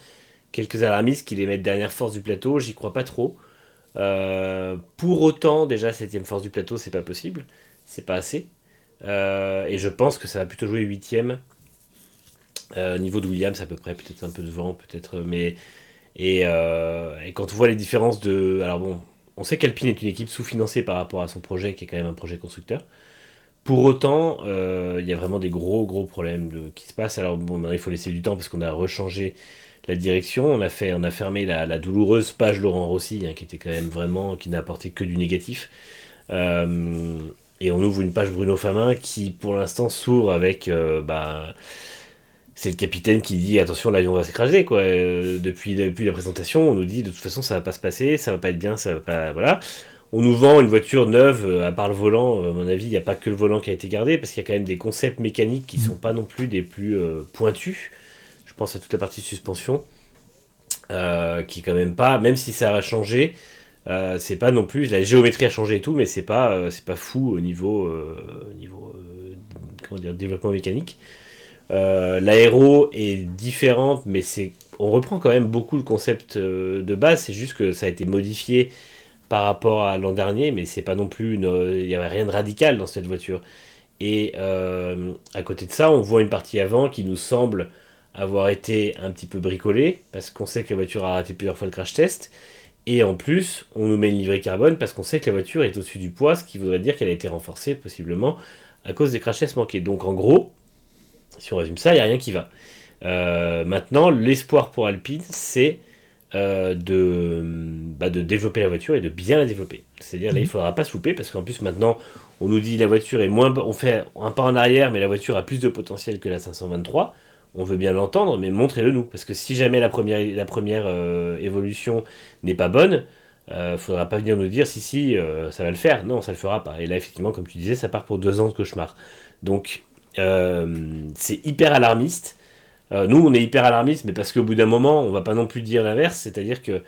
Quelques alarmistes qui les mettent dernière force du plateau. J'y crois pas trop. Euh, pour autant, déjà 7e force du plateau, c'est pas possible. C'est pas assez. Euh, et je pense que ça va plutôt jouer 8e. Euh, niveau de Williams à peu près, peut-être un peu devant, peut-être, mais et, quand on voit les différences de, alors bon, on sait qu'Alpine est une équipe sous-financée par rapport à son projet, qui est quand même un projet constructeur. Pour autant, il y a vraiment des gros gros problèmes de, qui se passent. Alors bon, il faut laisser du temps parce qu'on a rechangé la direction, on a fait, on a fermé la, douloureuse page Laurent Rossi, hein, qui était quand même vraiment, qui n'a apporté que du négatif. Euh, et on ouvre une page Bruno Famin qui, pour l'instant, s'ouvre avec, euh, bah, c'est le capitaine qui dit attention l'avion va s'écraser quoi. Euh, depuis, la présentation, on nous dit de toute façon ça va pas se passer, ça va pas être bien, ça va pas voilà. On nous vend une voiture neuve, à part le volant, à mon avis, il n'y a pas que le volant qui a été gardé, parce qu'il y a quand même des concepts mécaniques qui sont pas non plus des plus pointus. Je pense à toute la partie suspension, qui est quand même pas, même si ça a changé, c'est pas non plus, la géométrie a changé et tout, mais c'est pas, c'est pas fou au niveau, niveau comment dire, développement mécanique. Euh, l'aéro est différente, mais c'est on reprend quand même beaucoup le concept euh, de base. C'est juste que ça a été modifié par rapport à l'an dernier, mais c'est pas non plus il n'y avait rien de radical dans cette voiture. Et euh, à côté de ça, on voit une partie avant qui nous semble avoir été un petit peu bricolée parce qu'on sait que la voiture a raté plusieurs fois le crash test. Et en plus, on nous met une livrée carbone parce qu'on sait que la voiture est au-dessus du poids, ce qui voudrait dire qu'elle a été renforcée possiblement à cause des crash tests manqués. Donc en gros, si on résume ça, il n'y a rien qui va. Euh, maintenant, l'espoir pour Alpine, c'est euh, de, bah, de développer la voiture et de bien la développer. C'est-à-dire là, il ne mhm. faudra pas se louper parce qu'en plus maintenant, on nous dit la voiture est moins, on fait un pas en arrière, mais la voiture a plus de potentiel que la 523. On veut bien l'entendre, mais montrez-le nous, parce que si jamais la première, euh, évolution n'est pas bonne, il ne faudra pas venir nous dire si si ça va le faire. Non, ça le fera pas. Et là, effectivement, comme tu disais, ça part pour deux ans de cauchemar. Donc euh, c'est hyper alarmiste. Euh, nous, on est hyper alarmiste, mais parce qu'au bout d'un moment, on va pas non plus dire l'inverse, c'est-à-dire que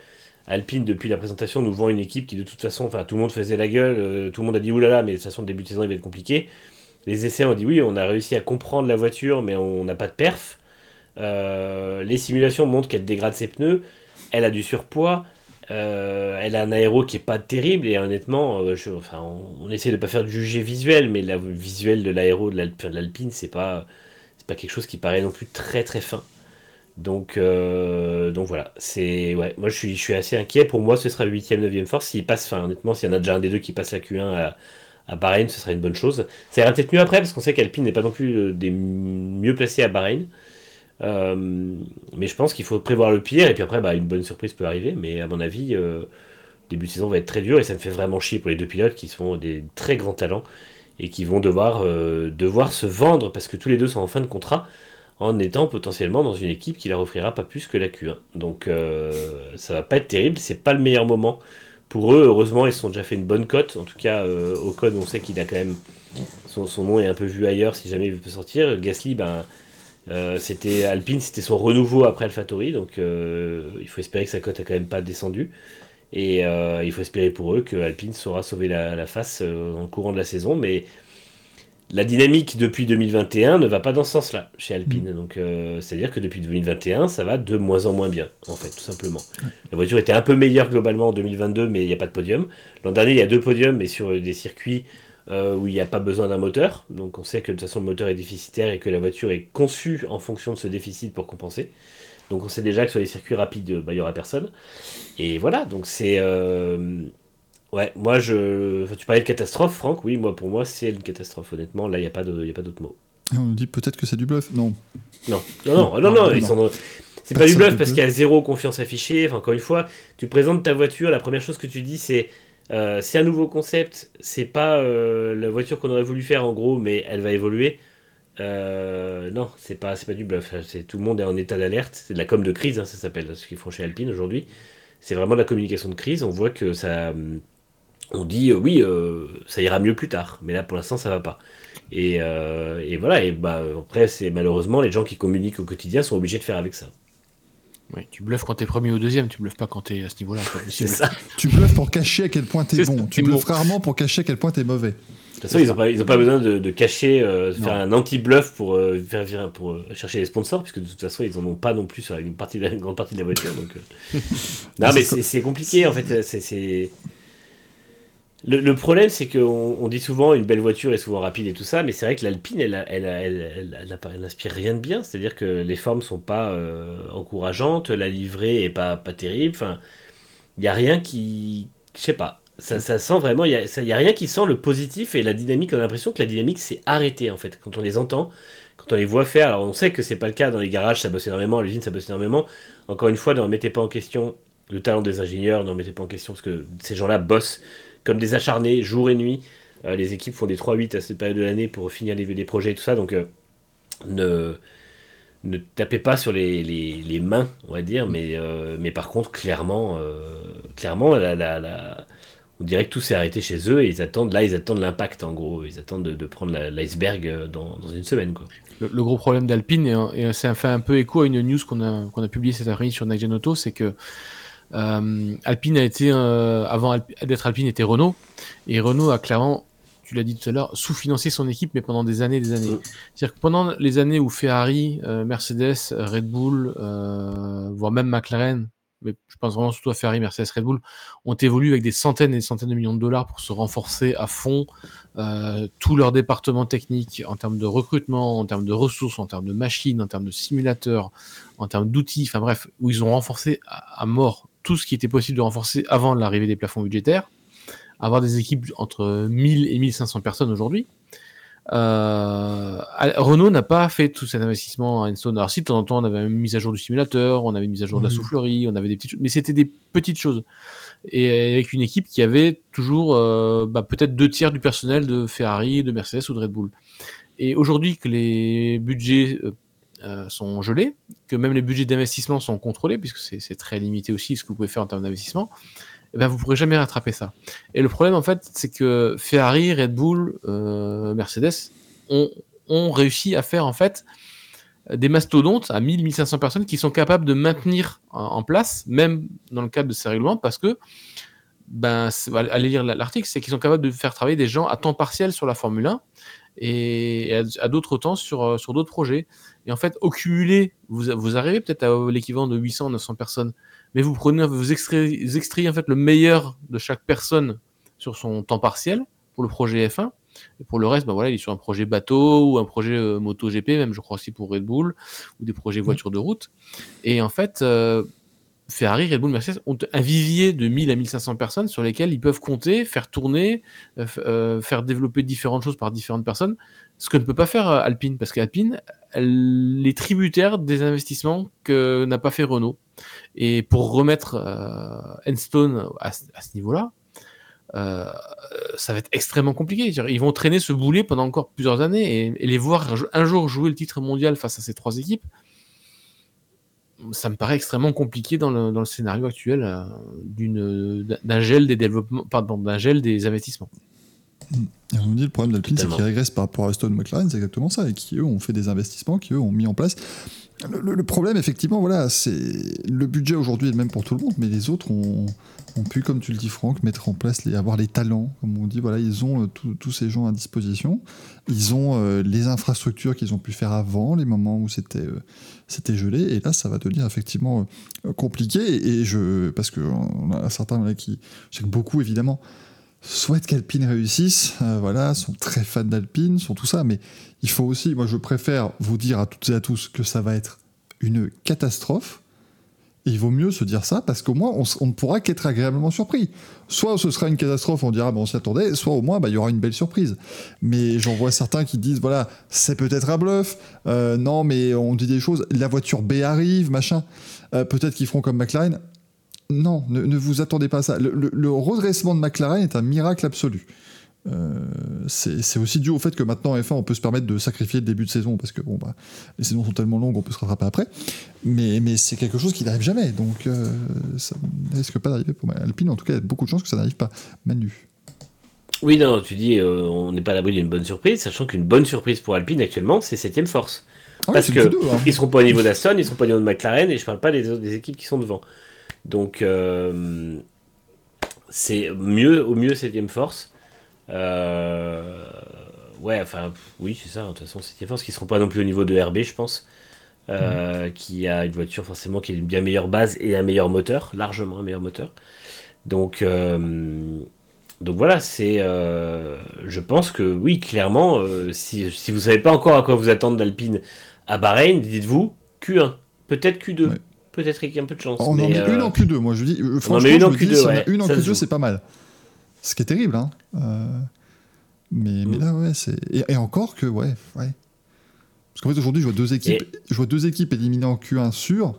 Alpine, depuis la présentation, nous vend une équipe qui, de toute façon, enfin, tout le monde faisait la gueule, euh, tout le monde a dit oulala, mais de toute façon, le début de saison, il va être compliqué. Les essais ont dit oui, on a réussi à comprendre la voiture, mais on n'a pas de perf. les simulations montrent qu'elle dégrade ses pneus, elle a du surpoids, euh, elle a un aéro qui est pas terrible et honnêtement, euh, enfin, on, essaie de pas faire du jugé visuel, mais le visuel de l'aéro de l'Alpine, c'est pas, pas quelque chose qui paraît non plus très très fin. Donc, euh, donc voilà, c'est ouais, moi je suis, assez inquiet. Pour moi, ce sera le 8ème, 9ème force. S'il passe, enfin honnêtement, s'il y en a déjà un des deux qui passe la Q1 à, à Bahreïn, ce serait une bonne chose. Ça ira peut-être mieux après parce qu'on sait qu'Alpine n'est pas non plus des mieux placés à Bahreïn. Euh, mais je pense qu'il faut prévoir le pire, et puis après, bah, une bonne surprise peut arriver. Mais à mon avis, euh, début de saison va être très dur, et ça me fait vraiment chier pour les deux pilotes qui sont des très grands talents et qui vont devoir, euh, se vendre parce que tous les deux sont en fin de contrat en étant potentiellement dans une équipe qui leur offrira pas plus que la Q1. Donc ça va pas être terrible, c'est pas le meilleur moment pour eux. Heureusement, ils se sont déjà fait une bonne cote. En tout cas, au code, on sait qu'il a quand même son, nom est un peu vu ailleurs si jamais il peut sortir. Gasly, ben euh, c'était Alpine, c'était son renouveau après AlphaTauri, donc euh, il faut espérer que sa cote a quand même pas descendu. Et euh, il faut espérer pour eux que Alpine saura sauver la, face en courant de la saison. Mais la dynamique depuis 2021 ne va pas dans ce sens-là chez Alpine. Mm. Donc c'est-à-dire que depuis 2021, ça va de moins en moins bien, en fait, tout simplement. La voiture était un peu meilleure globalement en 2022, mais il n'y a pas de podium. L'an dernier, il y a deux podiums, mais sur des circuits euh, où il n'y a pas besoin d'un moteur. Donc on sait que de toute façon le moteur est déficitaire et que la voiture est conçue en fonction de ce déficit pour compenser. Donc on sait déjà que sur les circuits rapides, bah, il n'y aura personne. Et voilà, donc c'est... Euh, ouais, moi je... tu parlais de catastrophe, Franck, oui, moi pour moi c'est une catastrophe, honnêtement, là il n'y a pas d'autre mot. On dit peut-être que c'est du bluff, non. Non, non, non, non, non, C'est pas du bluff parce qu'il y a zéro confiance affichée. Enfin, encore une fois, tu présentes ta voiture, la première chose que tu dis c'est euh, c'est un nouveau concept, c'est pas euh, la voiture qu'on aurait voulu faire en gros, mais elle va évoluer. Euh, non, c'est pas, c'est pas du bluff. C'est, tout le monde est en état d'alerte. C'est de la com de crise, hein, ça s'appelle ce qu'ils font chez Alpine aujourd'hui. C'est vraiment de la communication de crise. On voit que ça. On dit oui, ça ira mieux plus tard, mais là pour l'instant ça va pas. Et, et voilà, et bah, après, c'est malheureusement les gens qui communiquent au quotidien sont obligés de faire avec ça. Oui, tu bluffes quand t'es premier ou deuxième, tu bluffes pas quand t'es à ce niveau-là. C'est ça. Tu bluffes pour cacher à quel point t'es bon. Tu bluffes rarement pour cacher à quel point t'es mauvais. De toute façon, ils n'ont pas, pas, besoin de, cacher, euh, de faire un anti-bluff pour, euh, faire, pour euh, chercher les sponsors, puisque de toute façon, ils n'en ont pas non plus sur une, partie une grande partie de la voiture. Donc, [laughs] non, mais c'est compliqué en fait. C'est le, problème, c'est qu'on dit souvent une belle voiture est souvent rapide et tout ça, mais c'est vrai que l'Alpine, elle, elle, elle, n'inspire rien de bien. C'est-à-dire que les formes sont pas euh, encourageantes, la livrée est pas, pas terrible. Enfin, il n'y a rien qui. Je sais pas. Ça, sent vraiment. Il n'y a, a, rien qui sent le positif et la dynamique. On a l'impression que la dynamique s'est arrêtée, en fait. Quand on les entend, quand on les voit faire. Alors, on sait que c'est pas le cas dans les garages, ça bosse énormément, l'usine, ça bosse énormément. Encore une fois, ne remettez pas en question le talent des ingénieurs, ne remettez pas en question parce que ces gens-là bossent comme des acharnés, jour et nuit. Euh, les équipes font des 3-8 à cette période de l'année pour finir les, projets et tout ça. Donc, euh, ne, ne tapez pas sur les, les, les mains, on va dire, mais, euh, mais par contre, clairement, clairement la, la, la- on dirait que tout s'est arrêté chez eux et ils attendent, là, ils attendent l'impact en gros. Ils attendent de, prendre l'iceberg dans, une semaine. Le, gros problème d'Alpine, et, et ça fait un peu écho à une news qu'on a, qu'on a publiée cette après-midi sur Next Gen Auto, c'est que Alpine a été, euh, avant Alp- d'être Alpine, était Renault. Et Renault a clairement, tu l'as dit tout à l'heure, sous-financé son équipe, mais pendant des années et des années. C'est-à-dire que pendant les années où Ferrari, euh, Mercedes, Red Bull, euh, voire même McLaren, mais je pense vraiment surtout à Ferrari, Mercedes, Red Bull, ont évolué avec des centaines et des centaines de millions de dollars pour se renforcer à fond euh, tout leur département technique en termes de recrutement, en termes de ressources, en termes de machines, en termes de simulateurs, en termes d'outils, enfin bref, où ils ont renforcé à, à mort tout ce qui était possible de renforcer avant l'arrivée des plafonds budgétaires, avoir des équipes entre 1000 et 1500 personnes aujourd'hui. Euh, Renault n'a pas fait tout cet investissement à Enstone. Alors si de temps en temps on avait une mise à jour du simulateur, on avait une mise à jour de la Oui. soufflerie, on avait des petites choses, mais c'était des petites choses. Et avec une équipe qui avait toujours euh, bah, peut-être deux tiers du personnel de Ferrari, de Mercedes ou de Red Bull. Et aujourd'hui que les budgets euh, sont gelés, que même les budgets d'investissement sont contrôlés, puisque c'est très limité aussi ce que vous pouvez faire en termes d'investissement, eh ben, vous ne pourrez jamais rattraper ça. Et le problème, en fait, c'est que Ferrari, Red Bull, euh, Mercedes ont, réussi à faire, en fait, des mastodontes à 1000, 1500 personnes qui sont capables de maintenir en, place, même dans le cadre de ces règlements, parce que, ben, allez lire l'article, c'est qu'ils sont capables de faire travailler des gens à temps partiel sur la Formule 1 et à, à d'autres temps sur, euh, sur d'autres projets. Et en fait, au cumulé, vous, vous arrivez peut-être à l'équivalent de 800, 900 personnes, mais vous prenez, vous extrayez, vous extrayez en fait le meilleur de chaque personne sur son temps partiel pour le projet F1. Et pour le reste, ben voilà, il est sur un projet bateau ou un projet euh, MotoGP, même je crois aussi pour Red Bull, ou des projets voitures de route. Et en fait, euh, Ferrari, Red Bull, Mercedes ont un vivier de 1000 à 1500 personnes sur lesquelles ils peuvent compter, faire tourner, euh, euh, faire développer différentes choses par différentes personnes, ce que ne peut pas faire euh, Alpine, parce qu'Alpine, elle est tributaire des investissements que n'a pas fait Renault. Et pour remettre euh, Enstone à, ce- niveau-là, ça va être extrêmement compliqué. Ils vont traîner ce boulet pendant encore plusieurs années et les voir un jour jouer le titre mondial face à ces trois équipes, ça me paraît extrêmement compliqué dans le, dans le scénario actuel euh, d'une d'un gel des développements, pardon, d'un gel des investissements. Et on dit le problème d'Alpine, c'est qu'ils régressent par rapport à Aston McLaren, c'est exactement ça, et qui eux ont fait des investissements, qui eux ont mis en place. Le, problème, effectivement, voilà, c'est le budget aujourd'hui est le même pour tout le monde, mais les autres ont, pu, comme tu le dis, Franck, mettre en place, avoir les talents, comme on dit, voilà, ils ont euh, tous- ces gens à disposition, ils ont euh, les infrastructures qu'ils ont pu faire avant, les moments où c'était euh, gelé, et là, ça va devenir effectivement compliqué, et je, parce que on a certains qui, je sais que beaucoup évidemment souhaitent qu'Alpine réussisse, euh, voilà, sont très fans d'Alpine, sont tout ça, mais il faut aussi, moi je préfère vous dire à toutes et à tous que ça va être une catastrophe, et il vaut mieux se dire ça, parce qu'au moins on, ne pourra qu'être agréablement surpris. Soit ce sera une catastrophe, on dira, bah, on s'y attendait, soit au moins bah, il y aura une belle surprise. Mais j'en vois certains qui disent, voilà, c'est peut-être un bluff, euh, non mais on dit des choses, la voiture B arrive, machin, Euh, peut-être qu'ils feront comme McLaren, non, ne, ne vous attendez pas à ça. Le, le- le redressement de McLaren est un miracle absolu. Euh, c'est aussi dû au fait que maintenant en F1 on peut se permettre de sacrifier le début de saison parce que bon bah les saisons sont tellement longues on peut se rattraper après mais, mais c'est quelque chose qui n'arrive jamais donc euh, ça ne risque pas d'arriver pour Alpine en tout cas il y a beaucoup de chances que ça n'arrive pas Manu Oui, non, tu dis euh, on n'est pas à l'abri d'une bonne surprise, sachant qu'une bonne surprise pour Alpine actuellement, c'est septième force. Ah oui, Parce Q2, hein. ils seront pas au niveau d'Aston, ils seront pas au niveau de McLaren, et je parle pas des, autres- des équipes qui sont devant. Donc euh, c'est mieux, au mieux septième force. Euh, ouais, enfin oui, c'est ça. De toute façon, septième force qui seront pas non plus au niveau de RB, je pense. Euh, Qui a une voiture forcément qui a une bien meilleure base et un meilleur moteur, largement un meilleur moteur. Donc donc voilà, c'est. je pense que oui, clairement, si, si vous savez pas encore à quoi vous attendre d'Alpine à Bahreïn, dites-vous Q1, peut-être Q2, Ouais. Peut-être avec un peu de chance. on en mais, met euh, une en Q2 moi je dis euh, met franchement une je en me dis, Q2, si on a une en ça se Q2 joue. c'est pas mal ce qui est terrible hein. Euh, mais, mais Mm. là ouais c'est et, et encore que ouais ouais parce qu'en fait aujourd'hui je vois deux équipes je vois deux équipes éliminées en Q1 sûr Euh,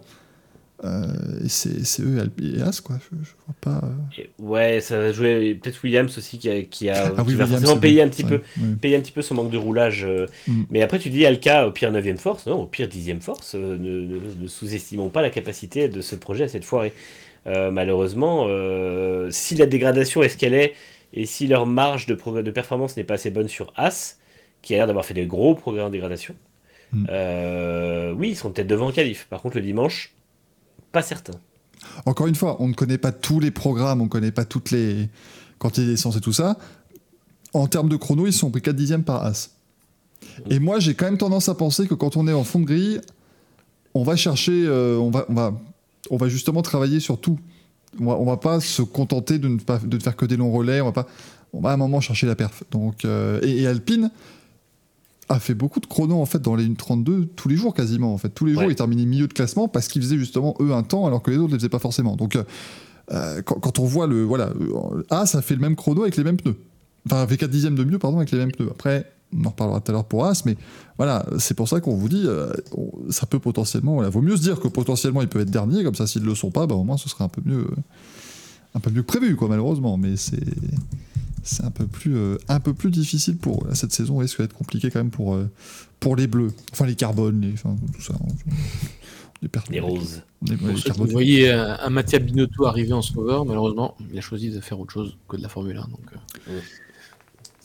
et c'est eux et As, quoi. Je, je vois pas. euh. Ouais, ça va jouer. Peut-être Williams aussi qui, a, qui, a, Ah oui, qui va Williams, forcément payer un petit Ouais, peu. ouais. payer un petit peu son manque de roulage. euh, Mm. Mais après, tu dis Alka au pire 9ème force, non, au pire 10ème force, euh, ne, ne- ne sous-estimons pas la capacité de ce projet à cette foirée. Euh, malheureusement, euh, si la dégradation est ce qu'elle est, et si leur marge de, performance n'est pas assez bonne sur As, qui a l'air d'avoir fait des gros progrès en dégradation, Mm. euh, oui, ils sont peut-être devant en qualif. Par contre, le dimanche, pas certain. Encore une fois, on ne connaît pas tous les programmes, on ne connaît pas toutes les quantités d'essence et tout ça. En termes de chrono, ils sont pris 4 dixièmes par As. Et moi, j'ai quand même tendance à penser que quand on est en fond de grille, on va chercher, euh, on, va, on, va, on va justement travailler sur tout. On va, on va pas se contenter de ne, pas, de ne faire que des longs relais, on va, pas, on va à un moment chercher la perf. Donc, euh, et, et Alpine a fait beaucoup de chronos en fait dans les 1.32 tous les jours quasiment en fait. Tous les jours Ouais. ils terminaient milieu de classement parce qu'ils faisaient justement eux un temps alors que les autres ne les faisaient pas forcément. Donc euh, euh, quand, quand on voit le voilà euh, A ça fait le même chrono avec les mêmes pneus. Enfin avec 4 dixièmes de mieux pardon avec les mêmes pneus. Après on en reparlera tout à l'heure pour As mais voilà c'est pour ça qu'on vous dit euh, ça peut potentiellement voilà vaut mieux se dire que potentiellement ils peuvent être derniers comme ça s'ils le sont pas bah, au moins ce serait un peu mieux euh, un peu mieux que prévu quoi malheureusement. Mais c'est c'est un peu plus euh, un peu plus difficile pour eux. Cette saison risque d'être compliquée quand même pour euh, pour les bleus enfin les carbones les enfin, tout ça on- les, roses. les- ouais, Pour les ceux qui carbones. voyaient un, un Mattia Binotto arriver en sauveur, malheureusement, il a choisi de faire autre chose que de la Formule 1. Donc, euh,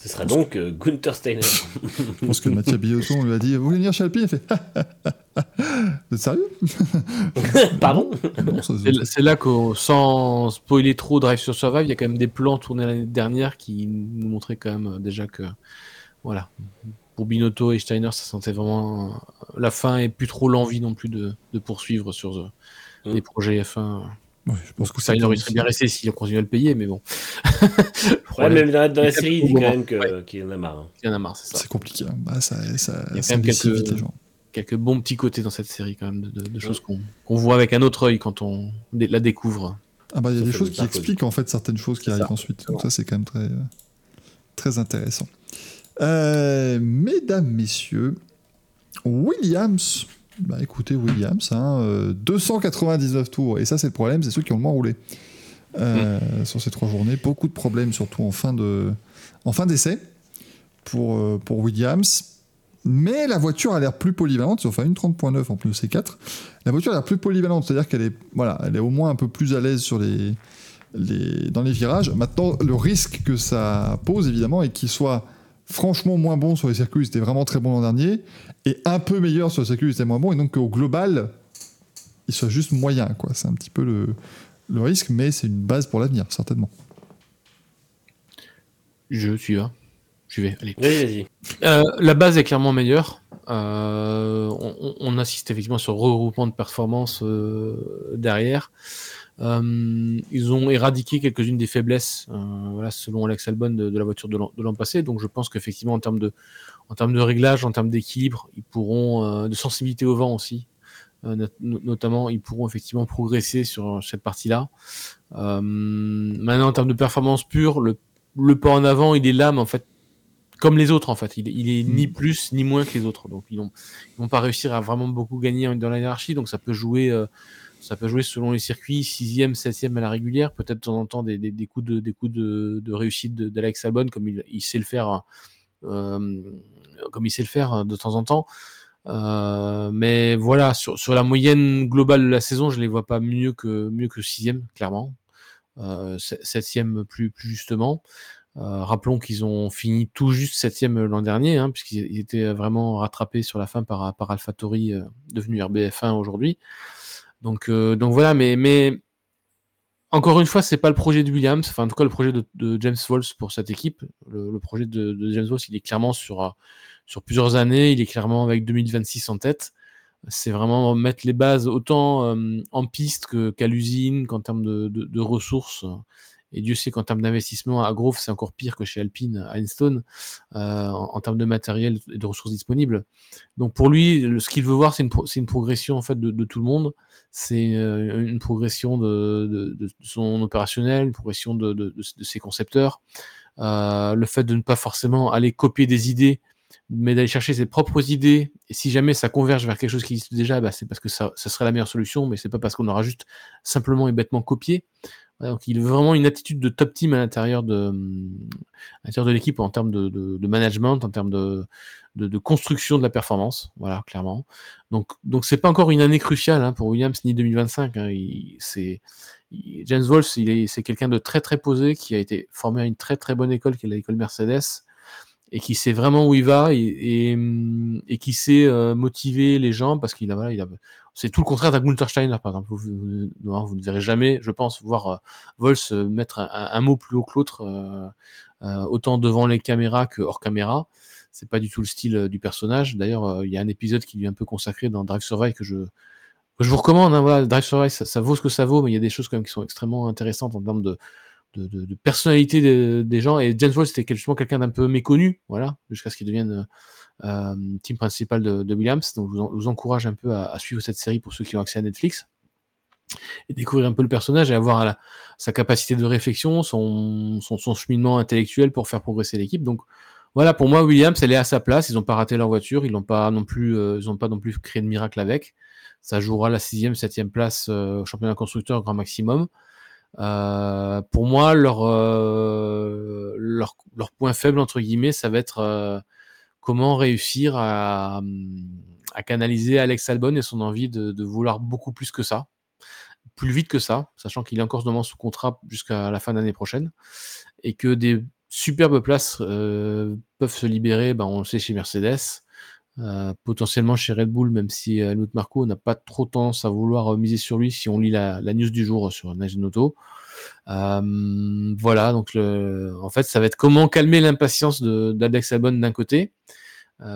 Ce sera donc euh, Gunther Steiner. [laughs] je pense que Mathieu Billotton lui a dit vous voulez venir chez Alpine? Il fait [laughs] vous êtes sérieux? [laughs] Pardon? C'est là- que, sans spoiler trop Drive sur Survive, il y a quand même des plans tournés l'année dernière qui nous montraient quand même euh, déjà que, voilà, pour Binotto et Steiner, ça sentait vraiment euh, la fin et plus trop l'envie non plus de, de poursuivre sur Mm. des projets F1. Ouais, je pense que Steiner, il aussi. serait bien resté si on continuait à le payer, mais bon, [laughs] Ouais, même dans, dans la série, il dit quand même qu'il en a marre. hein. il y en a marre, c'est ça. c'est compliqué hein. bah, ça, ça, Il y a ça quand même quelques- vite les gens Quelques bons petits côtés dans cette série quand même, de, de- de choses qu'on voit avec un autre œil quand on la découvre. Ah bah il y a Ça des choses qui parcours. expliquent en fait certaines choses qui arrivent ça. ensuite. Donc ça c'est quand même très, très intéressant. Euh, mesdames, messieurs, Williams. Bah écoutez Williams, hein, euh, 299 tours. Et ça c'est le problème, c'est ceux qui ont le moins roulé. Euh, Sur ces trois journées, beaucoup de problèmes, surtout en fin de, en fin d'essai pour, euh, pour Williams. Mais la voiture a l'air plus polyvalente, enfin une 30.9 en pneu C4. La voiture a l'air plus polyvalente, c'est-à-dire qu'elle est, voilà, elle est au moins un peu plus à l'aise sur les, les, dans les virages. Maintenant, le risque que ça pose, évidemment, est qu'il soit franchement moins bon sur les circuits où il était vraiment très bon l'an dernier, et un peu meilleur sur les circuits où il était moins bon, et donc qu'au global, il soit juste moyen. quoi. C'est un petit peu le, le risque, mais c'est une base pour l'avenir, certainement. Je suis là. Je vais, allez. Vas-y, vas-y. Euh, la base est clairement meilleure. Euh, on, on- on assiste effectivement sur regroupement de performances euh, derrière. Euh, ils ont éradiqué quelques-unes des faiblesses, euh, voilà, selon Alex Albon, de, de la voiture de l'an passé. Donc je pense qu'effectivement, en termes de, en termes de réglage, en termes d'équilibre, ils pourront, euh, de sensibilité au vent aussi, not- no- notamment, ils pourront effectivement progresser sur cette partie-là. Maintenant, en termes de performance pure, le, le pas en avant, il est là, mais en fait, comme les autres en fait. Il, il est ni plus ni moins que les autres. Donc ils ils vont pas réussir à vraiment beaucoup gagner dans la hiérarchie. Donc ça peut jouer, euh, ça peut jouer selon les circuits, sixième, septième à la régulière, peut-être de temps en temps des, coups de, réussite d'Alex Albon comme il, sait le faire, euh, comme il sait le faire de temps en temps. Euh, mais voilà, sur, la moyenne globale de la saison, je les vois pas mieux que sixième, clairement. Euh, se- septième plus justement. Euh, rappelons qu'ils ont fini tout juste septième l'an dernier, hein, puisqu'ils ils étaient vraiment rattrapés sur la fin par, par AlphaTauri, euh, devenu RBF1 aujourd'hui. Donc, euh, donc voilà, mais, encore une fois, c'est pas le projet de Williams, enfin en tout cas le projet de, James Walls pour cette équipe. Le, projet de, James Walls, il est clairement sur, euh, sur plusieurs années, il est clairement avec 2026 en tête. C'est vraiment mettre les bases autant euh, en piste qu'à l'usine, qu'en termes de ressources. Et Dieu sait qu'en termes d'investissement, à Grove, c'est encore pire que chez Alpine, à euh, en, termes de matériel et de ressources disponibles. Donc pour lui, ce qu'il veut voir, c'est une, progression en fait de, tout le monde. C'est euh, une progression de, son opérationnel, une progression de ses concepteurs. Euh, le fait de ne pas forcément aller copier des idées mais d'aller chercher ses propres idées. Et si jamais ça converge vers quelque chose qui existe déjà, bah, c'est parce que ça, ça, serait la meilleure solution, mais c'est pas parce qu'on aura juste simplement et bêtement copié. donc il a vraiment une attitude de top team à l'intérieur de, de l'équipe en termes de, management, en termes de, construction de la performance, voilà, clairement. Donc, donc c'est pas encore une année cruciale hein, pour Williams ni 2025. Hein. c'est James Wolf, c'est quelqu'un de très très posé qui a été formé à une très très bonne école, qui est l'école Mercedes et qui sait vraiment où il va et, et, qui sait euh, motiver les gens parce qu'il a, voilà, il a, c'est tout le contraire d'un Gunther Steiner, par exemple. Vous, ne verrez jamais, je pense, voir euh, Vols mettre un, mot plus haut que l'autre, euh, euh, autant devant les caméras que hors caméra. C'est pas du tout le style du personnage. D'ailleurs, il y a un épisode qui lui est un peu consacré dans Drive Survive que je, je vous recommande. Hein, voilà, Drive Survive, ça, ça, vaut ce que ça vaut, mais il y a des choses quand même qui sont extrêmement intéressantes en termes de, de, personnalité des gens. Et James Wall, c'était justement quelqu'un d'un peu méconnu, voilà, jusqu'à ce qu'il devienne euh, team principal de, Williams. Donc, je vous, encourage un peu à, suivre cette série pour ceux qui ont accès à Netflix et découvrir un peu le personnage et avoir sa capacité de réflexion, son, cheminement intellectuel pour faire progresser l'équipe. Donc, voilà, pour moi, Williams, elle est à sa place. Ils n'ont pas raté leur voiture, ils n'ont pas non plus, euh, pas non plus créé de miracle avec. Ça jouera la sixième, septième place euh, au championnat constructeur grand maximum. Euh, pour moi, leur, euh, leur, leur, point faible, entre guillemets, ça va être euh, comment réussir à, canaliser Alex Albon et son envie de, vouloir beaucoup plus que ça, plus vite que ça, sachant qu'il est encore seulement sous contrat jusqu'à la fin d'année prochaine, et que des superbes places peuvent se libérer, ben, on le sait chez Mercedes, euh, potentiellement chez Red Bull, même si euh, Marco n'a pas trop tendance à vouloir euh, miser sur lui si on lit la, news du jour sur Najinoto. Euh, voilà, donc en fait, ça va être comment calmer l'impatience d'Alex Albon d'un côté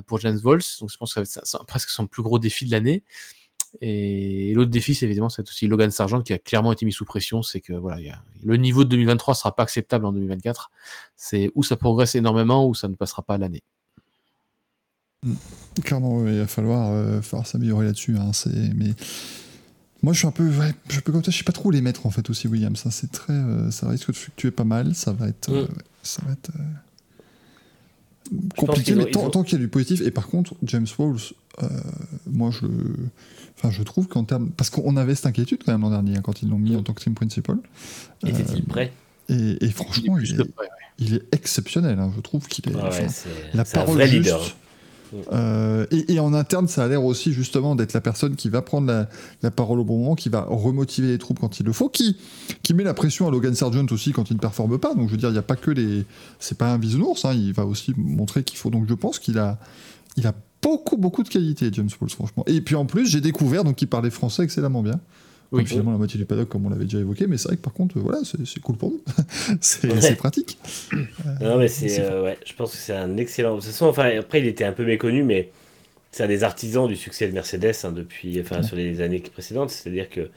pour James Vols. Donc je pense que ça va être presque son plus gros défi de l'année. Et, l'autre défi, c'est évidemment c'est aussi Logan Sargent qui a clairement été mis sous pression. C'est que le niveau de 2023 sera pas acceptable en 2024. C'est où ça progresse énormément ou ça ne passera pas l'année. Mm. Clairement, il va falloir, euh, s'améliorer là-dessus. Hein, mais moi, je suis un peu, je peux comme ça, je sais pas trop où les mettre en fait aussi, Williams. Ça, c'est très, euh, ça risque de fluctuer pas mal. Ça va être, mm. euh, ça va être compliqué, mais tant, qu'il y a du positif. Et par contre, James Walls, moi, je, enfin, je trouve qu'en termes, parce qu'on avait cette inquiétude quand même l'an dernier hein, quand ils l'ont mis en tant que team principal. Était-il prêt? et, franchement, il est, exceptionnel. Hein. je trouve qu'il est, ouais, la parole leader. Euh, et, en interne, ça a l'air aussi justement d'être la personne qui va prendre la, parole au bon moment, qui va remotiver les troupes quand il le faut, qui, qui met la pression à Logan Sargent aussi quand il ne performe pas. Donc je veux dire, il n'y a pas que les. C'est pas un bisounours, hein, il va aussi montrer qu'il faut. Donc je pense qu'il a, il a beaucoup, beaucoup de qualité, James Pauls, franchement. Et puis en plus, j'ai découvert donc il parlait français excellemment bien. Oui, finalement la moitié du paddock comme on l'avait déjà évoqué, mais c'est vrai que par contre, voilà, c'est cool pour nous. [laughs] c'est pratique. [coughs] non, mais c'est, euh, ouais, je pense que c'est un excellent. De toute façon, enfin, après, il était un peu méconnu, mais c'est un des artisans du succès de Mercedes hein, depuis, enfin, sur les années précédentes. C'est-à-dire que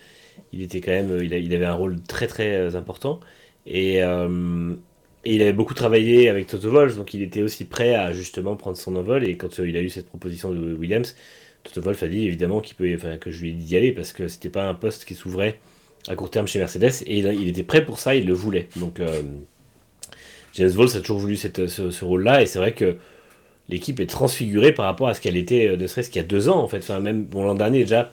il était quand même, il, il, avait un rôle très très euh, important et, euh, et, il avait beaucoup travaillé avec Toto Wolff, donc il était aussi prêt à justement prendre son envol. Et quand il a eu cette proposition de Williams, Toto Wolff a dit évidemment qu'il peut, enfin, que je lui ai dit d'y aller parce que c'était pas un poste qui s'ouvrait à court terme chez Mercedes et il, était prêt pour ça, il le voulait. Donc euh, James Wolff a toujours voulu ce, rôle-là et c'est vrai que l'équipe est transfigurée par rapport à ce qu'elle était, euh, ne serait-ce qu'il y a deux ans en fait. Même bon, l'an dernier déjà,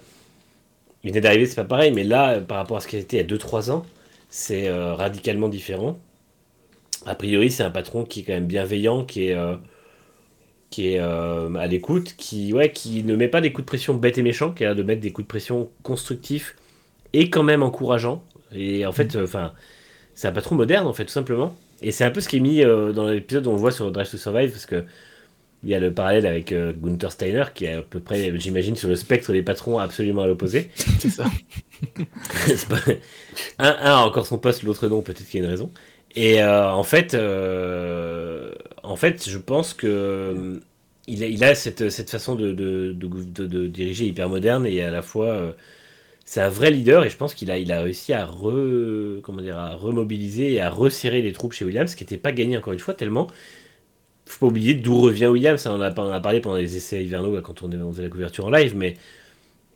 il venait d'arriver, c'est pas pareil, mais là, par rapport à ce qu'elle était il y a deux, trois ans, c'est euh, radicalement différent. A priori, c'est un patron qui est quand même bienveillant, qui est qui est euh, à l'écoute, qui, ouais, qui ne met pas des coups de pression bêtes et méchants, qui a de mettre des coups de pression constructifs et quand même encourageants. Et en fait, mm. enfin, c'est un patron moderne, en fait, tout simplement. Et c'est un peu ce qui est mis euh, dans l'épisode où on voit sur Drive to Survive, parce que il y a le parallèle avec euh, Gunther Steiner, qui est à peu près, j'imagine, sur le spectre des patrons absolument à l'opposé. [laughs] c'est ça. [laughs] un, un, a encore son poste, l'autre non, peut-être qu'il y a une raison. Et en fait, en fait, je pense que euh, il a, il a cette, cette façon de, de, de, diriger hyper moderne et à la fois c'est un vrai leader et je pense qu'il a, il a réussi à, re, comment dire, à remobiliser et à resserrer les troupes chez Williams, ce qui n'était pas gagné encore une fois tellement. Faut pas oublier d'où revient Williams. On en a, on a parlé pendant les essais hivernaux quand on faisait la couverture en live, mais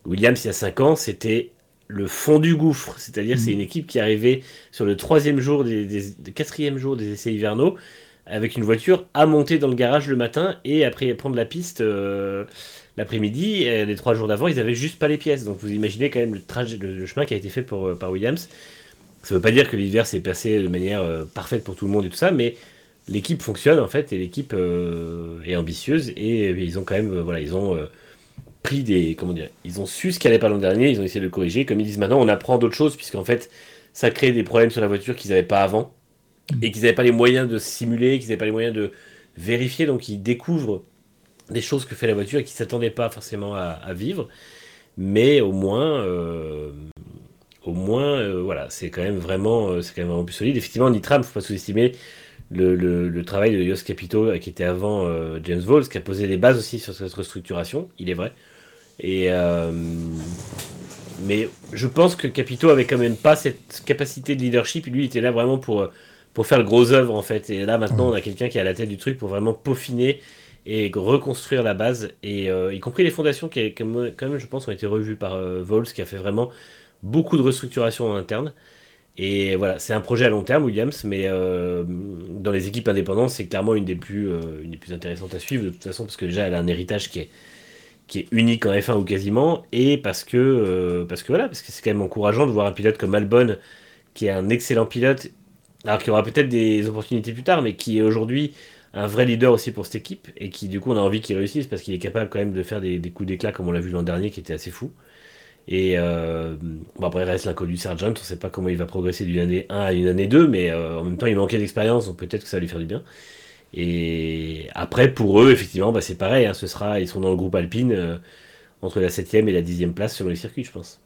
Williams il y a 5 ans c'était le fond du gouffre. C'est-à-dire, c'est mm. une équipe qui arrivée sur le troisième jour, des, quatrième jour des essais hivernaux, avec une voiture à monter dans le garage le matin et après prendre la piste euh, l'après-midi. Les trois jours d'avant, ils avaient juste pas les pièces. Donc vous imaginez quand même le, trajet, le, chemin qui a été fait pour, euh, par Williams. Ça veut pas dire que l'hiver s'est passé de manière euh, parfaite pour tout le monde et tout ça, mais l'équipe fonctionne en fait et l'équipe est ambitieuse et ils ont quand même voilà ils ont pris des comment dire ils ont su ce qui allait pas l'an dernier ils ont essayé de le corriger comme ils disent maintenant on apprend d'autres choses puisqu'en fait ça crée des problèmes sur la voiture qu'ils n'avaient pas avant et qu'ils n'avaient pas les moyens de simuler qu'ils n'avaient pas les moyens de vérifier donc ils découvrent des choses que fait la voiture et qu'ils s'attendaient pas forcément à, vivre mais au moins euh, au moins euh, voilà c'est quand même vraiment euh, c'est quand même vraiment plus solide effectivement Nitram faut pas sous-estimer le, travail de Yos Capito, qui était avant James Vols, qui a posé les bases aussi sur cette restructuration, il est vrai. Et, mais je pense que Capito avait quand même pas cette capacité de leadership. Lui, il était là vraiment pour, pour faire le gros œuvre, en fait. Et là, maintenant, on a quelqu'un qui est à la tête du truc pour vraiment peaufiner et reconstruire la base, et euh, y compris les fondations qui, quand même, quand même, je pense, ont été revues par euh, Vols, qui a fait vraiment beaucoup de restructuration en interne. Et voilà, c'est un projet à long terme, Williams, mais euh, dans les équipes indépendantes, c'est clairement une des, plus, euh, une des plus intéressantes à suivre, de toute façon, parce que déjà, elle a un héritage qui est, qui est unique en F1 ou quasiment, et parce que, euh, parce que voilà, parce que c'est quand même encourageant de voir un pilote comme Albon, qui est un excellent pilote, alors qu'il aura peut-être des opportunités plus tard, mais qui est aujourd'hui un vrai leader aussi pour cette équipe, et qui du coup on a envie qu'il réussisse, parce qu'il est capable quand même de faire des, coups d'éclat, comme on l'a vu l'an dernier, qui était assez fou. Et euh, bon, après, il reste l'inconnu Sargent. On ne sait pas comment il va progresser d'une année 1 à une année 2, mais euh, en même temps, il manquait d'expérience, donc peut-être que ça va lui faire du bien. Et après, pour eux, effectivement, bah, c'est pareil. hein, ce sera, ils sont dans le groupe Alpine euh, entre la 7ème et la 10ème place sur les circuits, je pense.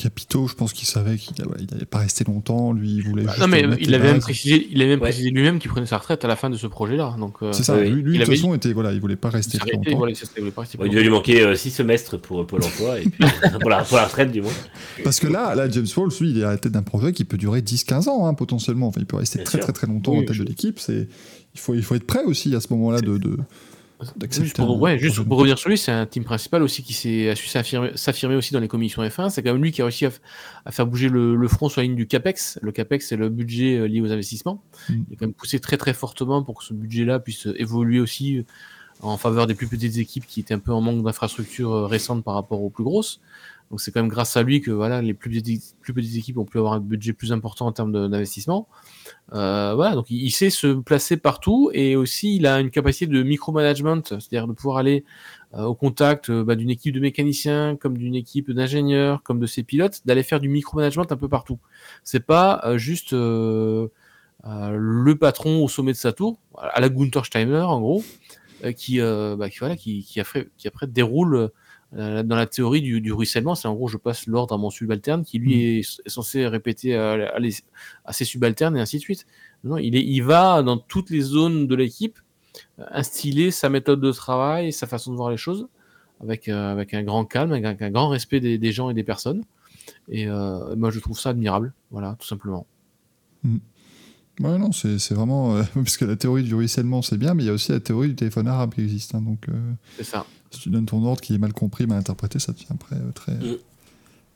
Capito, je pense qu'il savait qu'il n'allait pas rester longtemps. Lui, il voulait juste Non, mais il avait même précisé, il avait même Ouais. précisé lui-même qu'il prenait sa retraite à la fin de ce projet-là. Donc, euh, C'est ça, lui, lui, Il de toute avait façon, était, voilà, il voulait pas il rester arrêté, longtemps. voilà, c'est ça, il voulait pas rester Bon, plus il devait lui manquer 6 semestres pour Pôle emploi, et puis, [laughs] pour, la, pour la retraite du moins. Parce que là, là, James Walls, lui, il est à la tête d'un projet qui peut durer 10-15 ans, hein, potentiellement. Enfin, il peut rester Bien très, sûr. très, très longtemps Oui, en tête je- de l'équipe. C'est, il faut, il faut être prêt aussi à ce moment-là de, Juste pour, ouais, juste pour revenir sur lui, c'est un team principal aussi qui s'est, a su s'affirmer, aussi dans les commissions F1. C'est quand même lui qui a réussi à, faire bouger le, le front sur la ligne du CAPEX. Le CAPEX, c'est le budget euh, lié aux investissements. Mm. Il a quand même poussé très très fortement pour que ce budget-là puisse évoluer aussi euh, en faveur des plus petites équipes qui étaient un peu en manque d'infrastructures euh, récentes par rapport aux plus grosses. Donc c'est quand même grâce à lui que voilà, les plus petites, plus petites équipes ont pu avoir un budget plus important en termes d'investissement. Euh, voilà, donc il, il sait se placer partout et aussi il a une capacité de micromanagement, c'est-à-dire de pouvoir aller euh, au contact euh, bah, d'une équipe de mécaniciens, comme d'une équipe d'ingénieurs, comme de ses pilotes, d'aller faire du micromanagement un peu partout. C'est pas euh, juste euh, euh, le patron au sommet de sa tour, à la Gunther Steiner en gros, qui, bah, qui, voilà, qui, qui, après, qui après déroule dans la théorie du, du ruissellement. C'est en gros, je passe l'ordre à mon subalterne qui lui est, est censé répéter à, à les- à ses subalternes et ainsi de suite. Non, il, est, il va dans toutes les zones de l'équipe euh, instiller sa méthode de travail, sa façon de voir les choses, avec, euh, avec un grand calme, avec un, un grand respect des, des gens et des personnes. Et euh, moi, je trouve ça admirable, voilà, tout simplement. Ouais, non, c'est, vraiment. euh, [laughs] parce que la théorie du ruissellement, c'est bien, mais il y a aussi la théorie du téléphone arabe qui existe. hein, donc, euh, C'est ça. Si tu donnes ton ordre qui est mal compris, mal interprété, ça devient après euh, très, Mm.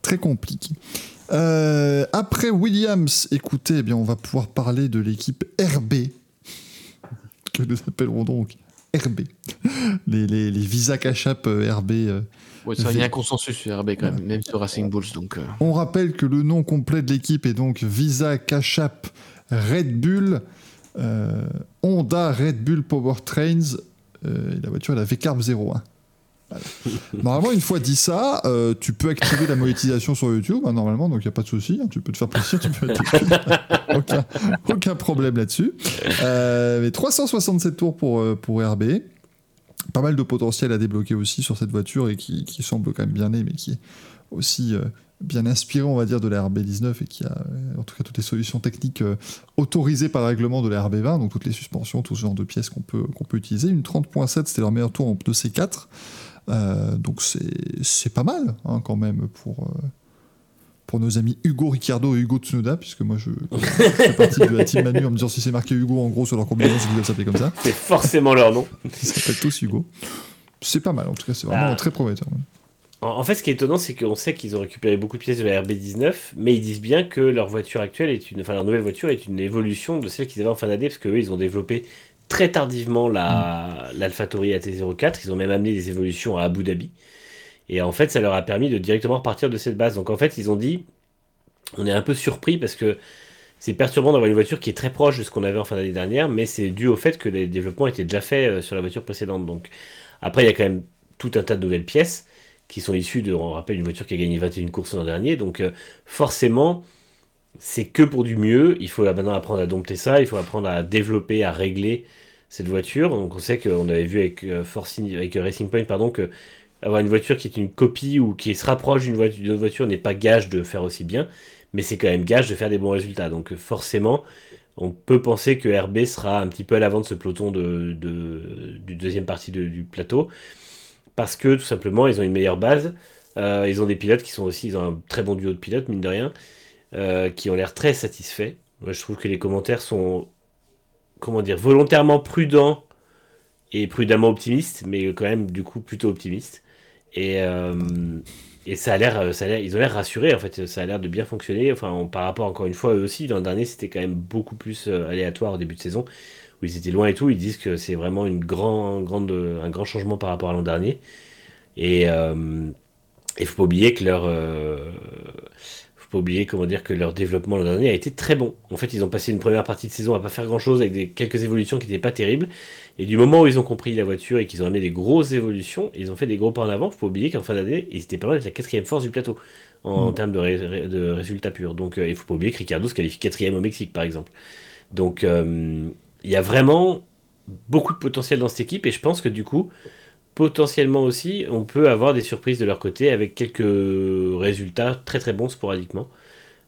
très compliqué. Euh, après Williams, écoutez, eh bien, on va pouvoir parler de l'équipe RB, que nous appellerons donc RB. Les, les, les App euh, RB. euh. Ouais, ça, il y a un consensus sur RB quand même, même sur Racing Bulls. Donc, euh, On rappelle que le nom complet de l'équipe est donc Visa Cash App Red Bull, Honda Red Bull Powertrains, et la voiture est la V-Carb 01. Normalement, une fois dit ça, euh, tu peux activer la monétisation sur YouTube, hein, normalement, donc il n'y a pas de souci. hein, tu peux te faire plaisir, tu peux [laughs] aucun, aucun problème là-dessus. Euh, mais 367 tours pour, euh, pour RB. Pas mal de potentiel à débloquer aussi sur cette voiture et qui, qui semble quand même bien née, mais qui est aussi bien inspiré, on va dire, de la RB19 et qui a en tout cas toutes les solutions techniques autorisées par le règlement de la RB20, donc toutes les suspensions, tout ce genre de pièces qu'on peut, peut utiliser. Une 30.7, c'était leur meilleur tour en pneu C4. Euh, donc c'est pas mal hein, quand même pour, euh, pour nos amis Hugo Ricardo et Hugo Tsunoda, puisque moi je, je fais partie de la team Manu en me disant si c'est marqué Hugo en gros sur leur combinaison, c'est qu'ils doivent s'appeler comme ça. C'est forcément leur nom. [laughs] Ils s'appellent tous Hugo. C'est pas mal en tout cas, c'est vraiment Ah. très prometteur. En, fait, ce qui est étonnant, c'est qu'on sait qu'ils ont récupéré beaucoup de pièces de la RB19, mais ils disent bien que leur voiture actuelle est une, enfin leur nouvelle voiture est une évolution de celle qu'ils avaient en fin d'année, parce qu'eux, ils ont développé très tardivement la mm. l'AlphaTauri AT04. Ils ont même amené des évolutions à Abu Dhabi, et en fait, ça leur a permis de directement repartir de cette base. Donc en fait, ils ont dit, on est un peu surpris parce que c'est perturbant d'avoir une voiture qui est très proche de ce qu'on avait en fin d'année dernière, mais c'est dû au fait que les développements étaient déjà faits euh, sur la voiture précédente. Donc après, il y a quand même tout un tas de nouvelles pièces qui sont issus de, on rappelle, une voiture qui a gagné 21 courses l'an dernier. Donc euh, forcément, c'est que pour du mieux. Il faut maintenant apprendre à dompter ça, il faut apprendre à développer, à régler cette voiture. Donc on sait qu'on avait vu avec, euh, avec Racing Point pardon, que avoir une voiture qui est une copie ou qui se rapproche d'une voiture, autre voiture n'est pas gage de faire aussi bien, mais c'est quand même gage de faire des bons résultats. Donc forcément, on peut penser que RB sera un petit peu à l'avant de ce peloton de, du deuxième partie du plateau parce que tout simplement ils ont une meilleure base. Euh, ils ont des pilotes qui sont aussi, ils ont un très bon duo de pilotes, mine de rien, euh, qui ont l'air très satisfaits. Moi, je trouve que les commentaires sont, comment dire, volontairement prudents et prudemment optimistes, mais quand même du coup plutôt optimistes. Et, euh, et ça a l'air, ça a ils ont l'air rassurés en fait. Ça a l'air de bien fonctionner. Enfin, par rapport encore une fois eux aussi, l'an dernier c'était quand même beaucoup plus aléatoire au début de saison où ils étaient loin et tout, ils disent que c'est vraiment une un grand changement par rapport à l'an dernier. Et il euh, ne faut pas oublier que leur, euh, pas oublier comment dire que leur développement l'an dernier a été très bon. En fait, ils ont passé une première partie de saison à pas faire grand chose avec des, quelques évolutions qui n'étaient pas terribles. Et du moment où ils ont compris la voiture et qu'ils ont amené des grosses évolutions, ils ont fait des gros pas en avant. Faut pas oublier qu'en fin d'année, ils étaient pas loin d'être la quatrième force du plateau en, mm. termes de, de, résultats purs. Donc, euh, il faut pas oublier que Ricardo se qualifie quatrième au Mexique, par exemple. Donc, il y a vraiment beaucoup de potentiel dans cette équipe et je pense que du coup, potentiellement aussi, on peut avoir des surprises de leur côté avec quelques résultats très très bons sporadiquement.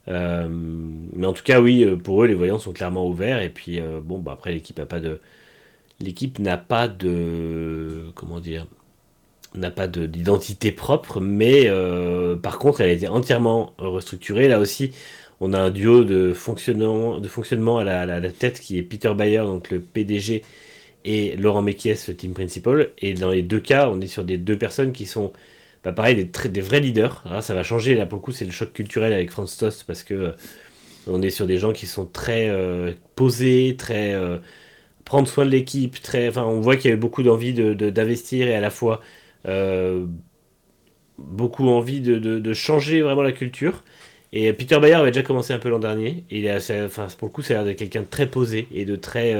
Euh, mais en tout cas, oui, pour eux, les voyants sont clairement ouverts. Et puis, euh, bon, bah, après, l'équipe n'a pas de. L'équipe n'a pas de. Comment dire N'a pas d'identité propre, mais euh, par contre, elle a été entièrement restructurée. Là aussi, on a un duo de fonctionnement, de fonctionnement à la, tête qui est Peter Bayer, donc le PDG, et Laurent Mekies, le team principal. Et dans les deux cas, on est sur des deux personnes qui sont, bah, pareil, des, vrais leaders. ça va changer. Là, pour le coup, c'est le choc culturel avec Franz Tost parce que euh, on est sur des gens qui sont très euh, posés, très euh, prendre soin de l'équipe. Très, enfin, on voit qu'il y a beaucoup d'envie de, d'investir et à la fois beaucoup envie de, de, changer vraiment la culture. Et Peter Bayer avait déjà commencé un peu l'an dernier. Il enfin, pour le coup, c'est l'air de quelqu'un de très posé et de très,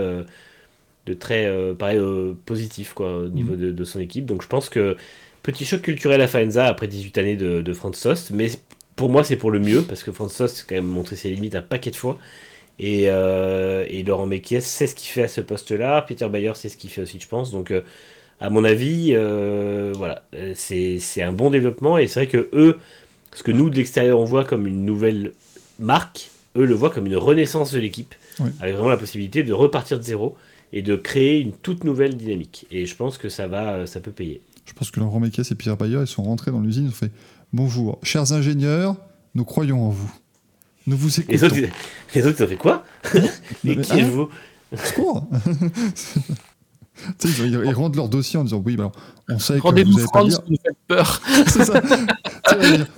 de très euh, pareil, euh, positif quoi, au niveau mm. de, son équipe. Donc je pense que petit choc culturel à Faenza après 18 années de, de Franz Sost. Mais pour moi, c'est pour le mieux parce que Franz Sost a quand même montré ses limites un paquet de fois. Et, et Laurent Mekies sait ce qu'il fait à ce poste-là. Peter Bayer sait ce qu'il fait aussi, je pense. Donc à mon avis, voilà, c'est un bon développement. Et c'est vrai que eux ce que nous, de l'extérieur, on voit comme une nouvelle marque, eux le voient comme une renaissance de l'équipe, avec vraiment la possibilité de repartir de zéro et de créer une toute nouvelle dynamique. Et je pense que ça va, ça peut payer. Je pense que Laurent Mekes et Pierre Bayer, ils sont rentrés dans l'usine, ils ont fait Bonjour, chers ingénieurs, nous croyons en vous. Nous vous écoutons. Les autres, [laughs] les autres ils ont fait quoi? [laughs] Mais qui êtes-vous Secours [laughs] ils, ils, rendent leur dossier en disant oui, bah, on sait que vous n'avez pas lire. Nous faites peur. c'est ça.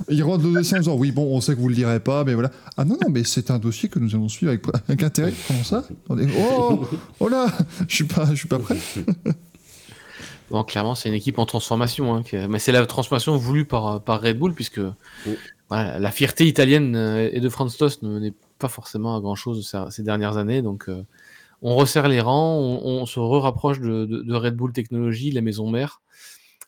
Ils, rendent le dossier en disant oui, bon, on sait que vous le lirez pas, mais voilà. Ah non, non, mais c'est un dossier que nous allons suivre avec, avec intérêt. Comment ça? Oh, oh là, je suis pas, je suis pas prêt. [laughs] Bon, clairement, c'est une équipe en transformation. Hein, Mais c'est la transformation voulue par, par Red Bull, puisque voilà, la fierté italienne euh, et de Franz Tost n'est pas forcément à grand chose ces dernières années. Donc, euh, on resserre les rangs, on, se rapproche de, Red Bull Technologies, la maison mère.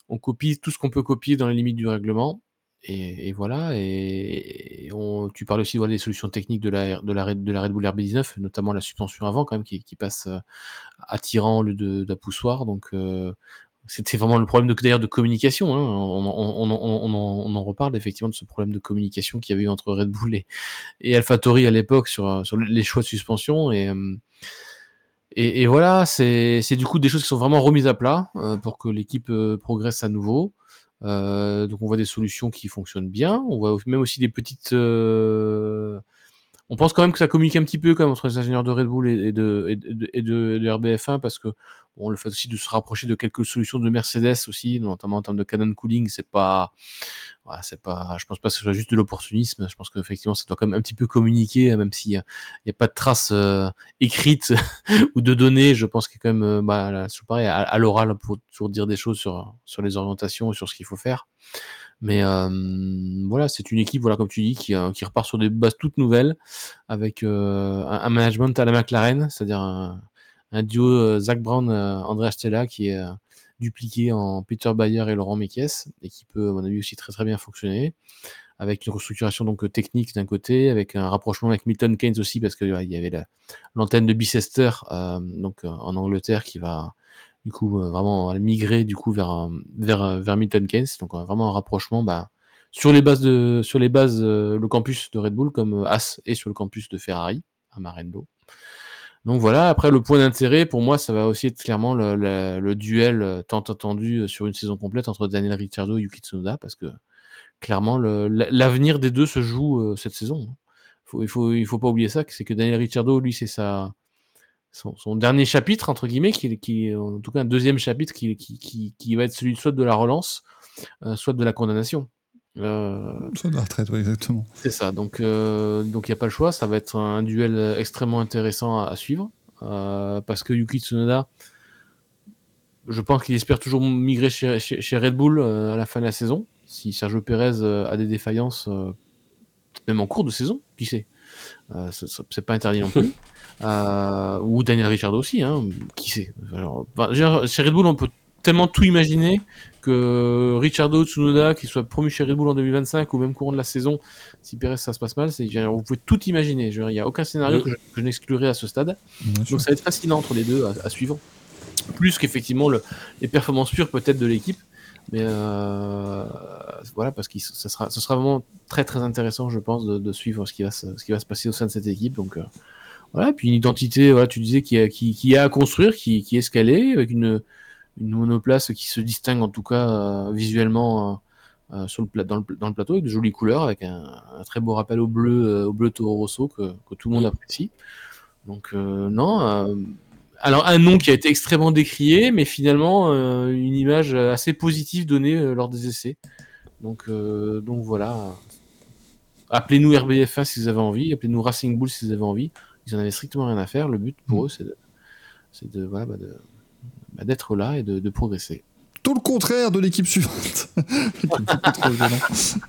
On copie tout ce qu'on peut copier dans les limites du règlement. Et, voilà. Et, tu parles aussi des solutions techniques de la, de, la, de la Red Bull RB19, notamment la suspension avant, quand même, qui, passe euh, attirant au lieu de, la poussoir. Donc, euh, c'était vraiment le problème de, d'ailleurs de communication. Hein. On, en reparle effectivement de ce problème de communication qu'il y avait eu entre Red Bull et, et AlphaTauri à l'époque sur, sur les choix de suspension. Et. Euh, et, voilà, c'est du coup des choses qui sont vraiment remises à plat euh, pour que l'équipe euh, progresse à nouveau. Euh, donc on voit des solutions qui fonctionnent bien. On voit même aussi des petites, on pense quand même que ça communique un petit peu comme entre les ingénieurs de Red Bull et, de, et de, et de, RBF1 parce que bon, le fait aussi de se rapprocher de quelques solutions de Mercedes aussi, notamment en termes de canon cooling, c'est pas, c'est pas, je pense pas que ce soit juste de l'opportunisme. Je pense qu'effectivement, ça doit quand même un petit peu communiquer, même s'il n'y a, pas de traces euh, écrites [laughs] ou de données. Je pense qu'il y a quand même, euh, bah, pareil, à, à l'oral pour toujours dire des choses sur, sur les orientations et sur ce qu'il faut faire. Mais voilà, c'est une équipe, voilà, comme tu dis, qui, qui, repart sur des bases toutes nouvelles, avec un, management à la McLaren, c'est-à-dire un, duo Zach Brown, André Stella, qui est dupliqué en Peter Bayer et Laurent Mekies, et qui peut, à mon avis, aussi très très bien fonctionner, avec une restructuration donc technique d'un côté, avec un rapprochement avec Milton Keynes aussi, parce qu'il y avait l'antenne de Bicester, donc en Angleterre, qui va du coup euh, vraiment du vers euh, vers euh, vers Milton Keynes. Donc vraiment un rapprochement bah, sur les bases le campus de Red Bull comme As et sur le campus de Ferrari à Marendo. Donc voilà. Après le point d'intérêt pour moi ça va aussi être clairement le, duel tant attendu sur une saison complète entre Daniel Ricciardo et Yuki Tsunoda parce que clairement l'avenir des deux se joue cette saison il faut il faut pas oublier ça c'est que Daniel Ricciardo lui c'est sa son, dernier chapitre, entre guillemets, qui, qui, en tout cas un deuxième chapitre qui, qui, qui va être celui soit de la relance, euh, soit de la condamnation. Euh, soit de la retraite, oui, exactement. C'est ça, donc euh, donc il n'y a pas le choix, ça va être un duel extrêmement intéressant à, suivre, parce que Yuki Tsunoda, je pense qu'il espère toujours migrer chez, chez, Red Bull à la fin de la saison. Si Sergio Perez a des défaillances, même en cours de saison, qui sait, c'est pas interdit non plus. [laughs] Euh, ou Daniel Ricciardo aussi, hein, qui sait? chez Red Bull, on peut tellement tout imaginer que Ricciardo, Tsunoda, qui soit promu chez Red Bull en 2025 ou même courant de la saison, si Perez ça se passe mal, c'est, vous pouvez tout imaginer. Il n'y a aucun scénario que je, n'exclurai à ce stade. Donc ça va être fascinant entre les deux à, suivre. Plus qu'effectivement le, les performances pures peut-être de l'équipe. Mais euh, voilà, parce que ça sera, ce sera vraiment très très intéressant, je pense, de, suivre ce qui, va se, ce qui va se passer au sein de cette équipe. Donc, euh, voilà, puis une identité, voilà, tu disais, qui a, à construire, qui, qui est escalée, avec une, une monoplace qui se distingue en tout cas euh, visuellement euh, euh, sur le, dans, le, dans, le, plateau, avec de jolies couleurs, avec un, un très beau rappel au bleu, au bleu Toro Rosso que, que, tout le monde apprécie. Donc non, alors un nom qui a été extrêmement décrié, mais finalement une image assez positive donnée lors des essais. Donc, donc voilà. Appelez-nous RBF1 si vous avez envie, appelez-nous Racing Bull si vous avez envie. Ils en avaient strictement rien à faire. Le but pour mm. eux, c'est de, de, voilà, bah de bah d'être là et de, de, progresser. Tout le contraire de l'équipe suivante. [laughs]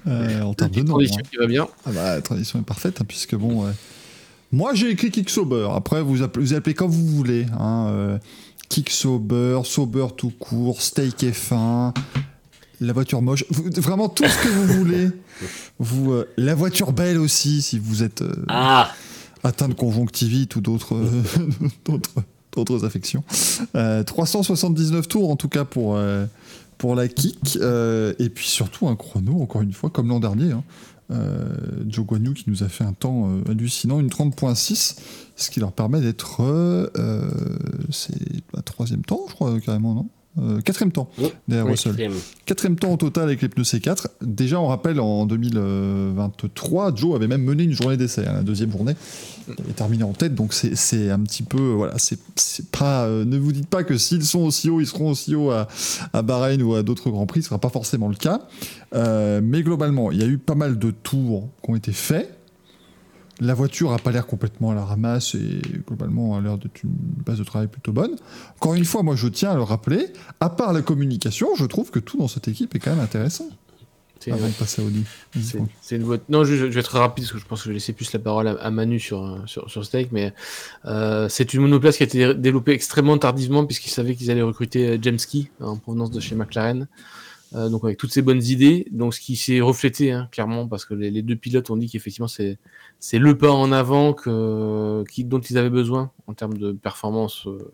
euh, en termes de nom. Tradition hein. qui va bien. Ah bah, la tradition est parfaite, hein, puisque bon. Euh, moi, j'ai écrit Kick Sober. Après, vous appelez, vous appelez comme vous voulez. Hein, euh, Kick Sober, Sober tout court, Steak F1, la voiture moche, vraiment tout ce que vous voulez. [laughs] Vous, euh, la voiture belle aussi, si vous êtes. Euh, ah atteint de conjonctivite ou d'autres [laughs] affections. 379 euh, tours en tout cas pour, euh, la kick. Euh, et puis surtout un chrono, encore une fois, comme l'an dernier. Hein. Joe Guanyu qui nous a fait un temps hallucinant, une 30.6, ce qui leur permet d'être. c'est un troisième temps, je crois, carrément, non? Euh, quatrième temps Quatrième. temps au total avec les pneus C4. Déjà, on rappelle, en 2023, Joe avait même mené une journée d'essai. Hein, la deuxième journée, il est terminé en tête. Donc, c'est un petit peu. Voilà, c'est pas. Euh, ne vous dites pas que s'ils sont aussi hauts, ils seront aussi hauts à, à Bahreïn ou à d'autres grands prix. Ce sera pas forcément le cas. Euh, mais globalement, il y a eu pas mal de tours qui ont été faits. La voiture n'a pas l'air complètement à la ramasse et globalement a l'air d'être une base de travail plutôt bonne. Encore une fois, moi je tiens à le rappeler, à part la communication, je trouve que tout dans cette équipe est quand même intéressant. Avant de passer à Audi. C'est une voiture. Non, je, vais être très rapide parce que je pense que je vais laisser plus la parole à, Manu sur, sur, sur Steak, mais euh, c'est une monoplace qui a été développée extrêmement tardivement puisqu'ils savaient qu'ils allaient recruter James Key en provenance de chez McLaren. Euh, donc avec toutes ces bonnes idées, donc ce qui s'est reflété hein, clairement parce que les, deux pilotes ont dit qu'effectivement c'est c'est le pas en avant que qui, dont ils avaient besoin en termes de performance euh,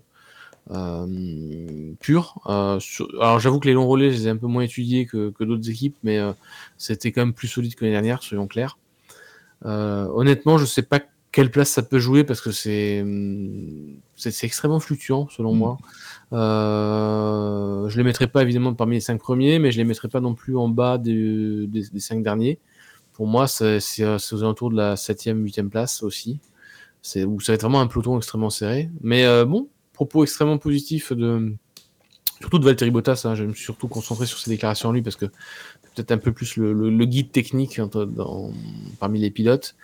euh pure. Euh, alors j'avoue que les longs relais, je les ai un peu moins étudiés que, que d'autres équipes, mais c'était quand même plus solide que l'année dernière, soyons clairs. honnêtement, je sais pas quelle place ça peut jouer parce que c'est c'est extrêmement fluctuant selon mm. moi. Euh, je les mettrai pas évidemment parmi les cinq premiers, mais je les mettrai pas non plus en bas des, des, cinq derniers. Pour moi, euh, c'est aux alentours de la 7e, 8e place aussi. C'est où ça va être vraiment un peloton extrêmement serré. Mais euh, bon, propos extrêmement positifs de surtout de Valtteri Bottas. hein. je me suis surtout concentré sur ses déclarations en lui parce que c'est peut-être un peu plus le, guide technique dans- parmi les pilotes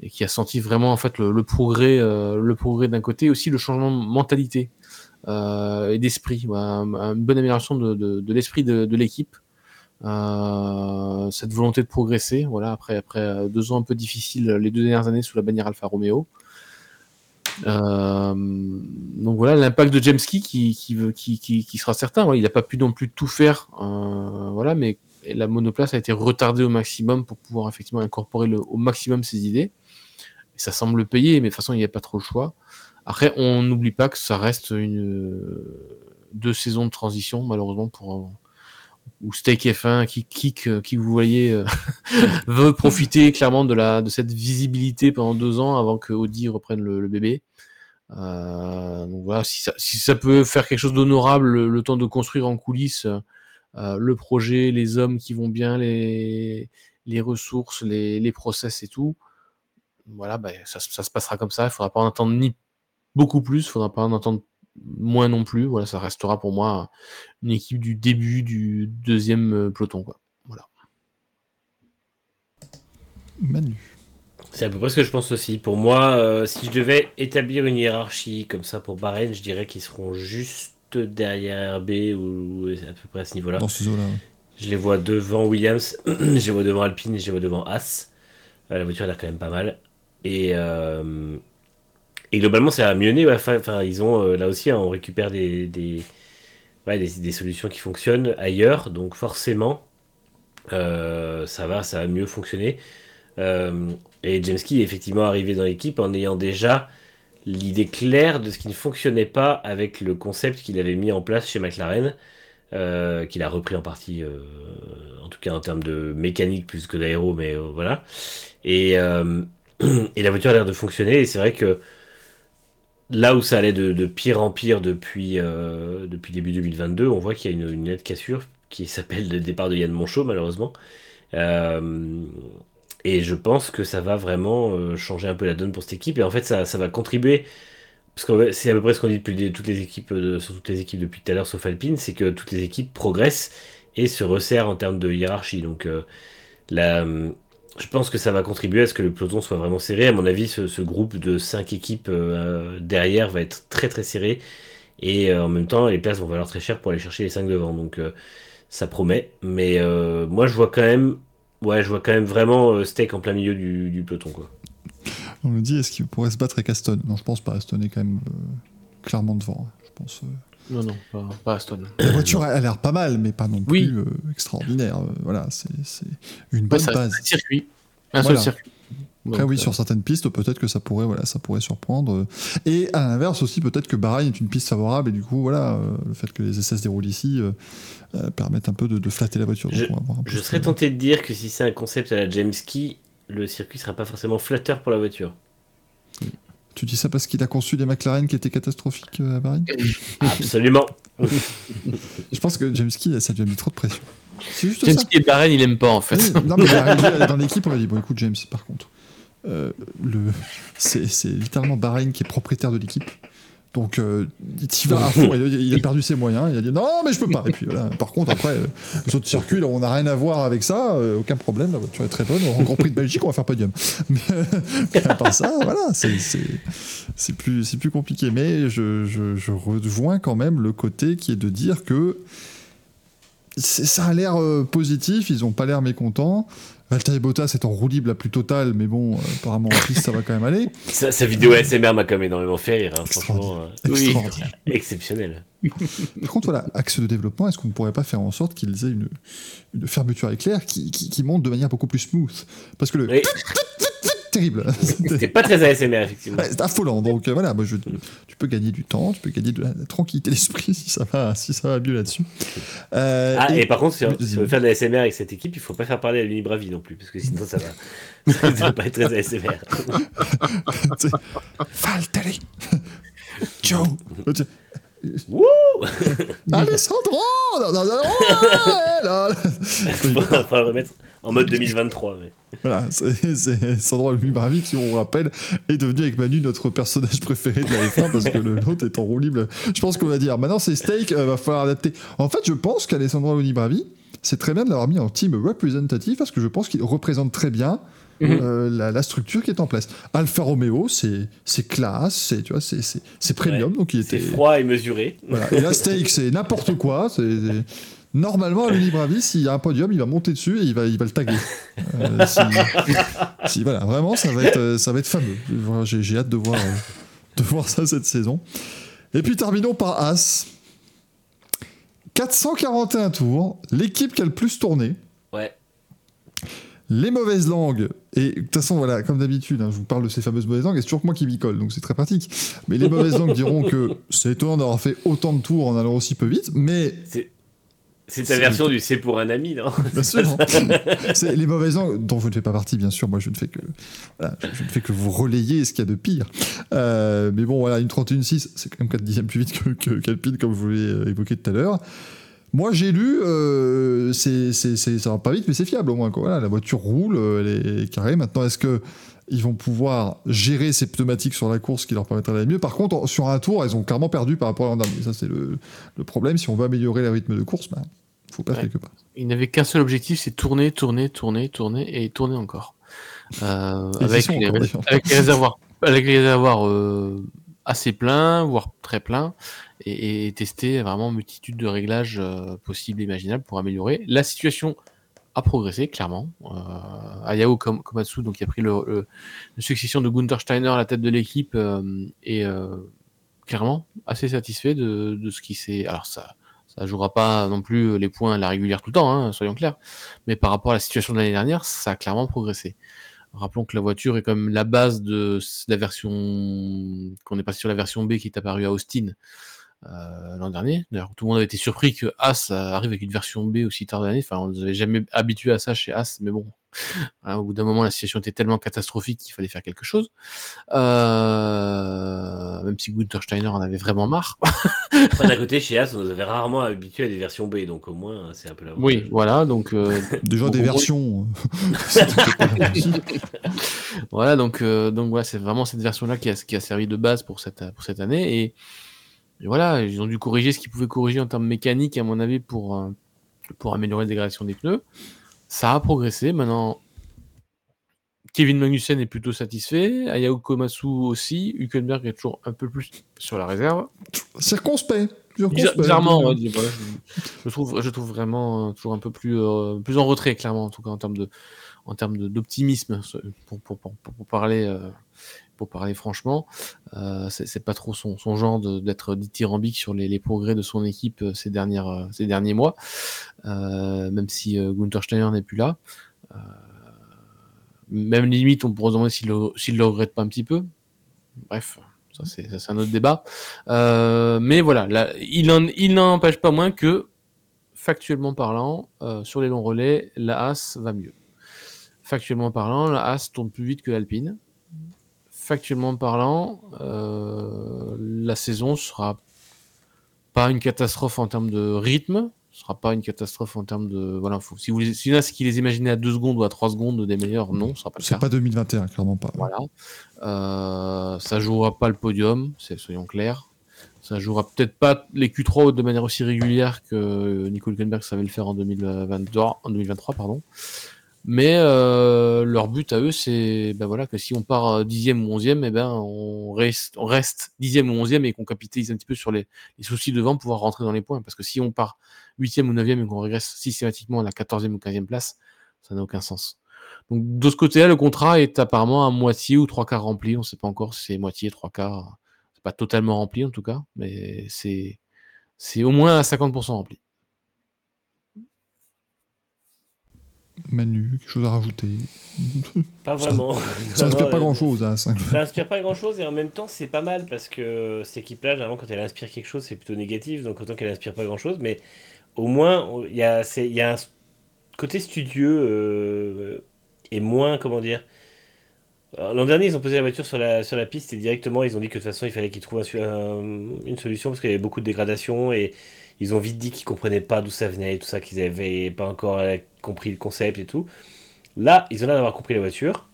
et qui a senti vraiment en fait le, progrès, euh, le progrès d'un côté, aussi le changement de mentalité et d'esprit, un- une bonne amélioration de, l'esprit de, l'équipe. Euh, cette volonté de progresser, voilà, après, euh, deux ans un peu difficiles, les deux dernières années sous la bannière Alfa Romeo. Euh, donc voilà l'impact de James Key qui, qui, sera certain. Il n'a pas pu non plus tout faire, euh, voilà, mais la monoplace a été retardée au maximum pour pouvoir effectivement incorporer au maximum ses idées. Ça semble le payer, mais de toute façon il n'y a pas trop le choix. Après, on n'oublie pas que ça reste une deux saisons de transition malheureusement pour ou Steak F1 qui euh, qui vous voyez euh, [laughs] veut profiter clairement de la de cette visibilité pendant deux ans avant que Audi reprenne le, bébé. Euh, donc voilà, si ça, peut faire quelque chose d'honorable, le, temps de construire en coulisses euh, le projet, les hommes qui vont bien, les, les ressources, les, les process et tout, voilà, bah, ça, ça se passera comme ça. Il faudra pas en attendre ni beaucoup plus, il faudra pas en attendre moins non plus. Voilà, ça restera pour moi une équipe du début du deuxième euh, peloton. Quoi. Voilà. Manu. C'est à peu près ce que je pense aussi. Pour moi, euh, si je devais établir une hiérarchie comme ça pour Bahreïn, je dirais qu'ils seront juste derrière RB ou à peu près à ce niveau-là. Dans ce zoo-là. ouais. Je les vois devant Williams, [clears throat] je les vois devant Alpine et je les vois devant As. Euh, la voiture a l'air quand même pas mal. Et, euh, et globalement, ça a mieux né. Enfin, ils ont euh, là aussi, hein, on récupère des, des, solutions qui fonctionnent ailleurs. Donc forcément, euh, ça va, ça va mieux fonctionner. Euh, et James Key est effectivement arrivé dans l'équipe en ayant déjà l'idée claire de ce qui ne fonctionnait pas avec le concept qu'il avait mis en place chez McLaren, euh, qu'il a repris en partie, en tout cas en termes de mécanique plus que d'aéro, mais voilà. [clears throat] Et la voiture a l'air de fonctionner, et c'est vrai que là où ça allait de, pire en pire depuis, euh, début 2022, on voit qu'il y a une, une nette cassure qui [laughs] s'appelle le départ de Yann Monchot, malheureusement. Euh, et je pense que ça va vraiment euh, changer un peu la donne pour cette équipe. Et en fait, ça, va contribuer. Parce que c'est à peu près ce qu'on dit depuis toutes les équipes, sur toutes les équipes depuis tout à l'heure, sauf Alpine, c'est que toutes les équipes progressent et se resserrent en termes de hiérarchie. Donc, la, je pense que ça va contribuer à ce que le peloton soit vraiment serré. À mon avis, ce, groupe de 5 équipes euh, derrière va être très très serré. Et euh, en même temps, les places vont valoir très cher pour aller chercher les 5 devant. Donc, euh, ça promet. Mais moi, je vois quand même, ouais, je vois quand même vraiment Steak en plein milieu du, peloton. On me dit, est-ce qu'il pourrait se battre avec Aston? Non, je pense pas. Aston est quand même clairement devant. hein. Je pense. Non, non, pas, pas Aston. La voiture a a l'air pas mal, mais pas non plus Oui. euh, extraordinaire. Euh, voilà, c'est c'est une Ouais, bonne ça base. un circuit. Un Voilà. seul circuit. Après, Donc, oui, euh, sur certaines pistes, peut-être que ça pourrait, voilà, ça pourrait surprendre. Et à l'inverse aussi, peut-être que Bahreïn est une piste favorable, et du coup, voilà, euh, le fait que les essais se déroulent ici euh, euh, permettent un peu de, de flatter la voiture. Donc, Je- on va voir un peu Je ce serais tenté de dire que si c'est un concept à la James Key, le circuit sera pas forcément flatteur pour la voiture. Tu dis ça parce qu'il a conçu des McLaren qui étaient catastrophiques euh, à Bahreïn [laughs] Absolument. [laughs] Je pense que James Key, ça lui a mis trop de pression. C'est juste James ça. Key et Bahreïn, il aime pas en fait. Oui, non, mais il est arrivé dans l'équipe, on a dit bon, écoute, James, par contre, euh, le, [laughs] c'est, c'est littéralement Bahreïn qui est propriétaire de l'équipe. Donc, euh, il va à fond, il, a- il a perdu ses moyens, il a dit non, mais je peux pas. Et puis voilà. Par contre, après, euh, les autres circuits, là, on n'a rien à voir avec ça, euh, aucun problème, la voiture est très bonne. Au Grand Prix de Belgique, on va faire podium. [laughs] Mais, mais à part ça, voilà, c'est, plus, compliqué. Mais je, je, je rejoins quand même le côté qui est de dire que ça a l'air positif, ils ont pas l'air mécontents. Valtteri Bottas est en roue libre la plus totale, mais bon, euh, apparemment en piste ça va quand même aller. [laughs] Sa, sa vidéo ASMR m'a quand même énormément fait rire, hein, franchement. euh, Oui. Exceptionnel. [laughs] Par contre, voilà, axe de développement, est-ce qu'on ne pourrait pas faire en sorte qu'ils aient une, une fermeture éclair qui, qui, qui monte de manière beaucoup plus smooth? Parce que le Oui, terrible, c'était pas très ASMR, effectivement. Ouais, c'est affolant. Donc euh, voilà, moi, je, tu peux gagner du temps, tu peux gagner de la, la tranquillité d'esprit si ça va, si ça va mieux là-dessus. Euh, Ah, et- et par contre, si, Oui, si on veut faire de la ASMR avec cette équipe, il faut pas faire parler à l'Unibravi non plus, parce que sinon ça va. [laughs] ça va pas être très ASMR. [laughs] Valtteri, Joe, [laughs] Wouh Alessandro, faut le remettre en mode 2023. Mais... Voilà, c'est Sandro Lubravi qui, on rappelle, est devenu avec Manu notre personnage préféré de la F1 [laughs] parce que l'autre est en roue libre. Je pense qu'on va dire maintenant c'est Steak, euh, va falloir adapter. En fait, je pense qu'Alessandro Lubravi, c'est très bien de l'avoir mis en team représentatif parce que je pense qu'il représente très bien Mhm. euh, la, la structure qui est en place. Alfa Romeo, c'est c'est classe, c'est tu vois, c'est c'est- c'est premium, donc il C'est était. froid et mesuré. Voilà. Et là, Steak, c'est n'importe quoi. Normalement, à l'Unibravi, s'il y a un podium, il va monter dessus et il va, il va le taguer. Euh, si, [laughs] si- voilà, vraiment, ça va être, ça va être fameux. J'ai j'ai hâte de voir, euh, de voir ça cette saison. Et puis terminons par As. 441 tours, l'équipe qui a le plus tourné. Ouais. Les mauvaises langues, et de toute façon, voilà, comme d'habitude, hein, je vous parle de ces fameuses mauvaises langues, et c'est toujours que moi qui m'y colle, donc c'est très pratique. Mais les mauvaises [laughs] langues diront que c'est étonnant d'avoir fait autant de tours en allant aussi peu vite, mais C'est ta version du c'est pour un ami, non bien sûr, [laughs] c'est les mauvaises langues dont je ne fais pas partie, bien sûr. Moi, je ne fais que, voilà, je, ne fais que vous relayer ce qu'il y a de pire. Euh, mais bon, voilà, une 31.6, c'est quand même 4 dixièmes plus vite que, que qu'Alpine, comme je vous l'ai euh, évoqué tout à l'heure. Moi, j'ai lu, euh, c'est, c'est, c'est- ça va pas vite, mais c'est fiable au moins. Quoi. Voilà, la voiture roule, euh, elle est carrée. Maintenant, est-ce que ils vont pouvoir gérer ces pneumatiques sur la course qui leur permettra d'aller mieux Par contre, sur un tour, ils ont clairement perdu par rapport à l'an dernier. Ça, c'est le, le problème. Si on veut améliorer le rythme de course, ben, faut perdre Ouais. quelque part. Il n'avait qu'un seul objectif, c'est tourner, tourner, tourner, tourner et tourner encore. Euh, Ils avec, les, encore, d'ailleurs. avec les réservoirs, avec les réservoirs euh, assez pleins, voire très pleins, et, et tester vraiment multitude de réglages euh, possibles et imaginables pour améliorer. La situation a progressé, clairement. Euh, Ayao Kom- Komatsu, donc, qui a pris le, succession de Gunther Steiner à la tête de l'équipe, euh, est euh, clairement assez satisfait de, de ce qui s'est. Alors, ça ça jouera pas non plus les points à la régulière tout le temps, hein, soyons clairs. Mais par rapport à la situation de l'année dernière, ça a clairement progressé. Rappelons que la voiture est comme la base de la version qu'on est passé sur la version B qui est apparue à Austin euh, l'an dernier. D'ailleurs, tout le monde avait été surpris que As arrive avec une version B aussi tard de l'année. Enfin, on ne nous avait jamais habitué à ça chez As, mais bon, [laughs] Voilà, au bout d'un moment, la situation était tellement catastrophique qu'il fallait faire quelque chose. Euh, même si Gunther Steiner en avait vraiment marre. [laughs] Après, d'un côté, chez As, on nous avait rarement habitué à des versions B, donc au moins, c'est un peu la Oui, voilà, donc euh, [laughs] Déjà des versions. euh, voilà, donc euh, donc voilà, c'est vraiment cette version-là qui a, qui a servi de base pour cette pour cette année et, et voilà, ils ont dû corriger ce qu'ils pouvaient corriger en termes mécaniques à mon avis pour euh, pour améliorer la dégradation des pneus. Ça a progressé. Maintenant, Kevin Magnussen est plutôt satisfait, Ayao Komatsu aussi, Hülkenberg est toujours un peu plus sur la réserve. Circonspect. Circonspect. Bizarrement, ouais, je, je trouve, je trouve vraiment euh, toujours un peu plus, euh, plus en retrait, clairement, en tout cas en termes de, en termes d'optimisme, pour, pour, pour, pour- pour parler, euh, pour parler franchement, euh, c'est pas trop son, genre d'être dithyrambique sur les, progrès de son équipe euh, ces euh, ces derniers mois, euh, même si Gunther Steiner n'est plus là. Même limite, on pourrait se demander s'il le, le regrette pas un petit peu. Bref, ça c'est un autre débat. Mais voilà, là, il n'empêche pas moins que, factuellement parlant, sur les longs relais, la As va mieux. Factuellement parlant, la As tourne plus vite que l'Alpine. Factuellement parlant, euh, la saison sera pas une catastrophe en termes de rythme, ce sera pas une catastrophe en termes de voilà. Faut, si vous les- si là, ce qui les imaginait à 2 secondes ou à 3 secondes des meilleurs, non, ce sera pas. C'est pas 2021, clairement pas. Voilà. Euh, ça jouera pas le podium, soyons clairs. Ça jouera peut-être pas les Q3 de manière aussi régulière que Nico Hülkenberg savait le faire en 2023, en 2023 pardon. Mais euh, leur but à eux, c'est ben voilà, que si on part euh, dixième ou onzième, eh ben, on, reste, on reste dixième ou onzième et qu'on capitalise un petit peu sur les, les soucis devant pour pouvoir rentrer dans les points. Parce que si on part huitième ou neuvième et qu'on régresse systématiquement à la quatorzième ou quinzième place, ça n'a aucun sens. Donc de ce côté-là, le contrat est apparemment à moitié ou trois quarts rempli. On ne sait pas encore si c'est moitié, trois quarts. C'est pas totalement rempli en tout cas, mais c'est c'est au moins à 50% rempli. Manu, quelque chose à rajouter Pas vraiment. Ça inspire pas Non, grand chose, hein, ça. Ça inspire pas grand chose et en même temps c'est pas mal parce que cette équipe-là, généralement quand elle inspire quelque chose c'est plutôt négatif donc autant qu'elle inspire pas grand chose mais au moins il y y a un côté studieux euh, et moins comment dire. Alors, L'an dernier ils ont posé la voiture sur la, sur la piste et directement ils ont dit que de toute façon il fallait qu'ils trouvent un su- un- une solution parce qu'il y avait beaucoup de dégradation et ils ont vite dit qu'ils comprenaient pas d'où ça venait, tout ça, qu'ils avaient pas encore euh, compris le concept et tout. Là, ils ont l'air d'avoir compris la voiture.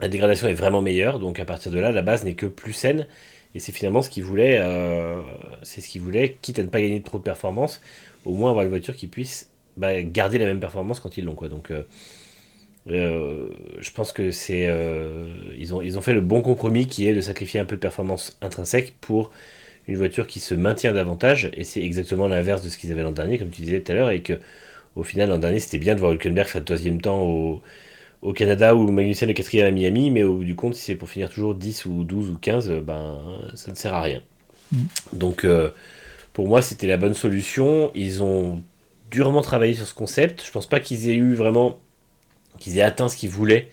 La dégradation est vraiment meilleure, donc à partir de là, la base n'est que plus saine. Et c'est finalement ce qu'ils voulaient, euh, c'est ce qu'ils voulaient, quitte à ne pas gagner trop de performance, au moins avoir une voiture qui puisse bah, garder la même performance quand ils l'ont. Quoi. Donc, euh, je pense que c'est, ils, ont, ils ont fait le bon compromis qui est de sacrifier un peu de performance intrinsèque pour une voiture qui se maintient davantage. Et c'est exactement l'inverse de ce qu'ils avaient l'an dernier, comme tu disais tout à l'heure, et que au final l'an dernier c'était bien de voir Hülkenberg faire le troisième temps au au Canada ou Magnussen le quatrième à Miami, mais au bout du compte, si c'est pour finir toujours 10 ou 12 ou 15, euh, ben, ça ne sert à rien. Mm. Donc, euh, pour moi, c'était la bonne solution. Ils ont durement travaillé sur ce concept. Je pense pas qu'ils aient eu vraiment, qu'ils aient atteint ce qu'ils voulaient.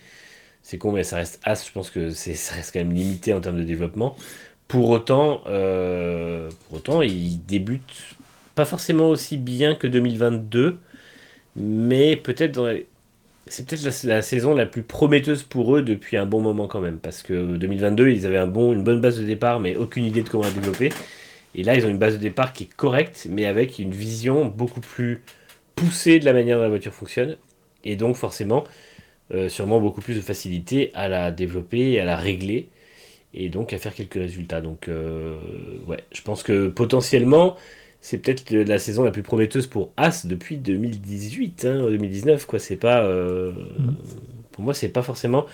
C'est con, mais ça reste as. Je pense que ça reste quand même limité en termes de développement. Pour autant, euh, pour autant, pas forcément aussi bien que 2022, mais peut-être c'est peut-être la, saison la plus prometteuse pour eux depuis un bon moment quand même. Parce que 2022, ils avaient un bon, une bonne base de départ, mais aucune idée de comment la développer. Et là, ils ont une base de départ qui est correcte, mais avec une vision beaucoup plus poussée de la manière dont la voiture fonctionne. Et donc, forcément, euh, sûrement beaucoup plus de facilité à la développer, à la régler, et donc à faire quelques résultats. Donc, euh, ouais, je pense que potentiellement, c'est peut-être la saison la plus prometteuse pour As depuis 2018, 2019 hein, quoi. C'est pas, euh, mm. pour moi, c'est pas forcément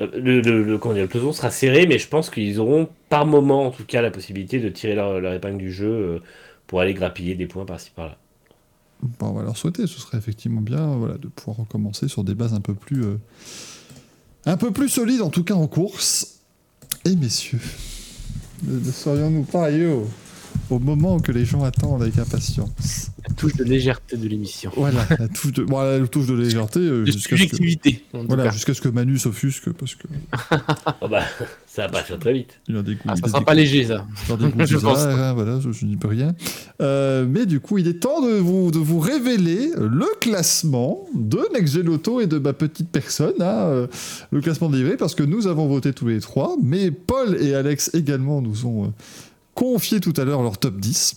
euh, le, le, le, le, peloton sera serré, mais je pense qu'ils auront par moment, en tout cas, la possibilité de tirer leur, leur épingle du jeu pour aller grappiller des points par-ci par-là. Bon, on va leur souhaiter. Ce serait effectivement bien, voilà, de pouvoir recommencer sur des bases un peu plus, un peu plus solides, en tout cas en course. Et messieurs, ne serions-nous pas ailleurs au moment que les gens attendent avec impatience. La touche de légèreté de l'émission. Voilà, la touche de, bon, la touche de légèreté. Euh, jusqu'à. Que... Voilà, jusqu'à ce que Manu s'offusque parce que. oh [laughs] bah, ça va pas faire très vite. Il a des ah, ça sera pas léger ça. [laughs] je pense. Hein, voilà, je, je n'y peux rien. Euh, mais du coup, il est temps de vous, de vous révéler le classement de Next Auto et de ma petite personne, hein, euh, le classement livré, parce que nous avons voté tous les trois, mais Paul et Alex également nous ont. Euh, confié tout à l'heure leur top 10.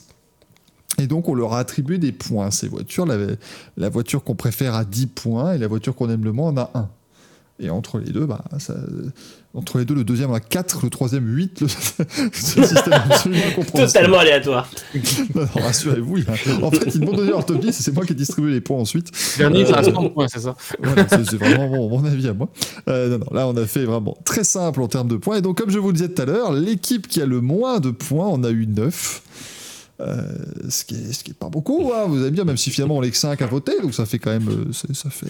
Et donc, on leur a attribué des points, ces voitures. La, la voiture qu'on préfère a 10 points et la voiture qu'on aime le moins en a 1. Et entre les deux, bah, ça, entre les deux, le deuxième a 4, le troisième 8. Le... [laughs] c'est un système absolument Totalement aléatoire. rassurez-vous. En fait, ils m'ont donné leur top 10 et c'est moi qui ai distribué les points ensuite. Dernier, ça reste points, c'est ça C'est vraiment mon, mon, avis à moi. Euh, non, non, là, on a fait vraiment très simple en termes de points. Et donc, comme je vous le disais tout à l'heure, l'équipe qui a le moins de points, on a eu 9. Euh, ce, qui est, ce qui est pas beaucoup, hein, vous allez bien, même si finalement on est que 5 à voter, donc ça fait quand même. Euh, ça fait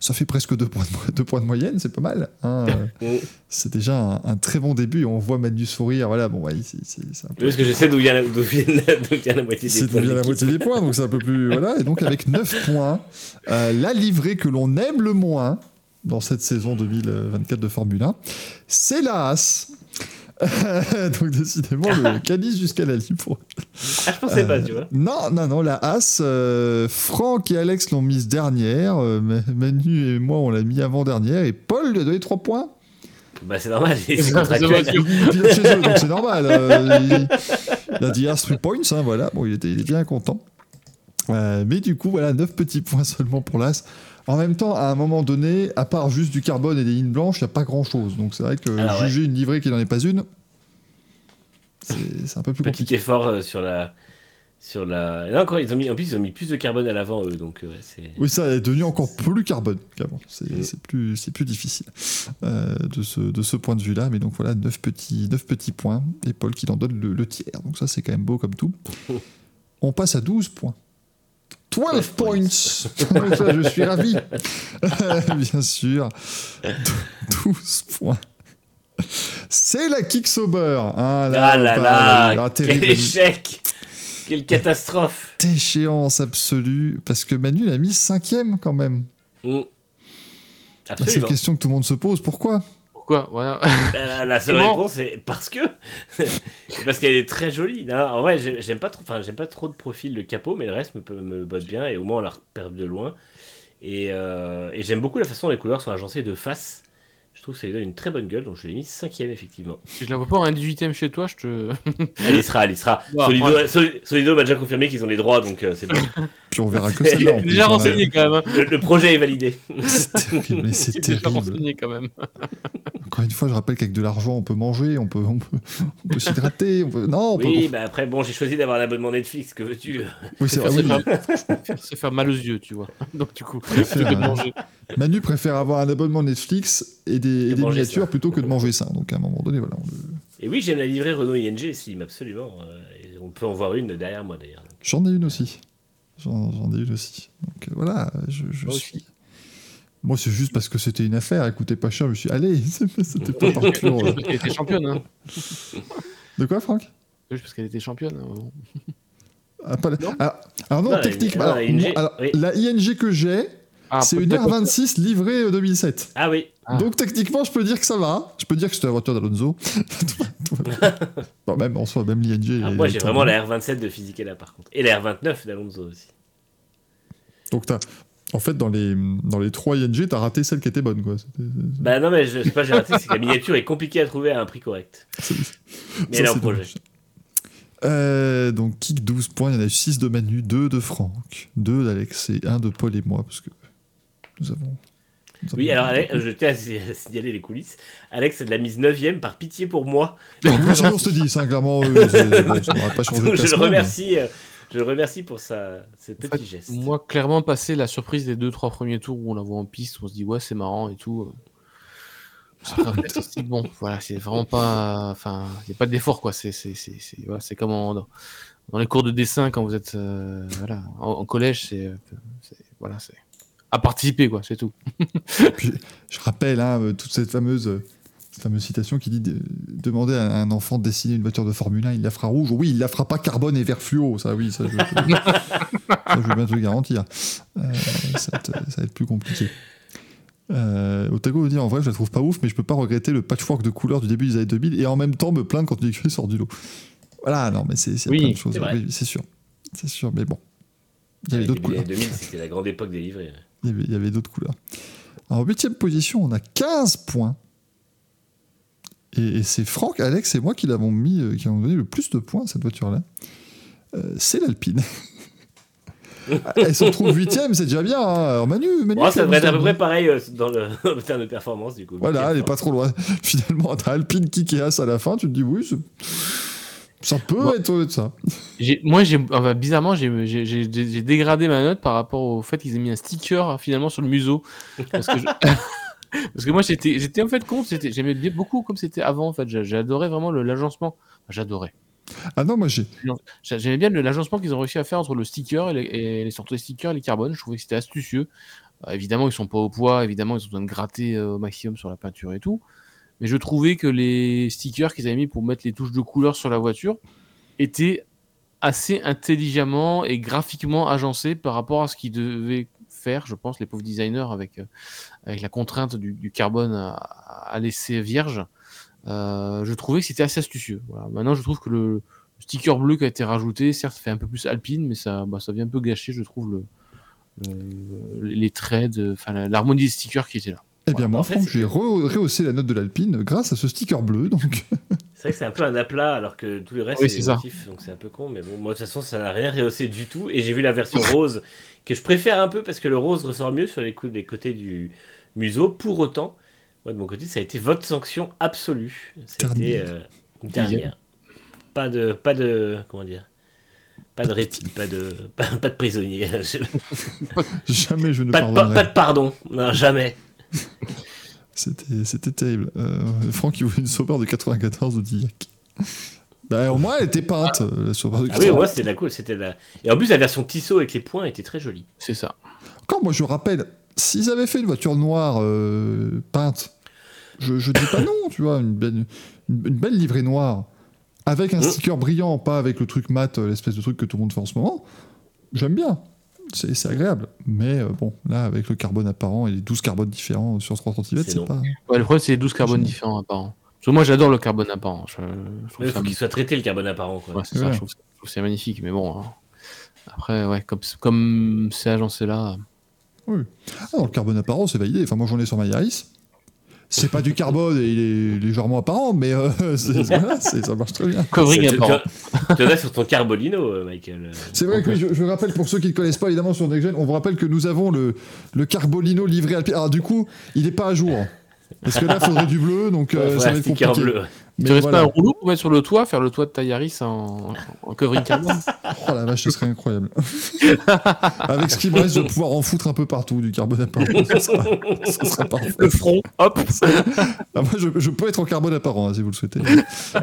ça fait presque deux points de, [laughs] deux points de moyenne, c'est pas mal. Hein. [laughs] c'est déjà un, très bon début. On voit Manu sourire. Voilà, bon, ouais, c'est, un peu... Parce que je sais d'où vient, d'où vient, vient, la moitié des points. D'où vient la moitié des points, donc c'est un peu plus. Voilà, et donc avec 9 points, euh, la livrée que l'on aime le moins dans cette saison 2024 de Formule 1, c'est la Haas. [laughs] Donc décidément, le [laughs] calice jusqu'à la libre. Ah, je pensais pas, tu vois. Non, non, non, la As, euh, Franck et Alex l'ont mise dernière, euh, Manu et moi on l'a mis avant-dernière, et Paul lui a donné 3 points. Bah c'est normal, c'est donc c'est normal. Euh, il, il, a dit 3 points, hein, voilà, bon, il était, il était bien content. mais du coup, voilà, 9 petits points seulement pour l'As. En même temps, à un moment donné, à part juste du carbone et des lignes blanches, il n'y a pas grand-chose. Donc c'est vrai que juger une livrée qui n'en est pas une, c'est un peu plus Petit compliqué. effort euh, sur la... Sur la... Là encore, ils ont mis, en plus, ils ont mis plus de carbone à l'avant, eux. Donc, euh, oui, ça est devenu encore plus carbone qu'avant. C'est mm. plus, plus difficile euh, de, ce, de ce point de vue-là. Mais donc voilà, 9 petits, 9 petits points. Et Paul qui en donne le, le tiers. Donc ça, c'est quand même beau comme tout. [laughs] On passe à 12 points. 12 points. je suis ravi. [laughs] Bien sûr. 12 points. C'est la kick sober. Ah là là, là quel échec. Quelle catastrophe. Déchéance absolue. Parce que Manu l'a mis cinquième quand même. Mm. C'est une question que tout le monde se pose. Pourquoi? Voilà. [laughs] Ben, la, seule réponse c'est parce que [laughs] parce qu'elle est très jolie. en vrai, j'aime pas trop, enfin j'aime pas trop de profil le capot, mais le reste me, me botte bien et au moins on la repère de loin. Et, euh, et j'aime beaucoup la façon dont les couleurs sont agencées de face. Je trouve que ça lui donne une très bonne gueule, donc je l'ai mis cinquième effectivement. Si je la vois pas en un 18ème chez toi, je te. [laughs] Elle y sera, elle y sera. Solido, Soli- Solido m'a déjà confirmé qu'ils ont les droits, donc euh, c'est bon. [laughs] Puis on verra que [laughs] plus. déjà a- renseigné quand même. hein. Le, le projet est validé. C'est terrible, mais c'est C'est déjà terrible. renseigné quand même. Encore une fois, je rappelle qu'avec de l'argent, on peut manger, on peut, on peut, on peut s'hydrater. Peut... Non, on peut- Oui, bah après, bon, j'ai choisi d'avoir un abonnement Netflix, que veux-tu Oui, c'est vrai. C'est oui, faire, c'est faire mal aux yeux, tu vois. Donc du coup, tu peux euh, manger. Manu préfère avoir un abonnement Netflix et des, et des miniatures ça. plutôt que de manger ça. Donc à un moment donné, voilà. on le- Et oui, j'aime la livrée Renault ING, Slim, absolument. Euh, et on peut en voir une derrière moi d'ailleurs. J'en ai une aussi. J'en ai une aussi. Donc euh, voilà, je, je Moi suis. Moi, c'est juste parce que c'était une affaire, elle coûtait pas cher, je me suis dit, allez, [laughs] c'était pas [laughs] par pur, euh. Elle était championne, hein. De quoi, Franck? Juste parce qu'elle était championne. hein, ah, pas la- Non. ah, Alors non, Non, la- techniquement, non, alors, oui. la ING que j'ai, Ah, c'est une peut-être- R26 livrée euh, 2007. Ah oui, Ah. Donc techniquement, je peux dire que ça va. Je peux dire que c'était la voiture d'Alonso. [laughs] Bon, même en soi, même l'ING. Est- moi j'ai vraiment en- la R27 de Fisichella par contre. Et la R29 d'Alonso aussi. Donc t'as, en fait, dans les dans les trois ING, t'as raté celle qui était bonne, quoi. C'était- Bah non, mais je sais pas, j'ai raté, c'est que la miniature est compliquée à trouver à un prix correct. c'est- Mais elle est en c'est projet. dommage. Euh, donc kick 12 points, il y en a eu 6 de Manu, 2 de Franck, 2 d'Alex et 1 de Paul et moi, parce que nous avons. nous Oui, alors Alex, je tiens à si- à signaler les coulisses. Alex, elle l'a mise 9ème par pitié pour moi. [laughs] Oui, sinon, on se dit, ça, clairement, euh, ça pas changé de je le classement, mais- remercie, euh, je le remercie pour sa, ce petit En fait, geste. Moi, clairement, passer la surprise des deux trois premiers tours où on la voit en piste, on se dit ouais, c'est marrant et tout. euh. Après, bon, voilà, c'est vraiment pas. Enfin, il n'y a pas d'effort, quoi. C'est c'est- c'est- c'est- voilà, c'est comme en- dans, dans les cours de dessin quand vous êtes euh, voilà, en, en collège, c'est. euh, c'est- Voilà, c'est. À participer, quoi, c'est tout. Puis, je rappelle hein, euh, toute cette fameuse, euh, cette fameuse citation qui dit de, demander à un enfant de dessiner une voiture de Formule 1, il la fera rouge. Oui, il la fera pas carbone et vert fluo. Ça, oui, ça, je, ça, je veux bien te le garantir. Euh, ça, va être, ça va être plus compliqué. Euh, Otago veut dire en vrai, je la trouve pas ouf, mais je peux pas regretter le patchwork de couleurs du début des années 2000 et en même temps me plaindre quand l'écrit sort du lot. Voilà, non, mais c'est Oui, plein de choses. c'est. Oui, sûr. C'est sûr, mais bon. Il y avait d'autres couleurs. années 2000, c'était la grande époque des livrets. Il y avait, il y avait d'autres couleurs. En huitième position, on a 15 points. Et, et c'est Franck, Alex et moi qui l'avons mis, euh, qui avons donné le plus de points à cette voiture-là. Euh, c'est l'Alpine. [laughs] Elle se retrouve huitième, c'est déjà bien. Hein. Alors Manu, Manu fait ça devrait être à peu près pareil euh, dans le, [laughs] en termes de performance, du coup. Voilà, elle est pas trop loin. [laughs] Finalement, t'as Alpine qui Kias à la fin, tu te dis oui, c'est- ça peut Bon. être ça. Moi, j'ai, enfin, bizarrement, j'ai, dégradé ma note par rapport au fait qu'ils aient mis un sticker finalement sur le museau. Parce que, je- [laughs] Parce que moi, j'étais, j'étais en fait contre. J'aimais bien beaucoup comme c'était avant. En fait, J'a- j'adorais vraiment le- l'agencement. Enfin, j'adorais. Ah non, moi j'ai. J'a- J'aimais bien l'agencement qu'ils ont réussi à faire entre le sticker et les, et les stickers et les carbones. Je trouvais que c'était astucieux. Euh, évidemment, ils sont pas au poids. Évidemment, ils ont besoin de gratter euh, au maximum sur la peinture et tout. Mais je trouvais que les stickers qu'ils avaient mis pour mettre les touches de couleur sur la voiture étaient assez intelligemment et graphiquement agencés par rapport à ce qu'ils devaient faire, je pense, les pauvres designers avec, euh, avec la contrainte du, carbone à, laisser vierge. Euh, je trouvais que c'était assez astucieux. Maintenant, je trouve que le, sticker bleu qui a été rajouté, certes, fait un peu plus alpine, mais ça, bah, ça vient un peu gâcher, je trouve, le, le- les traits, enfin, l'harmonie des stickers qui était là. Eh bien, moi, Franck, j'ai re- rehaussé la note de l'Alpine grâce à ce sticker bleu. Donc, [laughs] C'est vrai que c'est un peu un aplat alors que tout le reste Oui, c'est donc c'est un peu con. Mais bon, moi de toute façon ça n'a rien rehaussé du tout. Et j'ai vu la version rose que je préfère un peu parce que le rose ressort mieux sur les, coups, les côtés du museau. Pour autant, moi de mon côté ça a été votre sanction absolue. C'était Dernière. euh, dernière. Pas de, pas de, comment dire, pas de répit, pas de, [laughs] pas, pas de prisonnier, jamais je ne pas, de, pas, pas de pardon, non jamais. [laughs] C'était, c'était terrible. Euh, Franck, il voulait une Sauber de 94 de Dillac. Bah, au moins, elle était peinte, euh, la Sauber de Ah oui, 94. moi c'était la cool, c'était la. Et en plus la version Tissot avec les points était très jolie. C'est ça. Encore, moi, je rappelle, s'ils avaient fait une voiture noire euh, peinte, je, je dis pas non, tu vois, une belle, une, une belle livrée noire, avec un Mm. sticker brillant, pas avec le truc mat, l'espèce de truc que tout le monde fait en ce moment, j'aime bien. C'est, c'est agréable. Mais euh, bon, là, avec le carbone apparent et les 12 carbones différents sur 3 cm, C'est pas. Ouais, le problème, c'est les 12 carbones différents apparents. Parce que moi, j'adore le carbone apparent. Je, je ça faut qu'il soit traité le carbone apparent. Quoi. Ouais, c'est ça, Ouais. je trouve, trouve c'est magnifique, mais bon. hein. Après, ouais, comme, comme c'est agencé là. Ah, dans le carbone apparent, c'est validé. Enfin, moi, j'en ai sur ma Yaris. C'est pas du carbone et il est légèrement apparent, mais euh, [laughs] [laughs] voilà, ça marche très bien. Covering apparent. tu- en as sur ton Carbolino, euh, Michael. C'est vrai que je, je rappelle pour ceux qui ne connaissent pas évidemment sur Next Gen, on vous rappelle que nous avons le, le Carbolino livré à pied. Alors du coup, il n'est pas à jour. Parce que là, il faudrait du bleu, donc euh, Ouais, ça va être compliqué. bleu. Mais Tu restes voilà. pas un rouleau pour mettre sur le toit, faire le toit de ta Yaris en, en covering carbone? Oh la vache, ce serait incroyable. [laughs] Avec ce qui me reste, je vais pouvoir en foutre un peu partout du carbone apparent. Ce sera, ce serait parfait. Le front, hop [laughs] Ah, moi, je, je peux être en carbone apparent, hein, si vous le souhaitez.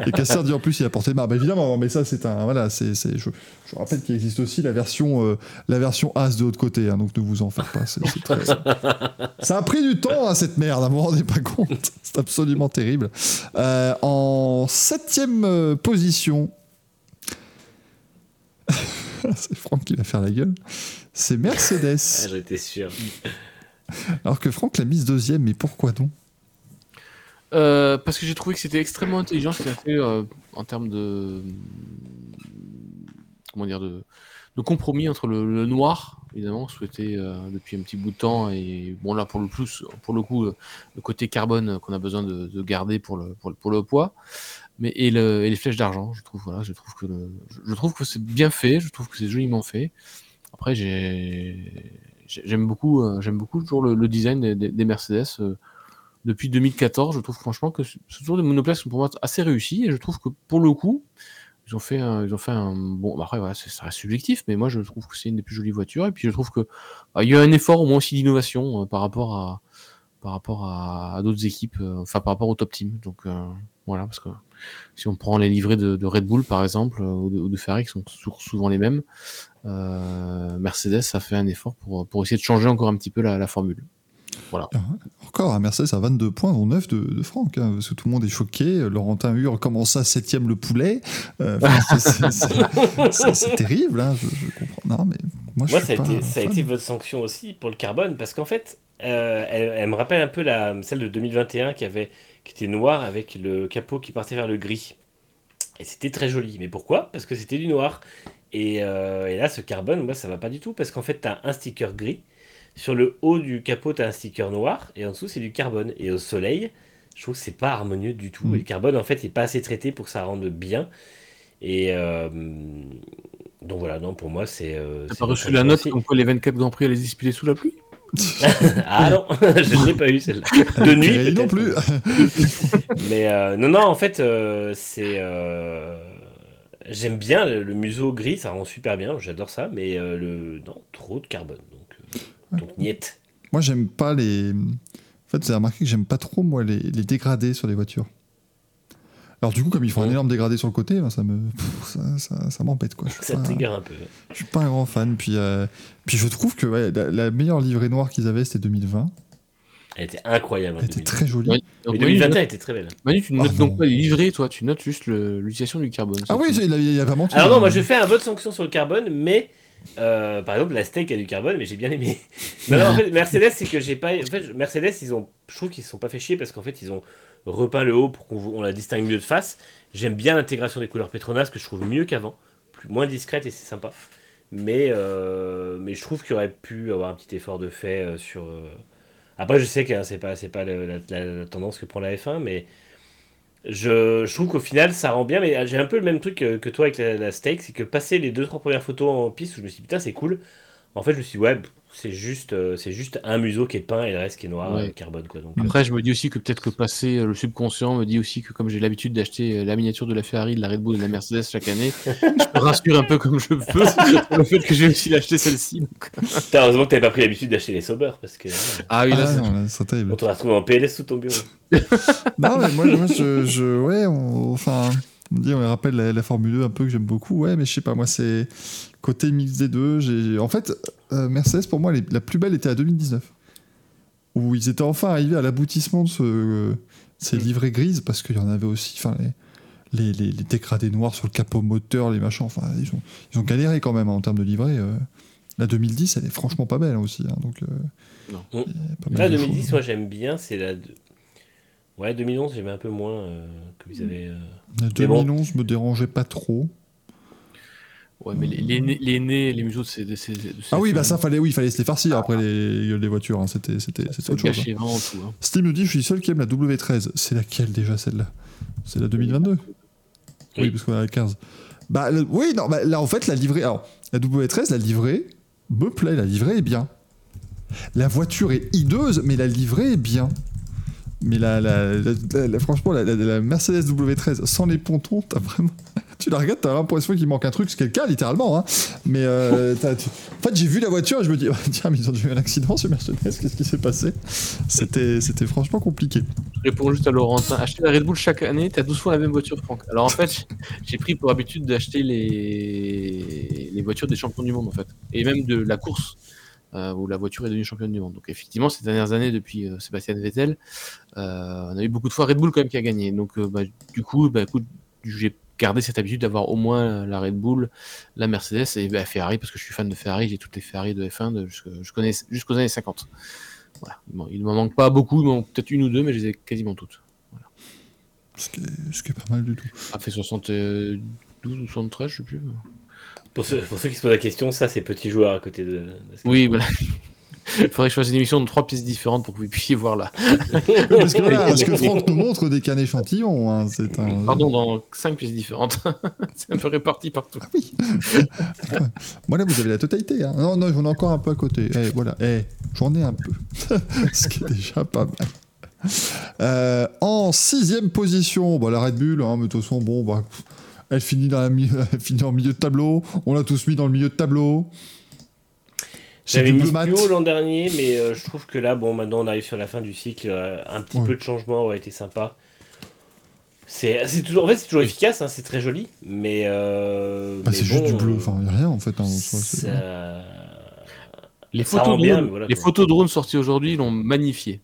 Et Casser dit en plus, il a porté marbre. Évidemment, mais ça, c'est un. Voilà, c'est. c'est- Je, je rappelle qu'il existe aussi la version, euh, la version As de l'autre côté, hein, donc ne vous en faites pas. c'est- c'est très- Ça a pris du temps, hein, cette merde, hein, vous vous rendez pas compte. C'est absolument terrible. Euh, en septième euh, position. [laughs] c'est Franck qui va faire la gueule. C'est Mercedes. Ah, J'en étais sûr. Alors que Franck l'a mise deuxième, mais pourquoi donc? Euh, parce que j'ai trouvé que c'était extrêmement intelligent ce qu'il a fait euh, en termes de comment dire de, de compromis entre le, le noir évidemment souhaité euh, depuis un petit bout de temps et bon là pour le plus pour le coup le côté carbone qu'on a besoin de, de garder pour le, pour le poids. Mais et, le, et les flèches d'argent je trouve voilà je trouve que je, trouve que c'est bien fait je trouve que c'est joliment fait. Après j'ai j'ai- j'aime beaucoup euh, j'aime beaucoup toujours le, design des, des- des Mercedes euh, depuis 2014, je trouve franchement que ce tour des monoplaces sont pour moi assez réussis et je trouve que pour le coup, ils ont fait un, ils ont fait un bon. bah Après, voilà, ça reste subjectif, mais moi je trouve que c'est une des plus jolies voitures et puis je trouve que bah, il y a un effort au moins aussi d'innovation euh, par rapport à par rapport à, à d'autres équipes, euh, enfin par rapport au top team. Donc euh, voilà, parce que si on prend les livrets de, de Red Bull par exemple euh, ou de, ou de Ferrari qui sont sou- souvent les mêmes, Mercedes a fait un effort pour pour essayer de changer encore un petit peu la, la formule. Encore un Mercedes à 22 points, dont 9 de, de Franck, hein, parce que tout le monde est choqué. Laurentin hurle comment ça, 7 le poulet Euh, [laughs] c'est- terrible, hein, je, je comprends. Non, mais moi, ça a, été, ça a fan. été votre sanction aussi pour le carbone, parce qu'en fait, euh, elle, elle me rappelle un peu la, celle de 2021 qui, avait, qui était noire avec le capot qui partait vers le gris. Et c'était très joli. Mais pourquoi? Parce que c'était du noir. Et, euh, et là, ce carbone, moi, ça va pas du tout, parce qu'en fait, tu as un sticker gris. Sur le haut du capot, tu as un sticker noir, et en dessous, c'est du carbone. Et au soleil, je trouve que c'est pas harmonieux du tout. Et le carbone, en fait, n'est pas assez traité pour que ça rende bien. Et euh, donc voilà, non, pour moi, c'est. euh, T'as pas reçu la note comme quoi les 24 Grands Prix allaient se disputer sous la pluie [laughs] [laughs] Ah non, [laughs] je ne l'ai pas eu celle-là. De nuit non plus. Mais euh, non, non, en fait, euh, c'est. euh, J'aime bien le, le museau gris, ça rend super bien, j'adore ça, mais euh, le non, trop de carbone, donc, euh, donc niet. moi, j'aime pas les. En fait, vous avez remarqué que j'aime pas trop, moi, les, les dégradés sur les voitures. Alors, du coup, comme ils font un énorme dégradé sur le côté, ben, ça me. pff, Ça, ça, ça m'embête, quoi. Je Ça pas- trigger un peu. Je suis pas un grand fan. Puis, euh, puis je trouve que ouais, la, la meilleure livrée noire qu'ils avaient, c'était 2020. Elle était incroyable. Elle était 2020. très jolie. Donc, Mais Manu, 2021 était très belle. Manu, tu ne Ah notes non. donc pas les livrets, toi, tu notes juste l'utilisation du carbone. Ah oui, il il a vraiment tout. Alors non, moi je fais un vote sanction sur le carbone, mais euh, par exemple la steak a du carbone, mais j'ai bien aimé. [laughs] non, en fait, Mercedes, c'est que j'ai pas. En fait, Mercedes, ils ont. Je trouve qu'ils se sont pas fait chier parce qu'en fait, ils ont repeint le haut pour qu'on on la distingue mieux de face. J'aime bien l'intégration des couleurs Petronas que je trouve mieux qu'avant, plus moins discrète et c'est sympa. Mais euh, mais je trouve qu'il aurait pu avoir un petit effort de fait euh, sur. Après, je sais que hein, c'est pas c'est pas la- la tendance que prend la F1, mais je, trouve qu'au final ça rend bien, mais j'ai un peu le même truc que, que toi avec la, la steak, c'est que passer les deux trois premières photos en piste où je me suis dit putain c'est cool, en fait je me suis dit ouais c'est juste euh, c'est juste un museau qui est peint et le reste qui est noir Ouais. euh, carbone quoi donc Après, je me dis aussi que peut-être que passer euh, le subconscient me dit aussi que comme j'ai l'habitude d'acheter euh, la miniature de la Ferrari, de la Red Bull et de la Mercedes chaque année, je me rassure un peu comme je peux [laughs] sur le fait que j'ai aussi l'acheter celle-ci. donc. Heureusement que t'avais pas pris l'habitude d'acheter les Sauber parce que euh, Ah oui, là, Ah c'est- terrible. on te retrouvé en PLS sous ton bureau. [laughs] non, mais moi, moi je, je- ouais, on, enfin, on dit, on me rappelle la, la Formule 2 un peu que j'aime beaucoup, ouais, mais je sais pas, moi, c'est côté mix des deux. J'ai, en fait, euh, Mercedes, pour moi, les- la plus belle était à 2019, où ils étaient enfin arrivés à l'aboutissement de ce, ces Mm. livrées grises, parce qu'il y en avait aussi, enfin, les, les, les- les dégradés noirs sur le capot moteur, les machins, enfin, ils ont, ils ont galéré quand même hein, en termes de livrée. euh. la 2010, elle est franchement pas belle hein, aussi, hein, donc. euh, Non. pas Là de 2010 choses. moi j'aime bien, c'est la de- Ouais 2011 j'aimais un peu moins euh, que vous avez euh, La Mais bon. 2011 me dérangeait pas trop. Ouais, mais les, les, nez- les nez, les museaux, c'est. Ah oui, bah ça fallait, oui, fallait se les farcir après les, les voitures. hein, C'était, c'était, c'était c'est autre chose. hein. tout. hein. Steam nous dit, je suis seul qui aime la W13. C'est laquelle déjà celle-là? C'est la 2022 Oui, Oui. parce qu'on a la 15. Bah le- oui, non, bah, là en fait la livrée, alors la W13, la livrée me plaît, la livrée est bien. La voiture est hideuse, mais la livrée est bien. Mais la, la, la- la- la- franchement, la, la- la Mercedes W13 sans les pontons, t'as vraiment. [laughs] Tu la regardes, t'as l'impression qu'il manque un truc, ce qui est le cas littéralement. Hein. Mais euh, [laughs] tu- en fait, j'ai vu la voiture et je me dis, oh, [laughs] tiens, mais ils ont eu un accident sur Mercedes, qu'est-ce qui s'est passé? C'était c'était franchement compliqué. Je réponds juste à Laurentin. Acheter la Red Bull chaque année, t'as 12 fois la même voiture, Franck. Alors en fait, j'ai pris pour habitude d'acheter les... les voitures des champions du monde, en fait. Et même de la course, euh, où la voiture est devenue championne du monde. Donc effectivement, ces dernières années, depuis euh, Sébastien Vettel, euh, on a eu beaucoup de fois Red Bull quand même qui a gagné. Donc bah, du coup, bah, écoute, j'ai gardé cette habitude d'avoir au moins la Red Bull, la Mercedes et bah, Ferrari, parce que je suis fan de Ferrari, j'ai toutes les Ferrari de F1, de, jusque- je connais jusqu'aux années 50. Voilà. Bon, il ne m'en manque pas beaucoup, il m'en manque peut-être une ou deux, mais je les ai quasiment toutes. Ce qui est, ce qui est pas mal du tout. A fait 72 ou 73, je sais plus. Pour ceux, pour ceux qui se posent la question, ça, c'est petit joueur à côté de. de Oui, voilà. Il faudrait que je fasse une émission de trois pièces différentes pour que vous puissiez voir là. [laughs] Parce que voilà, ce que Franck nous montre des qu'un échantillon, hein, c'est un. Pardon, dans cinq pièces différentes. [laughs] C'est un peu réparti partout. Ah oui. [laughs] Moi là, vous avez la totalité. Hein. Non, non, j'en ai encore un peu à côté. Eh, voilà, eh, j'en ai un peu. ce qui est déjà pas mal. Euh, en sixième position, bah, la Red Bull, hein, mais de toute façon, bon, bah, pff, elle finit, dans la mi- [laughs] elle finit en milieu de tableau. On l'a tous mis dans le milieu de tableau. J'avais mis plus haut l'an dernier, mais euh, je trouve que là, bon, maintenant on arrive sur la fin du cycle, euh, un petit Ouais. peu de changement aurait été sympa. C'est c'est toujours, en fait, c'est toujours efficace, hein, c'est très joli, mais. euh, Bah, mais c'est juste du bleu, enfin, il a rien en fait. hein, Les bien, voilà, photos drones sorties aujourd'hui l'ont magnifié.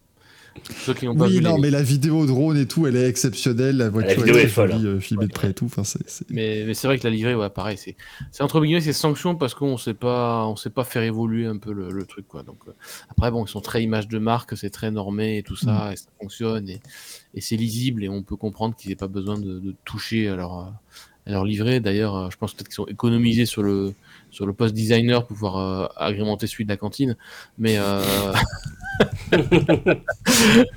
Ceux qui n'ont pas Oui, vu non, les- mais la vidéo drone et tout, elle est exceptionnelle. La voiture vidéo est, est folle, jolie, euh, filmée de près et tout. Enfin, c'est- Mais, mais c'est vrai que la livrée, ouais, pareil, c'est, c'est entre guillemets, c'est sanction parce qu'on sait pas, on sait pas faire évoluer un peu le, le truc, quoi. Donc euh, après, bon, ils sont très images de marque, c'est très normé et tout ça, Mm. et ça fonctionne et, et c'est lisible et on peut comprendre qu'ils n'aient pas besoin de, de toucher à leur, à leur livrée. D'ailleurs, euh, je pense peut-être qu'ils sont économisés sur le sur le poste designer pour pouvoir euh, agrémenter celui de la cantine, mais euh... [laughs]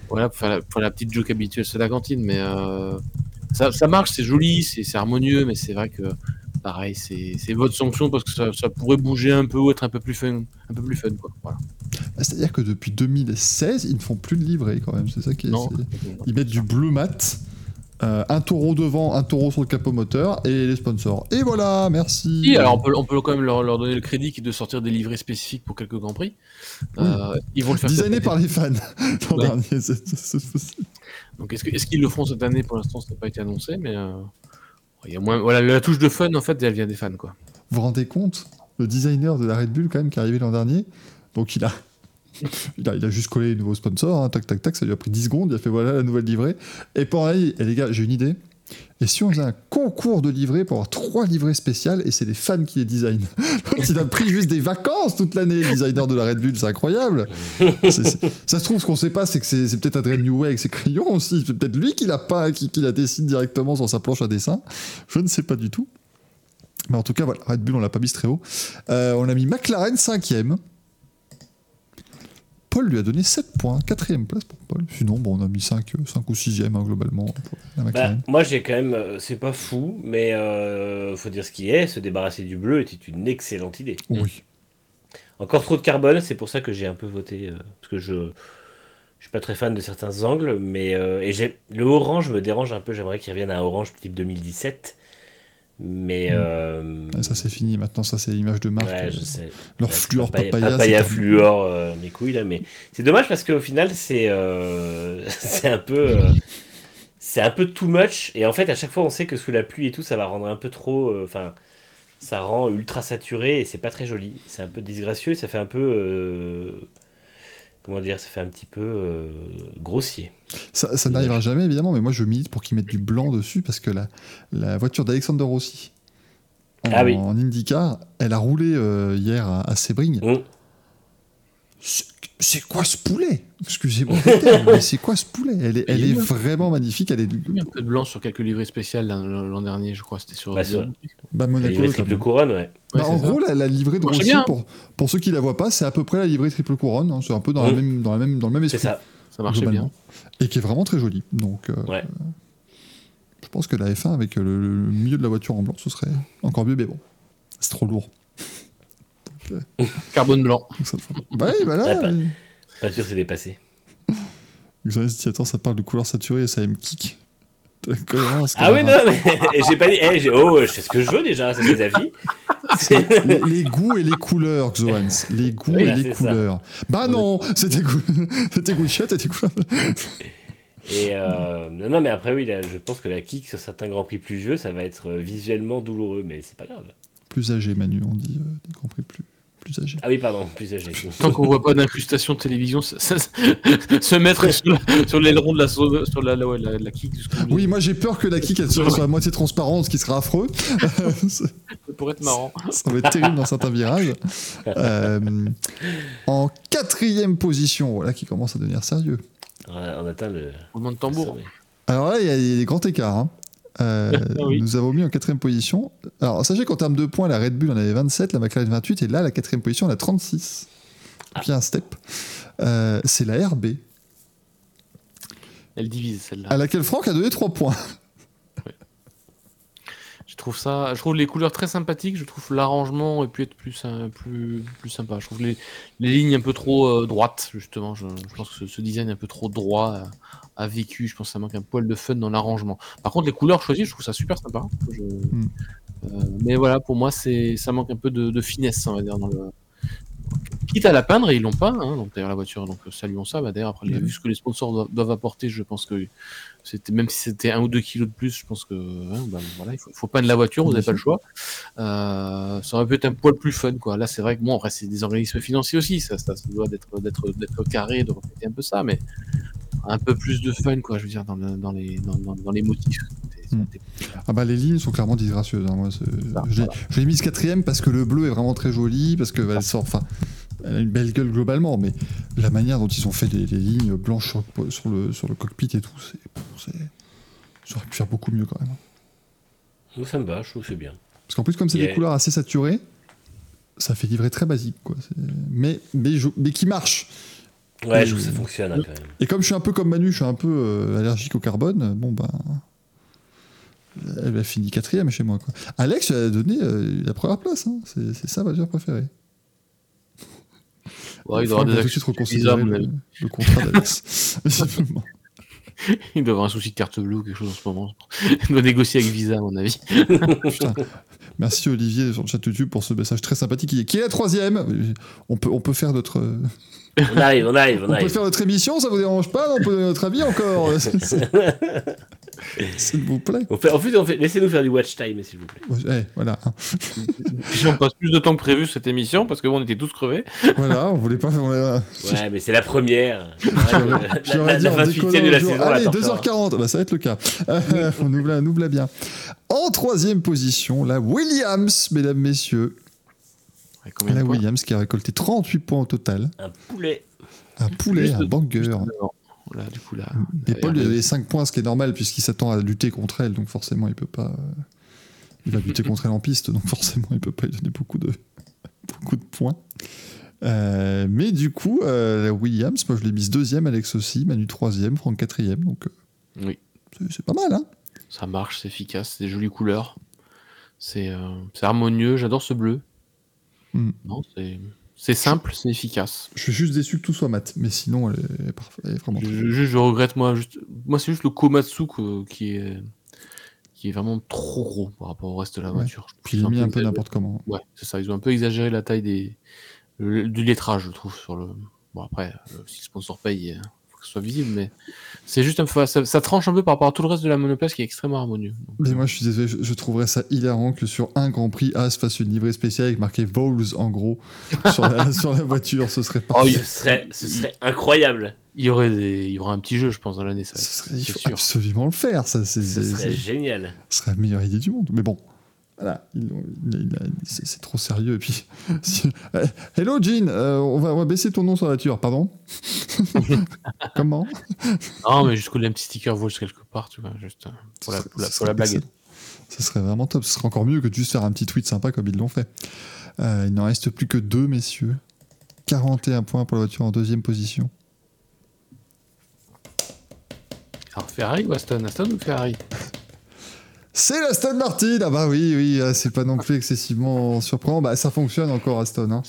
voilà, pour faire, la, pour la petite joke habituelle, c'est la cantine, mais euh, ça, ça marche, c'est joli, c'est harmonieux, mais c'est vrai que pareil, c'est c'est votre sanction parce que ça, ça pourrait bouger un peu ou être un peu plus fun, un peu plus fun, quoi. Voilà. Ah, C'est-à-dire que depuis 2016, ils ne font plus de livret quand même. C'est ça qui est. Non. Ils mettent du bleu mat, euh, un taureau devant, un taureau sur le capot moteur et les sponsors. Et voilà, merci. Alors on peut, on peut quand même leur, leur donner le crédit de sortir des livrets spécifiques pour quelques grands prix. Euh, ils vont le faire. Designé par les fans. [laughs] L'an Ouais. dernier, c'est- possible. Donc est-ce qu'ils le feront cette année? Pour l'instant, ça n'a pas été annoncé, mais euh, il y a moins. Voilà, la touche de fun en fait, elle vient des fans, quoi. Vous vous rendez compte? Le designer de la Red Bull, quand même, qui est arrivé l'an dernier, donc il a. [laughs] Il a, juste collé les nouveaux sponsors, hein, tac tac tac, ça lui a pris 10 secondes, il a fait voilà la nouvelle livrée. Et pareil, et les gars, j'ai une idée. Et si on faisait un concours de livrées pour avoir trois livrées spéciales et c'est les fans qui les designent [laughs] L'autre, il a pris juste des vacances toute l'année, le designer de la Red Bull, c'est incroyable. Ça se trouve, ce qu'on sait pas, c'est que c'est c'est peut-être Adrien Newey avec ses crayons aussi. C'est peut-être lui qui l'a pas, qui, qui la dessine directement sur sa planche à dessin. Je ne sais pas du tout. Mais en tout cas, voilà, Red Bull, on l'a pas mis très haut. Euh, on a mis McLaren 5ème. Paul lui a donné 7 points, 4ème place pour Paul. Sinon, bon, on a mis 5, 5 ou 6ème hein, globalement pour la Bah, moi, j'ai quand même. euh, C'est pas fou, mais euh, faut dire ce qui est. Se débarrasser du bleu était une excellente idée. Oui. Encore trop de carbone, c'est pour ça que j'ai un peu voté. euh, parce que je. Je suis pas très fan de certains angles, mais. euh, et j'ai le orange me dérange un peu. J'aimerais qu'il revienne à un orange type 2017. Mais. Mm. euh, Ah, Ça, c'est fini. Maintenant, ça, c'est l'image de marque. ouais, je sais. Leur Ouais, fluor papaya, papaya. papaya c'est fluor, euh, mes couilles là, mais c'est dommage parce qu'au final c'est euh, [laughs] c'est un peu euh, c'est un peu too much et en fait à chaque fois on sait que sous la pluie et tout ça va rendre un peu trop, euh, enfin ça rend ultra saturé et c'est pas très joli, c'est un peu disgracieux, et ça fait un peu euh, comment dire, ça fait un petit peu euh, grossier. Ça, ça n'arrivera jamais, évidemment, mais moi, je milite pour qu'ils mettent du blanc dessus parce que la, la voiture d'Alexander Rossi en, Ah oui. en IndyCar, elle a roulé euh, hier à, à Sebring. Mm. C'est c'est quoi ce poulet? Excusez-moi, mais c'est quoi ce poulet? Elle est, elle vraiment magnifique. Elle est Il y a un peu de blanc sur quelques livrées spéciales l'an dernier, je crois. C'était sur. Bah, sur- bah, La Monaco. triple couronne, ouais. Ouais, Bah, en c'est ça. gros, la, la livrée de Rossi, pour, pour ceux qui la voient pas, c'est à peu près la livrée triple couronne. hein, c'est un peu dans, la Mhm. même, dans, la même, dans le même C'est esprit. ça. ça marchait bien. Et qui est vraiment très jolie. Donc, euh, Ouais. je pense que la F1 avec le, le milieu de la voiture en blanc, ce serait encore mieux, mais bon, c'est trop lourd. [laughs] Carbone blanc. [laughs] Bah oui, voilà. Ouais, pas- euh, Pas sûr, c'est dépassé. [laughs] Xavier dit, attends, ça parle de couleur saturée et ça aime kick. La cohérence, Ah oui, non, mais j'ai pas dit. eh, j'ai- oh, je sais ce que je veux déjà, c'est mes avis. Les, les goûts et les couleurs, Xoans. Les goûts Oui, et là, les ça. couleurs. Bah non, c'était goût, c'était chiottes et tes couleurs. Et euh, non, non, mais après, oui, là, je pense que la kick sur certains grands prix plus vieux, ça va être euh, visuellement douloureux, mais c'est pas grave. Plus âgé, Manu, on dit, euh, des compris plus, plus âgé. Ah oui, pardon, plus âgé. Tant qu'on voit pas d'incrustation de télévision, ça- ça- se mettre sur, la- sur l'aileron de la, sur la, la, ouais, la, la kick Oui, moi j'ai peur que la kick elle soit, soit à moitié transparente, ce qui sera affreux. ça pourrait être marrant. [laughs] ça va être terrible dans certains virages. Euh, en quatrième position, voilà qui commence à devenir sérieux. On a- on atteint le. Roulement de tambour. Alors là, il y a des grands écarts. hein. Euh, [laughs] Oui. Nous avons mis en quatrième position. Alors, sachez qu'en termes de points, la Red Bull en avait 27, la McLaren 28, et là, la quatrième position, on a 36. Puis un step. Euh, c'est la RB, Elle divise celle-là. à laquelle Franck a donné 3 points. Je trouve ça, je trouve les couleurs très sympathiques. Je trouve l'arrangement et puis être plus, sy- plus, plus sympa. Je trouve les, les lignes un peu trop euh, droites justement. Je, je pense que ce, ce design un peu trop droit a, vécu. Je pense que ça manque un poil de fun dans l'arrangement. Par contre, les couleurs choisies, je trouve ça super sympa. Je- euh, mais voilà, pour moi, c'est, ça manque un peu de, de finesse, on va dire dans le. Quitte à la peindre, et ils l'ont pas, hein, donc d'ailleurs la voiture, donc saluons ça. Bah, d'ailleurs, après, Mhm. vu ce que les sponsors doivent, doivent apporter, je pense que c'était même si c'était un ou deux kilos de plus, je pense que hein, bah, voilà, il faut, faut peindre la voiture, vous n'avez pas le choix. Euh, ça aurait pu être un poil plus fun, quoi. Là, c'est vrai que bon, après, c'est des organismes financiers aussi, ça, ça, ça doit d'être, d'être, d'être carré, de refléter un peu ça, mais un peu plus de fun, quoi, je veux dire, dans, le- dans les, dans, dans- dans les motifs. Mm. c'est- Ah bah les lignes sont clairement disgracieuses. hein, moi, Ça, je l'ai- l'ai mise quatrième parce que le bleu est vraiment très joli, parce que bah, elle sort, enfin, elle a une belle gueule globalement, mais la manière dont ils ont fait les, les lignes blanches sur, sur le, sur le cockpit et tout, c'est, ça aurait pu faire beaucoup mieux quand même. Moi, ça me va, je trouve que c'est bien. Parce qu'en plus, comme c'est Yeah. des couleurs assez saturées, ça fait livrer très basique, quoi. Mais, mais, je- mais qui marche. Ouais, Et- je trouve que ça fonctionne hein, quand même. Et comme je suis un peu comme Manu, je suis un peu euh, allergique au carbone, bon ben. Elle a fini quatrième chez moi. Quoi. Alex lui a donné euh, la première place, hein. c'est, c'est sa voiture préférée. Ouais, il va des actions le, mais- le contrat d'Alex. [laughs] [laughs] Il doit avoir un souci de carte bleue ou quelque chose en ce moment. [laughs] Il doit négocier avec Visa, à mon avis. [laughs] Putain. Merci Olivier sur le chat YouTube pour ce message très sympathique. Qui est, la troisième on peut, on peut faire notre. On arrive, on arrive, on On peut faire notre émission, ça vous dérange pas On peut donner notre avis encore [laughs] S'il vous plaît. On fait, en plus, on fait, laissez-nous faire du watch time, s'il vous plaît. Eh, voilà. Déjà, on passe plus de temps que prévu cette émission parce que bon, on était tous crevés. voilà, on voulait pas. on a- Ouais, mais c'est la première. J'aurais- la, la, la en 28 décollant e de la saison. Allez, là, t'en feras. 2h40, bah, ça va être le cas. Euh, on, oublie, on oublie bien. En troisième position, la Williams, mesdames, messieurs. La Williams qui a récolté 38 points au total. Un poulet. Un poulet, Juste un banger. Du coup là. Et Paul, avait 5 points, ce qui est normal, puisqu'il s'attend à lutter contre elle, donc forcément, il peut pas. Il va lutter contre elle en piste, donc forcément, il peut pas lui donner beaucoup de, [laughs] beaucoup de points. Euh, mais du coup, euh, Williams, moi je l'ai mise deuxième, Alex aussi, Manu troisième, Franck quatrième, donc euh, Oui. c'est- pas mal, hein Ça marche, c'est efficace, c'est des jolies couleurs. C'est euh, c'est harmonieux, j'adore ce bleu. Hmm. Non, c'est c'est simple, c'est efficace. Je suis juste déçu que tout soit mat, mais sinon, elle est, elle est vraiment. Je, regrette moi, juste, moi c'est juste le Komatsu qui est qui est vraiment trop gros par rapport au reste de la Ouais. voiture. Trouve Puis il est ont mis un peu n'importe comment. Ouais, c'est ça. Ils ont un peu exagéré la taille des le- du lettrage, je trouve. Sur le bon après, euh, si le sponsor paye, soit visible, mais c'est juste un peu ça, ça tranche un peu par rapport à tout le reste de la monoplace qui est extrêmement harmonieux. Donc, Mais moi, je suis désolé, je, je trouverais ça hilarant que sur un Grand Prix, As fasse une livrée spéciale avec marqué Vols en gros sur la, sur la voiture, ce serait Oh. Ce serait, ce serait incroyable. il y aurait des, il y aura un petit jeu, je pense, dans l'année. Ça, Ce serait- il faut sûr. absolument le faire, ça, c'est, Ce c'est- serait c'est- génial. ce serait la meilleure idée du monde. Mais bon, Voilà, c'est trop sérieux. Et puis, [laughs] si- euh, hello Jean, euh, on, va, on va baisser ton nom sur la voiture, pardon [laughs] Comment Non, mais jusqu'au un petit sticker vaut quelque part, tu vois, juste euh, pour la, Ce pour la, serait- pour la blague. Ce ce serait vraiment top. Ce serait encore mieux que de juste faire un petit tweet sympa comme ils l'ont fait. Euh, il n'en reste plus que deux, messieurs. 41 points pour la voiture en deuxième position. Alors, Ferrari ou Aston? Aston ou Ferrari? C'est l'Aston Martin Ah bah oui, oui, euh, c'est pas non plus excessivement surprenant. Bah ça fonctionne encore Aston. Hein.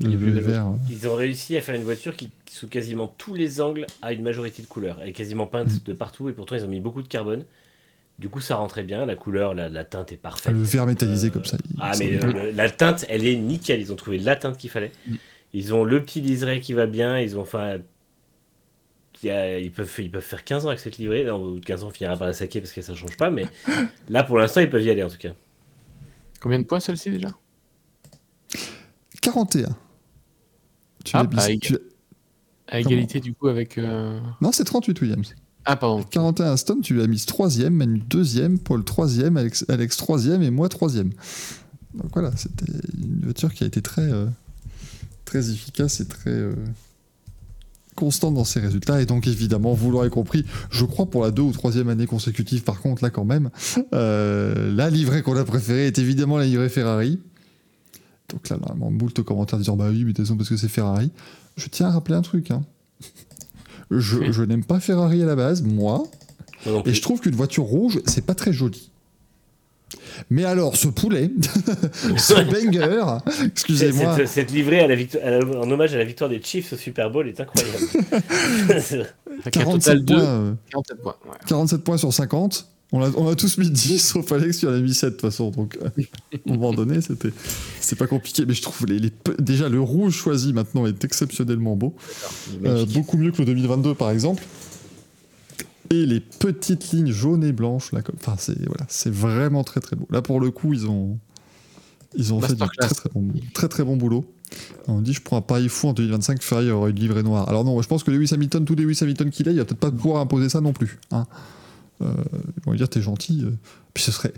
Le, le vert. euh. Ils ont réussi à faire une voiture qui, sous quasiment tous les angles, a une majorité de couleurs. Elle est quasiment peinte Mm. de partout et pourtant ils ont mis beaucoup de carbone. Du coup, ça rentrait bien. La couleur, la, la teinte est parfaite. le vert métallisé Euh, comme ça. il- Ah, mais euh, la teinte, elle est nickel. Ils ont trouvé la teinte qu'il fallait. Mm. Ils ont le petit liseré qui va bien. Ils ont enfin. Il y a- ils, peuvent, ils peuvent faire 15 ans avec cette livrée. Non, au bout de 15 ans, on finira par la saquer parce que ça change pas. Mais [laughs] là, pour l'instant, ils peuvent y aller en tout cas. Combien de points celle-ci déjà? 41. Tu Ah, l'as mis- bah, tu À égalité du coup avec. euh, Non, c'est 38 Williams. Ah, pardon. 41 Aston, tu l'as mise troisième, Manu deuxième, Paul troisième, Alex, Alex troisième et moi troisième. Donc voilà, c'était une voiture qui a été très, euh, très efficace et très euh, constante dans ses résultats. Et donc évidemment, vous l'aurez compris, je crois pour la deux ou troisième année consécutive, par contre là quand même, euh, la livrée qu'on a préférée est évidemment la livrée Ferrari. Donc là, normalement, moult commentaires disant bah oui, mais de toute façon, parce que c'est Ferrari. Je tiens à rappeler un truc. Hein. Je, je n'aime pas Ferrari à la base, moi. Et je trouve qu'une voiture rouge, c'est pas très joli. Mais alors, ce poulet, [laughs] ce [laughs] banger, excusez-moi, cette- cette livrée à la victo- à la- en hommage à la victoire des Chiefs au Super Bowl est incroyable. [laughs] C'est- Avec un 47 total de points, euh, 47 points. ouais. 47 points sur 50. On a, on a tous mis 10, sauf Alex qui en a mis 7 de toute façon. Donc, euh, à un moment donné, c'était c'est pas compliqué. Mais je trouve les, déjà le rouge choisi maintenant est exceptionnellement beau. Euh, beaucoup mieux que le 2022 par exemple. Et les petites lignes jaunes et blanches là, comme, enfin c'est voilà, c'est vraiment très très beau. Là pour le coup ils ont ils ont fait du très très bon, très très bon boulot. On dit je prends un pari fou en 2025 Ferrari aura une livrée noire. Alors non, je pense que Lewis Hamilton, tous les Lewis Hamilton qu'il a, il va peut-être pas pouvoir imposer ça non plus. Hein. Euh, ils vont lui dire t'es gentil. euh. Puis ce serait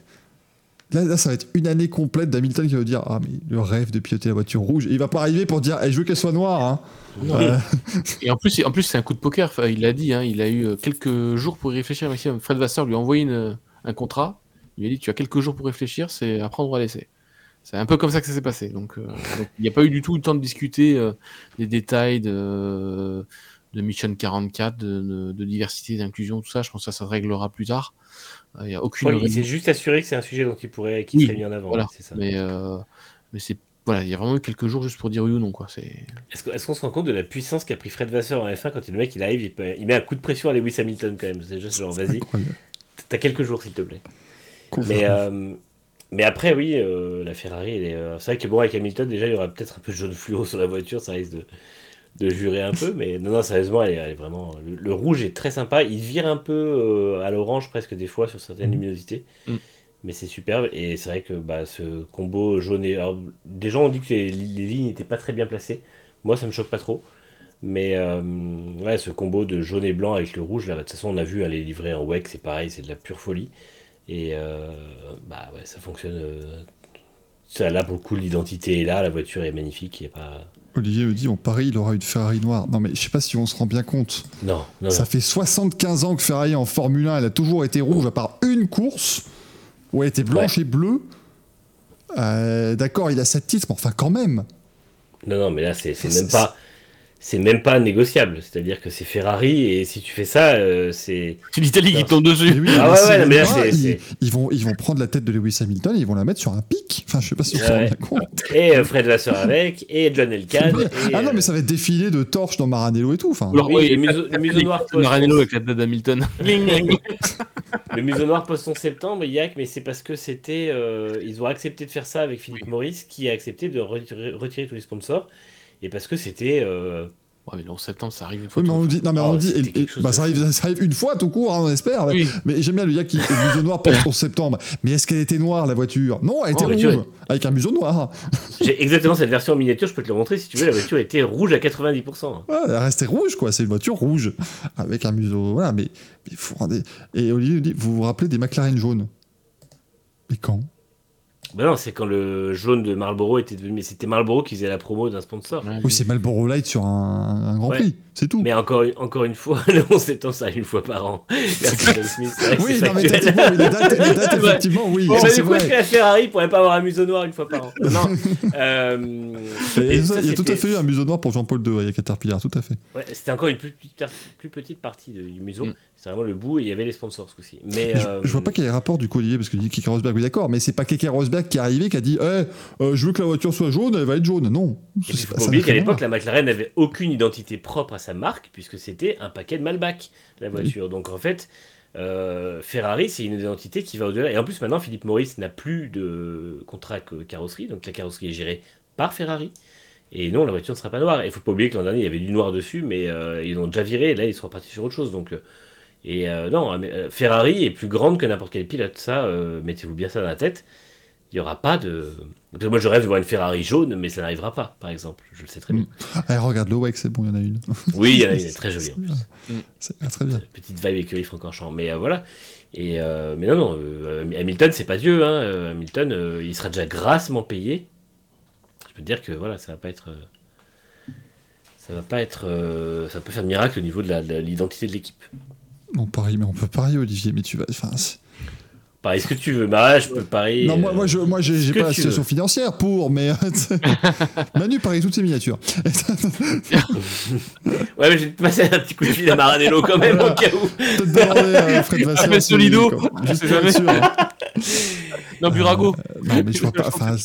Là, là, ça va être une année complète d'Hamilton qui va dire Ah, mais le rêve de piloter la voiture rouge. Et il va pas arriver pour dire Eh, Je veux qu'elle soit noire. Hein. Euh, Et en plus, en plus c'est un coup de poker. Enfin, il l'a dit, hein, il a eu euh, quelques jours pour y réfléchir. Fred Vasseur lui a envoyé une- un contrat. Il lui a dit Tu as quelques jours pour réfléchir, c'est à prendre ou à laisser. C'est un peu comme ça que ça s'est passé. Donc, euh, il n'y a pas eu du tout le temps de discuter euh, des détails de, de Mission 44, de, de- de diversité, d'inclusion, tout ça. Je pense que ça, ça se réglera plus tard. Euh, Il n'y a aucune Ouais, il raison- s'est juste assuré que c'est un sujet dont il pourrait, qui Oui, serait mis en avant. Voilà. ça. Mais, euh, mais c'est voilà, il y a vraiment eu quelques jours juste pour dire oui ou non. Quoi. C'est... Est-ce qu'on se rend compte de la puissance qu'a pris Fred Vasseur en F1 quand le mec il arrive, il, peut- il met un coup de pression à Lewis Hamilton quand même. C'est juste genre vas-y, t'as quelques jours s'il te plaît. Mais, euh, mais après, oui, euh, la Ferrari, euh, c'est vrai que bon, avec Hamilton, déjà, il y aura peut-être un peu de jaune fluo sur la voiture, ça risque de, de jurer un peu. Mais non, non, sérieusement, elle est, elle est vraiment. Le, le rouge est très sympa. Il vire un peu euh, à l'orange presque des fois sur certaines Mhm. luminosités. Mm. Mais c'est superbe. Et c'est vrai que bah, ce combo jaune et. alors, des gens ont dit que les, les lignes n'étaient pas très bien placées. Moi, ça me choque pas trop. Mais euh, ouais, ce combo de jaune et blanc avec le rouge, là, de toute façon, on a vu, hein, les livrets en WEC, c'est pareil, c'est de la pure folie. Et euh, bah ouais, ça fonctionne. ça, là, pour le coup, l'identité est là, la voiture est magnifique. Il y a pas... Olivier me dit on parie, il aura une Ferrari noire. Non, mais je sais pas si on se rend bien compte. Non, non, Ça non. fait 75 ans que Ferrari en Formule 1, elle a toujours été rouge, à part une course où elle était blanche et bleue. Euh, D'accord, il a 7 titres, mais enfin, quand même. Non, non, mais là, C'est- même pas. C'est même pas négociable. C'est-à-dire que c'est Ferrari et si tu fais ça, euh, c'est. C'est l'Italie qui tombe dessus. oui, Ah mais ouais, mais là, c'est- ils, c'est- ils vont, ils vont prendre la tête de Lewis Hamilton et ils vont la mettre sur un pic. Enfin, je sais pas si vous vous Ouais. compte. [laughs] Et euh, Fred Vasseur avec, et John Elkann. [laughs] et, ah non, euh, mais ça va être défilé de torches dans Maranello et tout. Enfin, Alors, Oui, ouais, le museau- le museau noir, Maranello avec la tête d'Hamilton. [laughs] Le museau noir post 11 septembre, Yak, mais c'est parce que c'était. euh, ils ont accepté de faire ça avec Philippe Maurice, qui a accepté de retirer, retirer tous les sponsors. Et parce que c'était. euh, Ouais, mais le 11 septembre, ça arrive une fois. Oui, mais on dit, non, mais Oh, on dit, et- et- chose bah, de ça, arrive, ça arrive une fois tout court, hein, on espère. mais- Oui. Mais j'aime bien le gars qui le museau noir pour le 11 septembre. Mais est-ce qu'elle était noire la voiture? Non, elle était Oh, rouge la voiture avec un museau noir. [laughs] J'ai exactement cette version en miniature, je peux te le montrer si tu veux. La voiture était rouge à 90%. Ouais, elle restait rouge quoi. C'est une voiture rouge avec un museau. Voilà, mais, mais vous rendez- Et Olivier nous dit, vous vous rappelez des McLaren jaunes? Mais quand? Bah non, c'est quand le jaune de Marlboro était devenu. Mais c'était Marlboro qui faisait la promo d'un sponsor. Ouais, Oui, c'est Marlboro Light sur un, un Grand Ouais. Prix, c'est tout. Mais encore, encore une fois, [laughs] 11 septembre, ça une fois par an. Merci John Smith. Oui, c'est non, mais les dates, les dates, effectivement, oui, Bon, du coup, est-ce que la Ferrari pourrait pas avoir un museau noir une fois par an Non. [laughs] Euh, Et et ça, ça, il y a tout à fait eu un museau noir pour Jean-Paul II, il y a Caterpillar, tout à fait. Ouais, c'était encore une plus petite, plus petite partie de- du museau. Mm. C'est vraiment le bout et il y avait les sponsors ce coup-ci. Mais Je, euh, je vois pas quel est le rapport du collier, parce que dit Keke Rosberg, oui d'accord, mais c'est pas Keke Rosberg qui est arrivé qui a dit Eh, euh, je veux que la voiture soit jaune, elle va être jaune. Non. C'est faut pas- oublier qu'à l'époque, la McLaren n'avait aucune identité propre à sa marque, puisque c'était un paquet de Malbac, la voiture. Donc en fait, euh, Ferrari, c'est une identité qui va au-delà. Et en plus, maintenant, Philippe Maurice n'a plus de contrat que carrosserie, donc la carrosserie est gérée par Ferrari. Et non, la voiture ne sera pas noire. Il faut pas oublier que l'an dernier, il y avait du noir dessus, mais euh, ils ont déjà viré, et là, ils sont repartis sur autre chose. Donc, euh, et euh, non, Ferrari est plus grande que n'importe quel pilote. Ça, mettez-vous bien ça dans la tête. Il n'y aura pas de. Parce que moi, je rêve de voir une Ferrari jaune, mais ça n'arrivera pas, par exemple. Je le sais très bien. Eh, regarde le WEC, c'est bon, il y en a une. [laughs] Oui, il y en a une, elle est très jolie en plus. C'est ah, très bien. Petite vibe écurie Francorchamps. Mais euh, voilà. Et, euh, mais non, non, euh, Hamilton, c'est pas Dieu. Hein. Euh, Hamilton, euh, il sera déjà grassement payé. Je peux te dire que voilà, ça va pas être. ça va pas être. euh, ça peut faire miracle au niveau de l'identité de l'équipe. On parie, mais on peut parier, Olivier, mais tu vas. Enfin, c'est- Pareil, ce que tu veux. Bah, je peux parier. non, moi, euh, moi, je, moi, j'ai j'ai pas la tu situation veux. financière pour, mais [laughs] Manu parie toutes ses miniatures. [laughs] Ouais, mais je vais te passer un petit coup de fil à Maranello quand même, au cas où. Peut-être demander à [laughs] Fred Vasseur. Appelle si- Solido, on juste jamais. sûr. Non, Burago. Euh, non, mais je vois pas. Enfin,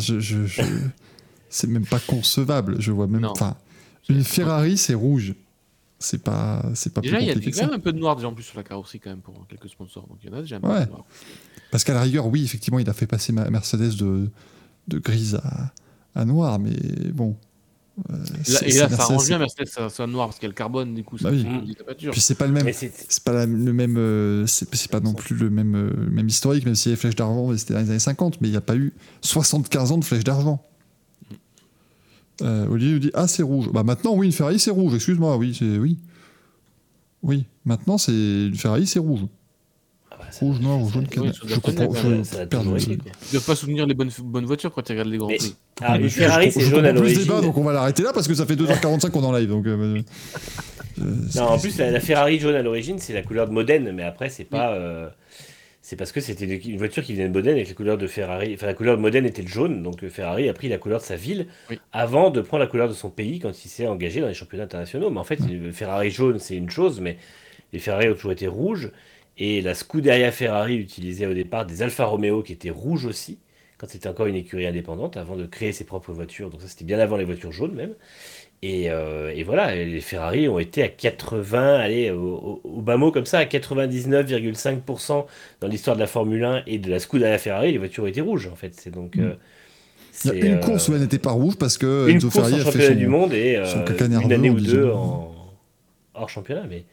je, je, je- c'est même pas concevable. Je vois même. Enfin, une Ferrari, c'est rouge. C'est pas, c'est pas Déjà, plus il y a quand ça. même un peu de noir déjà en plus sur la carrosserie quand même pour quelques sponsors. Donc il y en a déjà un peu Ouais. de noir. Parce qu'à la rigueur, oui, effectivement, il a fait passer ma Mercedes de, de grise à, à noir, mais bon. euh, Et là, et ça Mercedes, arrange bien Mercedes, ça soit noir parce qu'il y a le carbone, du coup, ça Bah oui. Puis c'est pas le même. C'est. Pas la- le même. euh, c'est pas non plus le même, euh, même historique, même si les flèches d'argent, c'était dans les années 50, mais il n'y a pas eu 75 ans de flèches d'argent. Euh, Olivier nous dit Ah, c'est rouge. Bah maintenant, oui, une Ferrari, c'est rouge. Excuse-moi, oui, c'est. Oui. Oui, maintenant, c'est. Une Ferrari, c'est rouge. Ah bah, Rouge, noir ou jaune, canard. Je comprends. je-. Ils doivent pas soutenir les bonnes, bonnes voitures quand tu regardes les grands Mais- prix. Ah, une je- Ferrari, c'est jaune à plus l'origine. débat, donc on va l'arrêter là parce que ça fait 2h45 qu'on est en live. Donc, euh, euh, Non, en plus, la, la Ferrari jaune à l'origine, c'est la couleur de Modène, mais après, c'est pas. euh, c'est parce que c'était une, voiture qui venait de Modène avec la couleur de Ferrari. Enfin, la couleur de Modène était le jaune, donc euh, Ferrari a pris la couleur de sa ville Oui. avant de prendre la couleur de son pays quand il s'est engagé dans les championnats internationaux. Mais en fait, le Ferrari jaune, c'est une chose, mais les Ferrari ont toujours été rouges. Et la Scuderia Ferrari utilisait au départ des Alfa Romeo qui étaient rouges aussi, quand c'était encore une écurie indépendante, avant de créer ses propres voitures. Donc ça, c'était bien avant les voitures jaunes même. Et, euh, et voilà, les Ferrari ont été à 80, allez, au, au- au bas mot comme ça, à 99,5% dans l'histoire de la Formule 1 et de la Scuderia Ferrari, les voitures été rouges en fait. C'est donc. euh, a c'est, une euh, course où elle n'était pas rouge parce que une Enzo Ferrari en a fait son. du monde et euh, une année ou deux en hors championnat mais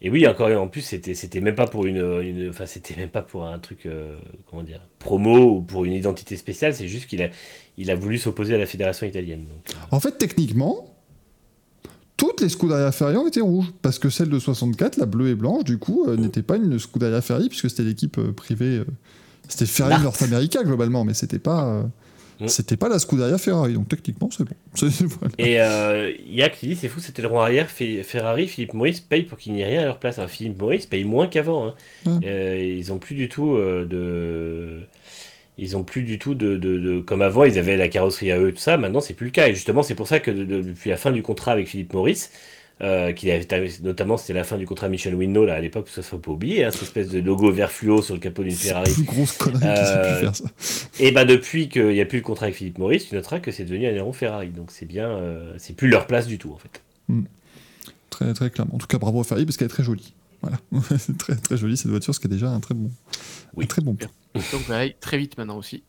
et oui encore en plus c'était c'était même pas pour une une- enfin c'était même pas pour un truc euh, comment dire promo ou pour une identité spéciale c'est juste qu'il a il a voulu s'opposer à la fédération italienne donc, euh, En fait, techniquement, toutes les Scuderia Ferrari ont été rouges parce que celle de 64, la bleue et blanche, du coup, euh, n'était pas une Scuderia Ferrari puisque c'était l'équipe euh, privée. euh, c'était Ferrari. North America globalement, mais c'était pas. Mm. C'était pas la Scuderia Ferrari, donc techniquement c'est bon. [laughs] Voilà. et euh, Yak qui dit c'est fou c'était le roi arrière Fe- Ferrari Philippe Maurice paye pour qu'il n'y ait rien à leur place Alors, Philippe Maurice paye moins qu'avant hein. Ils ont plus du tout de ils ont plus du tout de, de- de- comme avant ils avaient la carrosserie à eux tout ça maintenant c'est plus le cas et justement c'est pour ça que de- de- depuis la fin du contrat avec Philippe Maurice euh, qu'il avait notamment c'était la fin du contrat Michel Winno là à l'époque ça faut pas oublier hein, cette espèce de logo vert fluo sur le capot d'une Ferrari plus grosse connerie Euh, faire ça. et bah depuis qu'il n'y a plus le contrat avec Philippe Maurice tu noteras que c'est devenu un héros Ferrari donc c'est bien euh, c'est plus leur place du tout en fait Très, très clairement. En tout cas, bravo à Ferrari parce qu'elle est très jolie. Voilà. [laughs] C'est très, très jolie cette voiture, ce qui est déjà un très bon. Oui. un très bon. point. Donc on aille très vite maintenant aussi.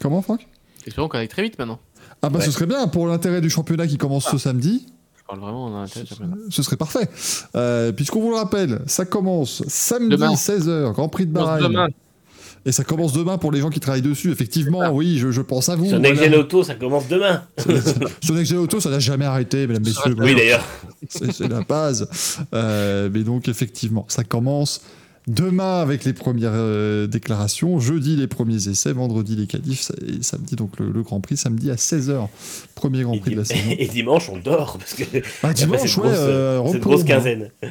Comment, Franck? Espérons qu'on aille très vite maintenant. Ah, bah Ouais. ce serait bien pour l'intérêt du championnat qui commence ce samedi. Je parle vraiment en intérêt. Ce, ce serait parfait. Euh, Puisqu'on vous le rappelle, ça commence samedi Demain. 16h, Grand Prix de Bahreïn. Et ça commence demain pour les gens qui travaillent dessus. Effectivement, oui, je, je pense à vous. sur voilà. Gen Auto ça commence demain Sur Next Gen Auto, ça n'a jamais arrêté, mesdames, messieurs. oui d'ailleurs C'est la base. Euh, mais donc, effectivement, ça commence Demain avec les premières euh, déclarations, jeudi les premiers essais, vendredi les qualifs et samedi donc le, le Grand Prix, samedi à 16h. Premier Grand Prix de la saison. [laughs] et dimanche, on dort parce que Ah, [laughs] dimanche, ouais, grosse, euh, cette grosse hein.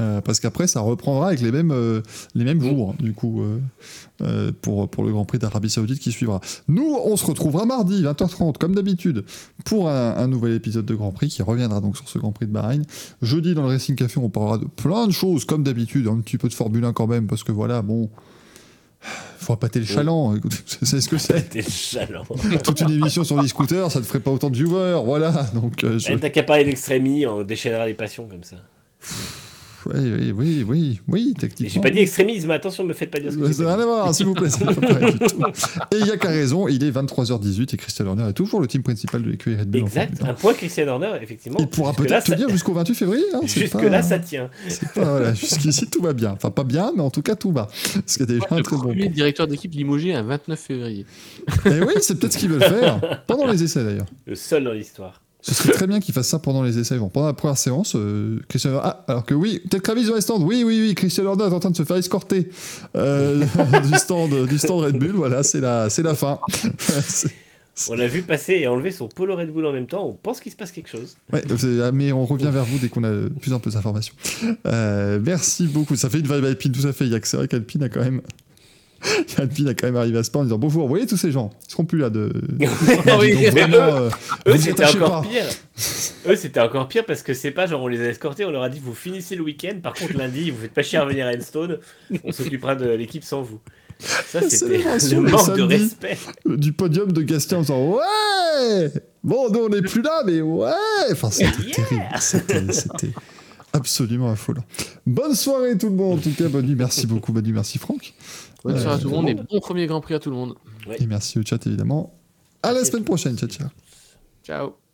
Euh, parce qu'après, ça reprendra avec les mêmes, euh, les mêmes jours, du coup, euh, pour, pour le Grand Prix d'Arabie Saoudite qui suivra. Nous, on se retrouvera mardi, 20h30, comme d'habitude, pour un, un nouvel épisode de Grand Prix qui reviendra donc sur ce Grand Prix de Bahreïn. Jeudi, dans le Racing Café, on parlera de plein de choses, comme d'habitude, un petit peu de Formule 1 quand même, parce que voilà, bon. Faut appâter le chaland, écoute, [laughs] c'est ce que c'est. Toute une émission sur les scooters, ça ne ferait pas autant de viewers, voilà. Donc, euh, je- T'as qu'à parler d'Extremi, on déchaînera les passions comme ça. Oui, oui, oui, oui, techniquement. J'ai pas dit extrémisme, attention, me faites pas dire ce que Ça n'a rien dit. à voir, s'il vous plaît. c'est pas vrai du tout. [laughs] Et il y a qu'à raison, il est 23h18 et Christian Horner est toujours le team principal de l'écurie Red Bull. en Exact, un point Christian Horner, effectivement. 1. Il pourra Jusque-là, peut-être ça- tenir jusqu'au 28 février. Hein, c'est Jusque pas- là, ça tient. voilà, Jusqu'ici, tout va bien. Enfin, pas bien, mais en tout cas, tout va. Ce qui est déjà un Le très bon point. directeur d'équipe limogé un 29 février. Et oui, c'est peut-être ce qu'ils veulent faire. [laughs] Pendant les essais, d'ailleurs. Le seul dans l'histoire. Ce serait très bien qu'ils fassent ça pendant les essais. Bon, pendant la première séance, euh, Christian. Ah, alors que oui, peut-être Kravis dans les stands. Oui, oui, oui, Christian Horner est en train de se faire escorter euh, [laughs] du, stand, du stand Red Bull. Voilà, c'est la, c'est la fin. [laughs] On a vu passer et enlever son polo Red Bull en même temps, on pense qu'il se passe quelque chose. Ouais, ah, mais on revient vers vous dès qu'on a plus en plus d'informations. Euh, merci beaucoup. Ça fait une vibe Alpine, tout à fait. Il y a que c'est vrai qu'Alpine a quand même. [laughs] Alpine a quand même arrivé à ce point en disant bonjour, vous voyez tous ces gens, ils seront plus là de. [laughs] Oui, Donc, vraiment, euh, Eux, c'était encore pas. pire. Eux, c'était encore pire parce que c'est pas genre on les a escortés, on leur a dit vous finissez le week-end, par contre lundi, vous faites pas chier à revenir à Enstone, on s'occupera de l'équipe sans vous. Ça, c'était le manque de respect. Du podium de Gastien en disant ouais Bon, nous on n'est plus là, mais ouais Enfin, c'était Yeah terrible. C'était absolument affolant. Bonne soirée tout le monde, en tout cas, bonne nuit. Merci beaucoup, bonne nuit, merci Franck. Bonne Euh, soirée à tout le monde et bon premier Grand Prix à tout le monde. Et merci au chat évidemment. À la semaine prochaine, ciao ciao. Ciao.